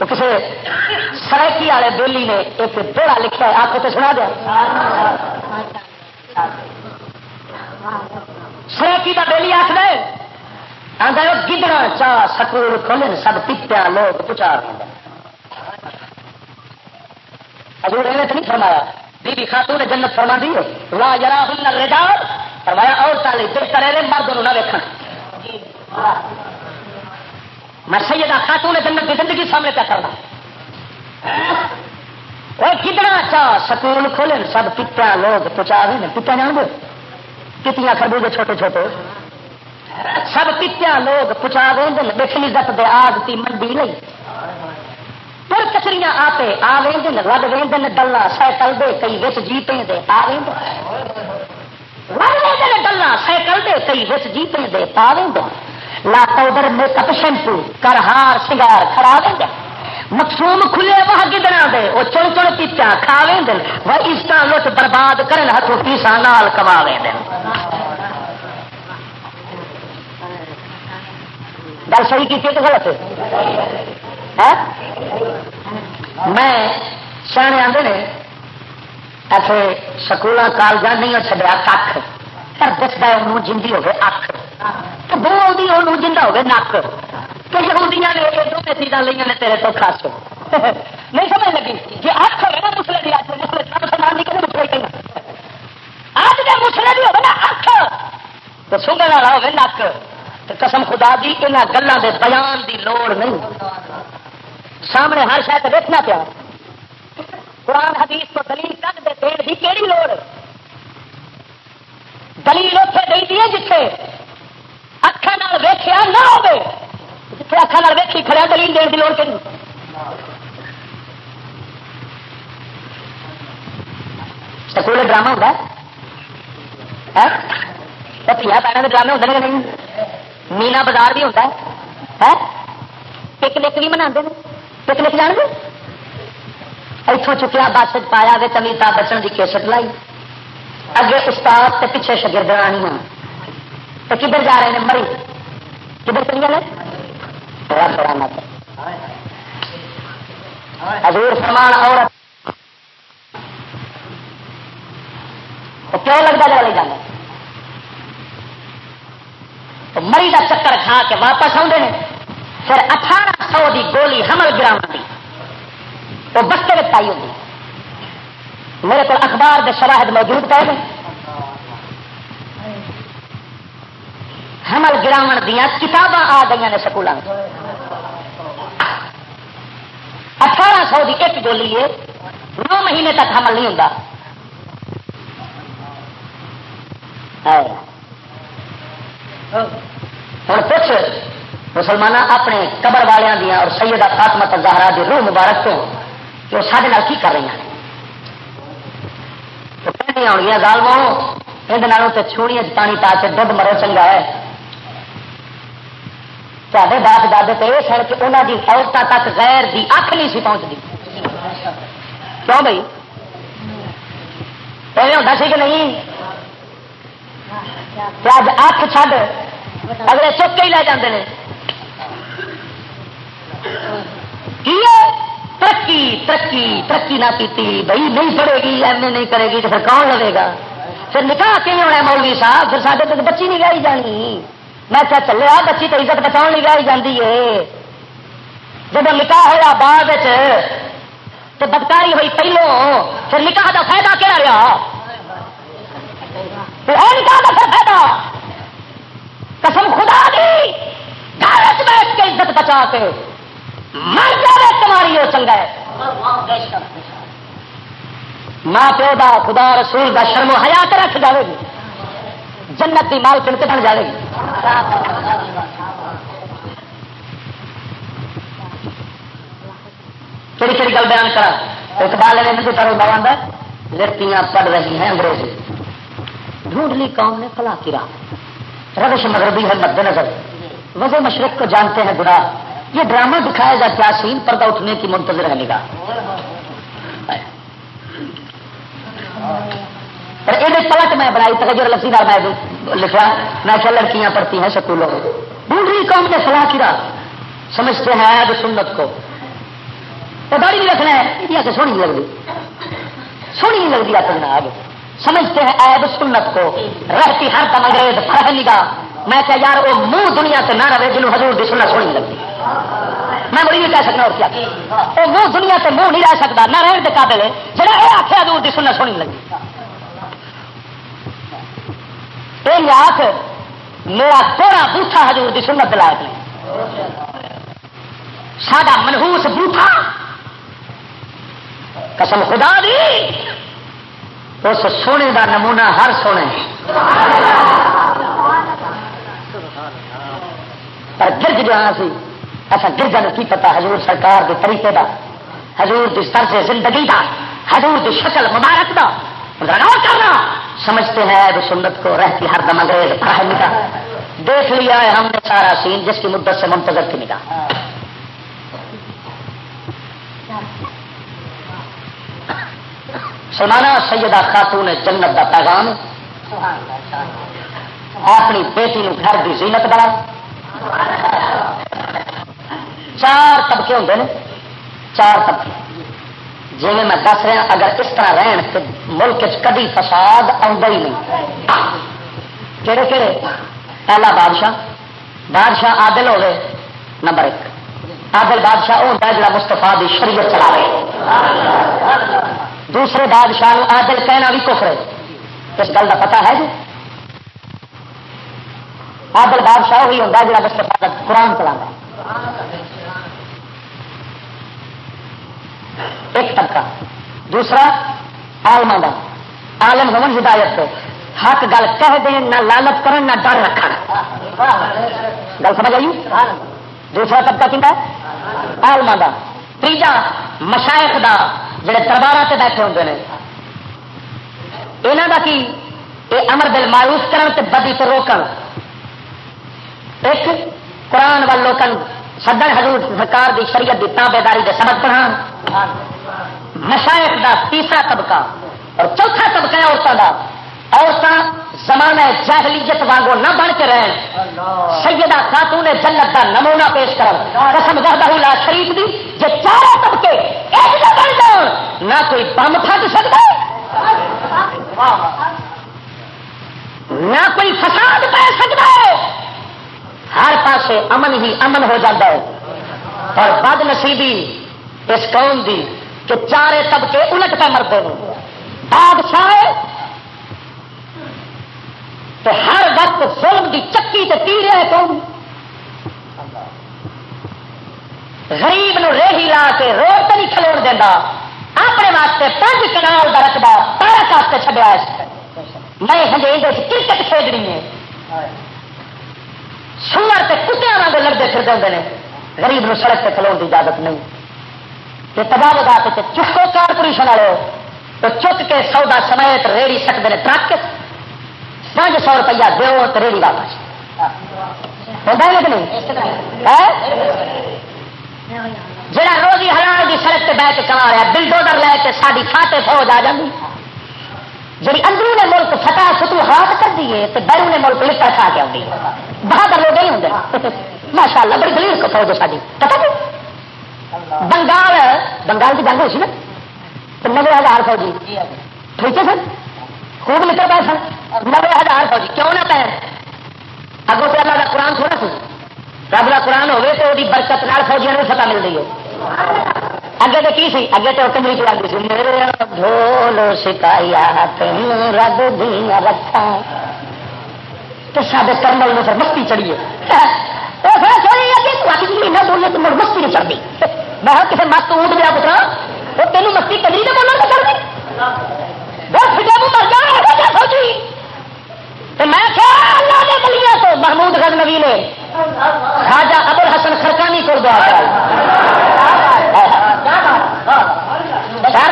[SPEAKER 1] کسی سرکی والے بولی نے ایک بڑا لکھا ہے، آپ کو تو سنا دیا سرکی کا بےلی آخر آدھا گدڑا چاہ سکول کھولے سب پتیا لوگ پچا حضور نے تو نہیں فرمایا، بی بی خاتون نے جنت فرما دی لا یرا ہن الرجال، فرمایا عورتوں لیے بہتر ہے مردوں نہ ویکھن۔ میں سیدہ خاتون جنت کی زندگی سامنے پہ کرنا۔ وہ کتنا چاہ سکول کھولے سب پتیا لوگ پچا رہے ہیں۔ پتیا جان گے کتنیا خربوزے چھوٹے چھوٹے۔ سب پتیا لوگ پچا رہے ہیں دیکھنی عزت دے آگ منڈی نہیں۔ پھر کچریاں آتے آ وین رد وین ڈلا سائیکل دے کئی بچ جیتے دے آ وین ڈلا سائیکل دے کئی بچ جیتے دے پا وین لا پاؤڈر میک اپ شیمپو، کر ہار، سنگار کھڑا دیں مخصوم کھلے وہ گدڑا دے، وہ چڑ چڑ پیچا کھا دیں وہ اس کا لٹ برباد کرن ہاتھوں پیسا نال کما دیں گل صحیح کی کہ غلط؟ میں سیانے آتے نے ایسے سکول کالج نہیں چڈیا کھ پر دستا انہوں جنگی ہوگی اکھ۔ تو بولتی انہوں جنگا ہوگی نک۔ تو یہودیاں نے یہ دونوں چیزاں لیا نے تیرے تو خاص۔ نہیں سمجھ لگی؟ جی اکھ ہوگا نا مسلے کی اچھے مسلے مسلمان نہیں کہ مسلے کہیں اج کے مسلے بھی ہوگا نا اکھ۔ تو سنگن والا ہوگی نک۔ قسم خدا دی یہاں گلوں کے بیان دی لوڑ نہیں۔ سامنے ہر شاید دیکھنا پیا۔ قرآن حدیث کو دلیل کر دے، دین کی کہڑی لوڑ؟ دلیل اتنے دے دی جتھے اکھان ویخیا نہ ہو جتھے اکھان ویکھی کھڑا ہاں، دلیل دین کی لوڑ ہاں؟ کہ سکول ڈرامہ ہوتا ہے؟ پیا پیروں کے ڈرامے ہوتے ہیں نہیں؟ مینا بازار بھی ہوتا ہے۔ پکنک بھی منا پکنک جان گے اتوں چکیا بس پایا گے تمیتا بچن کی کیسٹ لائی۔ اگے استاد تے پیچھے شگرد آنی ہاں۔ تو کدھر جا رہے ہیں مری۔ کدھر چلی گئے؟ تھوڑا تھوڑا مت۔ حضور فرمان عورت۔ کیوں لگتا جا لے جانا تو مری کا چکر کھا کے واپس آتے ہیں پھر اٹھارہ سو کی گولی حمل گرام کی وہ بستے میں پائی ہوگی میرے کو اخبار کے شواہد موجود پے گئے حمل گراو دیا کتاباں آ گئی نے سکولوں اٹھارہ سو کی ایک گولی ہے۔ نو مہینے تک حمل نہیں ہوتا ہوں کچھ مسلمان اپنے قبر والوں دیا اور سیدہ فاطمہ زہرا دی روح مبارک تو کہ وہ سارے کی کر رہی ہیں کہنی آن گیا گالموں یہ چھوڑی پانی پا کے دھد مرو چنگا ہے۔ تے باپ دادے تو یہ سن کہ انہوں کی عورتوں تک غیر دی اکھ نہیں سی پہنچتی کیوں بھائی ایویں ہوتا سی کہ نہیں؟ اج اکھ اگلے چک ہی لے جاتے ہیں ترقی ترقی ترقی نہ پیتی بھائی نہیں پڑے گی ایم اے نہیں کرے گی تو پھر کون لگے گا پھر نکاح کیوں ہونا مولوی صاحب پھر سارے تو بچی نہیں گائی جانی میں کیا چلے آ بچی تو عزت بچاؤ نہیں گائی جاتی ہے جب نکاح ہوا بعد تو بدکاری ہوئی پہلو پھر نکاح کا فائدہ کیا رہا نکاح کا پھر فائدہ۔ قسم خدا دی گھر بیٹھ کے عزت بچا کے مر جائے تمہاری وہ چنگا ہے ماں پیو دا خدا رسول دا شرم و حیات رکھ جائے گی۔ جنت کی مال کن کے بن جائے گی گل بیان کرا اقبال نے مجھے کرو بابا لڑکیاں پڑھ رہی ہیں انگریزی۔ ڈھونڈ لی قوم نے فلاں کی راہ۔ روش مغربی ہے مد نظر وضو مشرق کو جانتے ہیں گناہ یہ ڈرامہ دکھائے گا کیا سین پردہ اٹھنے کی منتظر ہے نگاہ اور یہ پلٹ میں بنائی تک جو لفظی دار میں لکھا میں کیا لڑکیاں پڑھتی ہیں سکولوں میں۔ ڈھونڈ قوم نے فلاں کی راہ۔ سمجھتے ہیں آج سنت کو۔ تو داڑھی بھی رکھنا ہے۔ یہ سونی نہیں لگتی۔ سونی نہیں لگتی اپنا آگ سمجھتے ہیں عیب سنت کو، رہتی ہر دم انگریز، فرح نگاہ میں کہ یار، وہ منہ دنیا سے نہ رہے جنہوں حضور دی سنت سونی لگتی۔ میں بڑی نہیں کہہ سکنا اور کیا۔ وہ منہ دنیا سے منہ نہیں رہ سکتا، نہ رہن کے قابل ہے۔ جہاں یہ آخر حضور دی سنت سونی لگتی۔ یہ آخ میرا تھوڑا بوٹا حضور دی سنت لائق نہیں۔ ساڈا منہوس بوٹا قسم خدا دی! اس سونے دا نمونہ ہر سونے پر گرج جو سی، ایسا گرجا نے کی پتا حضور سرکار کے طریقے دا، حضور دی سر سے زندگی دا، حضور دی شکل مبارک دا۔ کرنا، سمجھتے ہیں اب سنت کو رہتی ہر دم انگریز نکاح دیکھ لیا ہے ہم نے سارا سین، جس کی مدت سے منتظر کی نکاح سنانا، سیدہ خاتون جنت کا پیغام اپنی بیٹی نو گھر کی زینت بنا. چار طبقے ہوں نے. چار طبقے. جی میں دس رہا اگر اس طرح رہن تو ملک کدی فساد ہی نہیں. کہڑے کہڑے پہلا بادشاہ. بادشاہ عادل ہوئے نمبر ایک. عادل بادشاہ وہ ہوتا ہے جڑا مستفا کی شریعت چلا رہے دوسرے بادشاہ عادل کہنا بھی کفر ہے۔ اس گل کا پتا ہے جی۔ عادل بادشاہ وہی ہوتا ہے جڑا قرآن چلا ایک طبقہ۔ دوسرا آلما کا آلم ہون ہدایت سے حق گل کہہ دیں نہ لالت کرن، نہ ڈر رکھنا گل سمجھ آئی؟ دوسرا طبقہ کتا آلما کا تیجا، مشائق دا۔ جڑے دربار سے بیٹھے ہوتے ہیں یہاں کا کی؟ یہ امر دل مایوس کرن تے بدی تو روکن۔ ایک قرآن وال لوکن سدن حضور سرکار دی شریعت دی تابے داری کے سبق پڑھا مشائق دا تیسرا طبقہ اور چوتھا طبقہ ہے عورتوں کا عورتیں زمانہ جاہلیت وانگو نہ بن کے رہن۔ سیدہ خاتون جنت کا نمونہ پیش کر قسم وحدہ لا شریف دی جے چاروں طبقے ایک نہ بن جان نہ کوئی بم پھٹ سکتا نہ کوئی فساد پہ سکتا ہے ہر پاسے امن ہی امن ہو جاتا ہے۔ اور بد نصیبی اس قوم دی کہ چارے طبقے الٹ پہ مرتے ہیں بادشاہ تو ہر وقت ظلم دی چکی تے تیر ہے کون؟ غریب نو ریہی لا کے روڈ تو نہیں کھلوڑ دینا اپنے واسطے پانچ کنال کا رقبہ پارک واسطے چڈیا میں ہجے کرکٹ کھیڈنی ہے۔ سور سے کتیا واگ لڑتے پھر دے غریب نو سڑک سے کھلو کی اجازت نہیں۔ کہ تباہ لگا کے چکو کارپوریشن والے تو چک کے سودا سمیت ریڑی سکتے ہیں ٹرک پانچ سو روپیہ دو تو ریڑی واپس۔ ہوتا ہے کہ نہیں؟ جہاں روزی حلال کی سڑک بہ کے کما رہا بلڈوزر لے کے ساری کھاتے فوج آ جاتی جی اندرون ملک فتح ستو ہاتھ کر دیے تو بیرون ملک لکھا کھا کے آتی بہادر لوگ نہیں ہوں ماشاء اللہ بڑی دلیل کو فوج ساری پتا نہیں؟ بنگال بنگال کی جنگ ہوئی نا؟ تو نبے ہزار فوجی۔ ٹھیک ہے سر؟ خوب نکل پائے سن نبے ہزار فوجی، کیوں نہ پہ اگوں سے اللہ کا قرآن تھوڑا سی رب کا قرآن ہوگی تو وہ برکت نال فوجیاں نے فتح مل رہی ہے اگے تو کی سی؟ اگے تو کمری چلا سی۔ میرے ڈھول سکایا تین رب دیا رکھا تو سارے کرمل میں پھر مستی چڑھیے مہینہ بولے تو مڑ مستی نہیں چڑھتی میں کسی مت اونٹ دیا پترا، وہ تینوں مستی کدی تو بولنا تو چڑھ گئی حضرت نبی نے راجا ابر حسن خرکانی کو دعا کرائی۔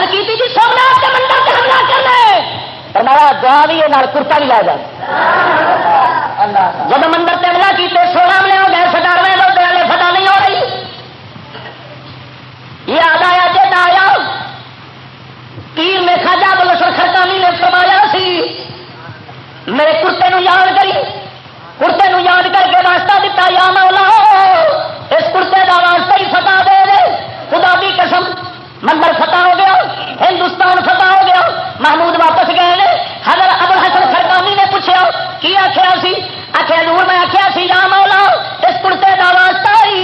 [SPEAKER 1] کی جی، مندر پہ حملہ کرنا ہے ہمارا دعا بھی ہے کرتا بھی لا جائے۔ جب مندر پہ حملہ کیتے سولہ میں ہو گئے سدار میں لوگ پہلے فتح نہیں ہو رہی۔ یہ آدھا آیا کہ نہ آیا۔ پیر نے خواجہ بلوسر خرکانی نے فرمایا سی، میرے کرتے نو یاد واسطہ دتا یا مولا، اس کرتے کا واسطہ ہی فتح دے دے۔ خدا بھی قسم، مندر فتح ہو گیا، ہندوستان فتح ہو گیا، محمود واپس گئے حضرت ابو حسن خرکانی نے پوچھا، کی آخیا سی؟ آخیا نور میں آخیا سی، یا مولا، اس کرتے کا واسطہ ہی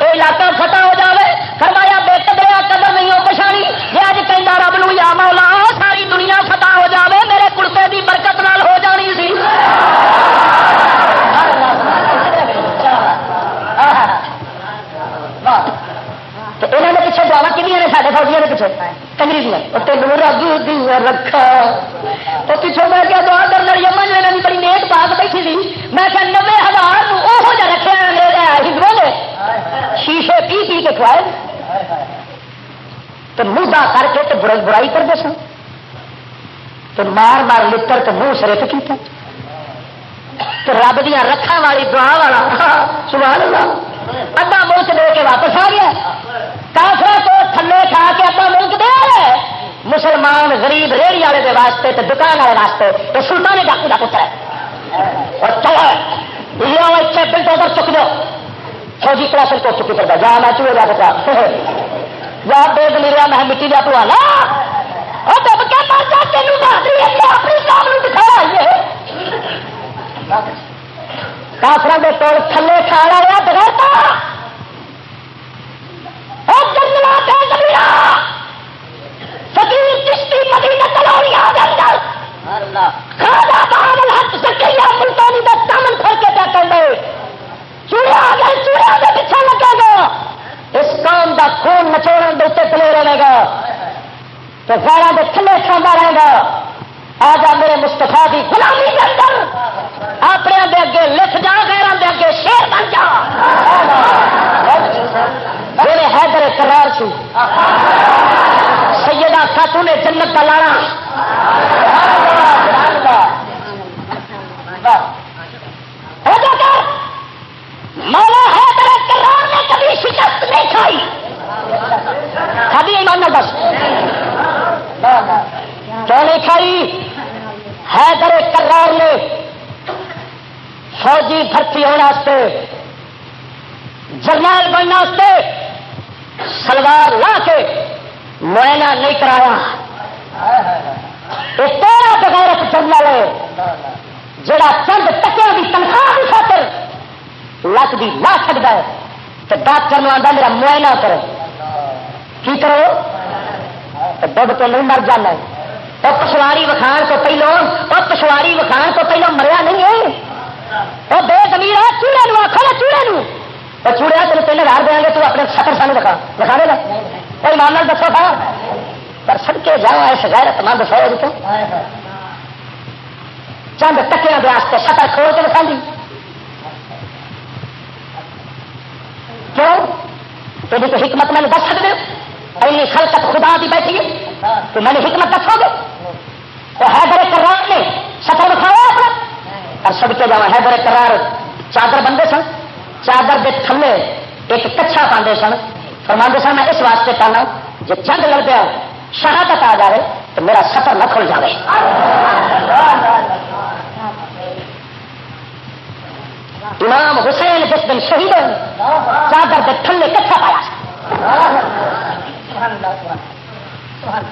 [SPEAKER 1] یہ علاقہ فتح ہو جائے فرمایا بے قدریا قدر نہیں ہو پچھانی جی اج کہیں رب نو یا مولا ساری دنیا فتح ہو جائے میرے کرتے کی برکت نال ہو جانی سی انہوں نے پیچھے دعوا کی سارے فوجیوں کے پیچھے کنجری دیا تینوں رب دیا رکھا تو پیچھے میں کیا دعا کرنا یمن لینا بڑی نیٹ پاک بیٹھی تھی میں کہ نبے ہزار وہ رکھے ہندو نے شیشے پی پی کے کھوائے تو مدا کر کے تو برائی برائی کرتے سن تو مار مار لکڑ تو منہ سرے کیتا تو رب دیا رکھا والی دعا والا سبحان اللہ ادھا ملک دے کے واپس آ گیا کافر تو تھلے کھا کے ادھا ملک دے رہے مسلمان غریب ریڑی والے کے واسطے تو دکان والے واسطے، یہ سلطان ڈاکو کا پتر ہے۔ اور چلو اتنے بلٹ ادھر چک دو۔ فوجی کلاس کو چکی کرتا جا، میں چوہے جا سکا یا بے دلیرا میں مٹی دیا پوا لا! کافر کے کول تھلے کھا رہا بغیر فقیر کشتی مدینہ کلوری آ جائے کھانا بہادر حق سکیا ملتانی کا دامن کھل کے کیا کر دے چوڑے آ گئے چوڑے کے پیچھے لگے گا اس کام کا خون نچوڑ دے پلے رہے گا تو گھر کے تھلے کھانا رہے گا آ جا میرے مستفا کی غلامی کے اندر اپنے دے اگے لکھ جا غیروں دے اگے شیر بن جا میرے حیدر کرار سی سیدہ خاتون نے جنت کا لانا مولا حیدر کرار نے کبھی شکست نہیں کھائی کبھی ایمان بس کیوں نہیں کھائی حیدر کرار نے فوجی بھرتی ہونے جرنیل بننے سلوار لا کے معائنہ نہیں کرایا تیرا بغیر جنرل ہے جڑا چند ٹکیا کی تنخواہ کی خاطر لک بھی لا سکتا ہے تو ڈاکٹر آتا میرا معائنہ کرو کی کرو دھد تو نہیں مر جانا وہ پچھواری وکھان کو پہلو وہ پچھواری وکھان کو پہلو مریا نہیں ہے۔ وہ بے زمین ہے، چوڑے نو آخو نا، چوڑے نو۔ وہ چوڑیا تین تین ہزار دیا گے، تو اپنے سفر سامنے دکھا دکھا دے گا کوئی مان دسو تھا پر سڑ کے جاؤ اس غیرت مند فوج جی تو۔ چند ٹکیا واسطے سفر کھول کے دکھا دی۔ کیوں؟ تو حکمت میں دس سکتے پہلی خلقت خدا کی بیٹھی ہے، تو میں نے حکمت دسو گے۔ تو حیدر کرار نے سفر دکھایا اپنا۔ اور سب کے جا حیدر کرار چادر بندے سن۔ چادر کے تھلے ایک کچھا پاندے سن۔ فرماندے سن، میں اس واسطے پانا جو چند لڑ گیا شہادت آ جائے، تو میرا سفر نہ کھل جائے امام حسین جس دن شہید ہوئے، چادر کے تھلے کچھا پایا۔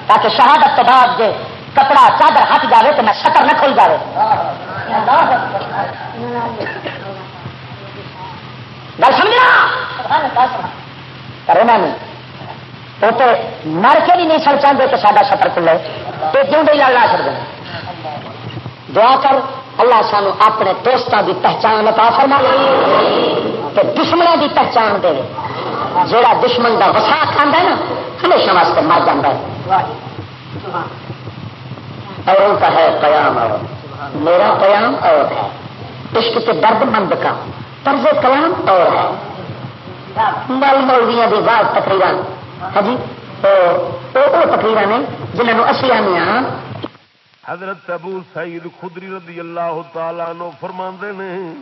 [SPEAKER 1] تاکہ شہادت کے بعد جو کپڑا چادر ہٹ جائے تو میں سفر نہ کھل جائے گل سمجھنا پر انہوں وہ تو مر کے بھی نہیں سر چاہتے کہ سارا سفر کھلے. تو کیوں نہیں لڑ لا سکتے دعا کر اللہ سانو اپنے دوستوں کی پہچان عطا فرما. تو دشمنوں کی پہچان دے. جڑا دشمن کا وسا کھانا نا ہمیشہ واسطے مر جاتا ہے۔ اور ان کا ہے قیام اور۔ میرا قیام اور ہے۔ عشق سے درد مند کا۔ طرز کلام اور ہے۔ مل مولویاں کی بات تقریر ہاں جی۔ وہ تقریر نے جنہوں اسی آنے
[SPEAKER 4] حضرت ابو سعید خدری رضی اللہ تعالی نو فرما نے،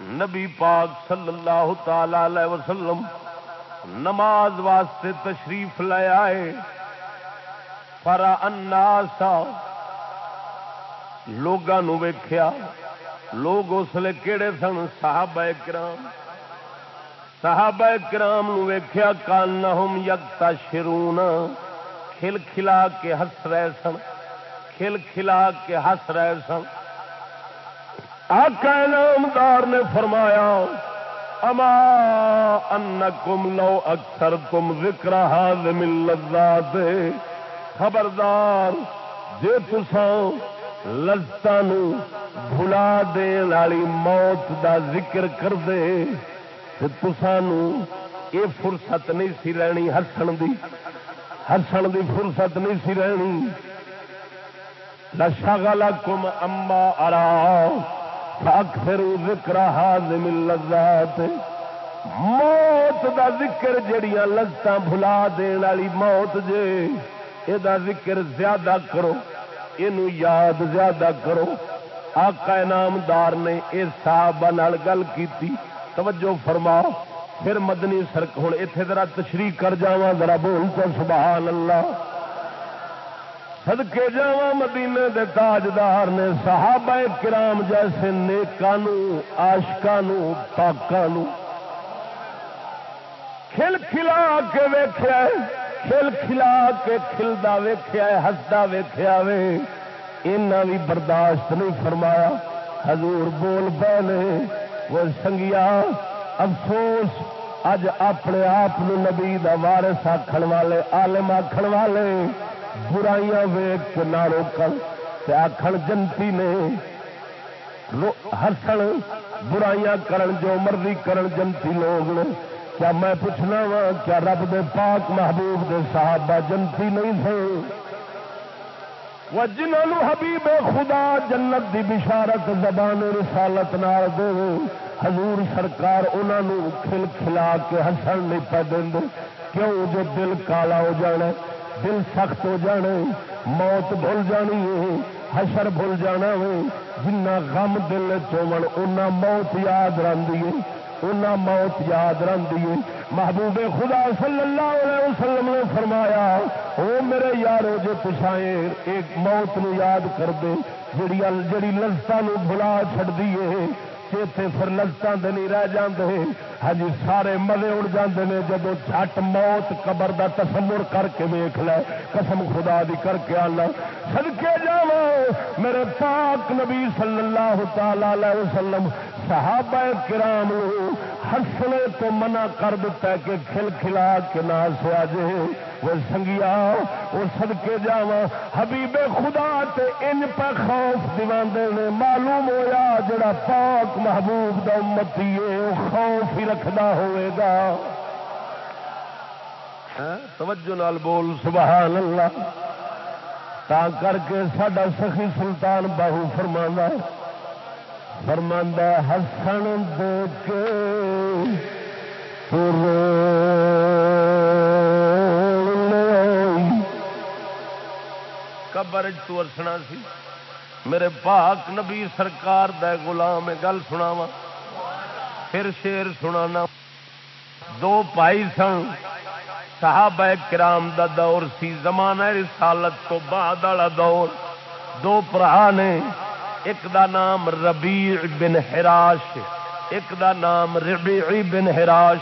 [SPEAKER 4] نبی پاک صلی اللہ تعالی علیہ وسلم نماز واسطے تشریف لے آئے۔ پر اناسا لوگوں ویخیا لوگ اس لیے کہڑے سن؟ صحابہ کرام۔ صحابہ کرام ویخیا کان یگتا شرون کھل کھلا کے ہس رہے سن۔ کھل کھلا کے ہس رہے سن۔ آقا نامدار نے فرمایا اما ان کم لو اکثر تم ذکر لذات، خبردار جے تسان لذتان بھلا دین والی موت دا ذکر کر دے تو تسانو یہ فرصت نہیں سی رہنی ہسن دی ہسن دی فرصت نہیں سی رہنی۔ لشغلکم اما ارا اکثر ذکر حاضم اللذات. موت دا ذکر جڑیاں لذت بھلا دین والی موت جے یہ ذکر زیادہ کرو یہ یاد زیادہ کرو۔ آقا انعامدار نے اس صحابہ نال گل کیتی، توجہ فرما پھر مدنی سرک ہوں اتنے ذرا تشریح کر جا ذرا بول تو سبحان اللہ۔ سدکے جا مدینے دے تاجدار نے صحابہ کرام جیسے نیکانو آشکانو پاکانو کھل کھلا کے ویخیا کھل کھلا کے کھلدا ویخیا ہسدا ویخیا وے۔ اینا بھی برداشت نہیں فرمایا۔ حضور بول پے وہ سنگیا، افسوس، اج اپنے آپ نبی دا وارث آخر والے آلم آخر والے۔ برائیاں ویگ کے نہ روکن آخر جنتی نے ہسن برائیاں کرن جو مرضی کرن جنتی لوگ نے۔ کیا میں پوچھنا وا، کیا رب دے پاک محبوب دے صحابہ جنتی نہیں تھے؟ وہ جنہوں حبیب خدا جنت دی بشارت زبان رسالت نال دے، حضور سرکار انہوں کھل کھلا کے ہسن نہیں پہ دیں کیوں جو دل کالا ہو جانا دل سخت ہو جانے موت بھول جانی ہے، حشر بھول جانا وے جنا غم دل چومن اُنہ موت یاد رہی ہے۔ اُنہ موت یاد رہی ہے۔ محبوب خدا صلی اللہ علیہ وسلم نے فرمایا، او میرے یارو، جو پچھائے ایک موت نو یاد کر دے، جڑی جڑی لذتوں بھلا چڑ دیے چیتے پھر لذتوں دے نہیں رہ جاندے۔ ہاں جی سارے مزے اڑ جاندے نے جب جٹ موت قبر دا تصور کر کے ویخ لے۔ قسم خدا دی کر کے آنا سدکے جاو میرے پاک نبی صلی اللہ تعالی وسلم، صحابہ کرام ہسنے تو منع کر دیتا کہ کھل کھلا کے نہ سیا جے وہ سنگیا وہ سدکے جا حبیب خدا تے ان پہ خوف دیواندے نے۔ معلوم ہویا جڑا پاک محبوب دا امتی ہے، وہ خوف ہی رکھدا ہوئے گا۔ ہاں، توجہ نال بول، سبحان اللہ۔ تا کر کے ساڈا سخی سلطان باہو فرماندا فرماندا ہسن دے کے تو رو قبر چرسنا سی۔ میرے پاک نبی سرکار دے غلام گل سنا پھر شیر سنا دو پائی سن۔ صحابہ کرام دا دور سی۔ زمانہ رسالت تو بعد والا دور۔ دو برا نے۔ ایک دا نام ربیع بن ہراش ایک دا نام ربیعی بن ہراش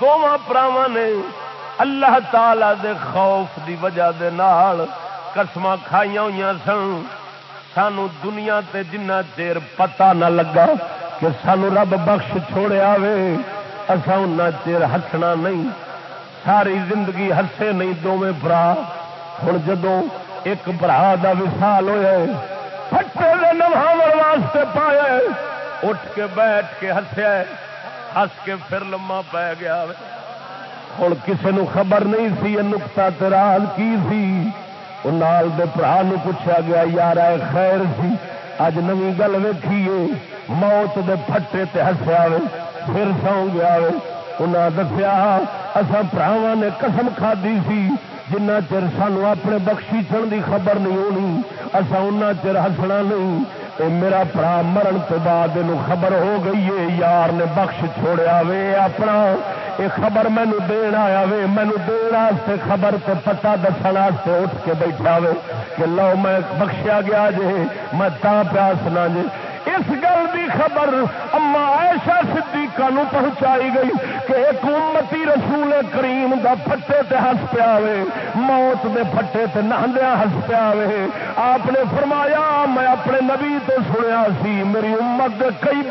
[SPEAKER 4] دونوں پراوا نے۔ اللہ تعالی دے خوف دی وجہ دے نال قسم کھائی ہوئی سن۔ سانو دنیا تے جنہ چیر پتا نہ لگا کہ سانو رب بخش چھوڑیا وے اصا ان چیر ہسنا نہیں۔ ساری زندگی ہسے نہیں دونوں برا۔ ہوں جدو ایک برا کا وسال ہوا پٹے نواو واسطے پایا اٹھ کے بیٹھ کے ہسیا ہس کے پھر لما پی گیا ہوں کسی نو خبر نہیں سی نکتا ترال کی سی؟ نال دے برا پوچھا گیا، یار خیر سی، اج نو گل ویکھیے موت دے پھٹے تے ہسیا وے پھر سو گیا وے انہاں دسیا اصا براوا نے قسم کھادی سی، جنہ چر سانو اپنے بخشی چن کی خبر نہیں ہونی اصا ان چر ہسنا نہیں۔ اے میرا برا مرن تو بعد خبر ہو گئی ہے یار نے بخش چھوڑیا وے اپنا۔ یہ خبر مینو دین آیا وے، مینو دن خبر تو پتا دسنے اٹھ کے بیٹھا وے کہ لو میں بخشیا گیا جے، میں تا پیاسنا جے۔ اس گل کی خبر اما ایشا صدیقہ نو پہنچائی گئی کہ ایک امتی رسول کریم دا پٹے تے ہس پیا موت دے پٹے تے نہندیا ہس پیا آپ نے فرمایا، میں اپنے نبی تو سنیا سی، میری امت کئی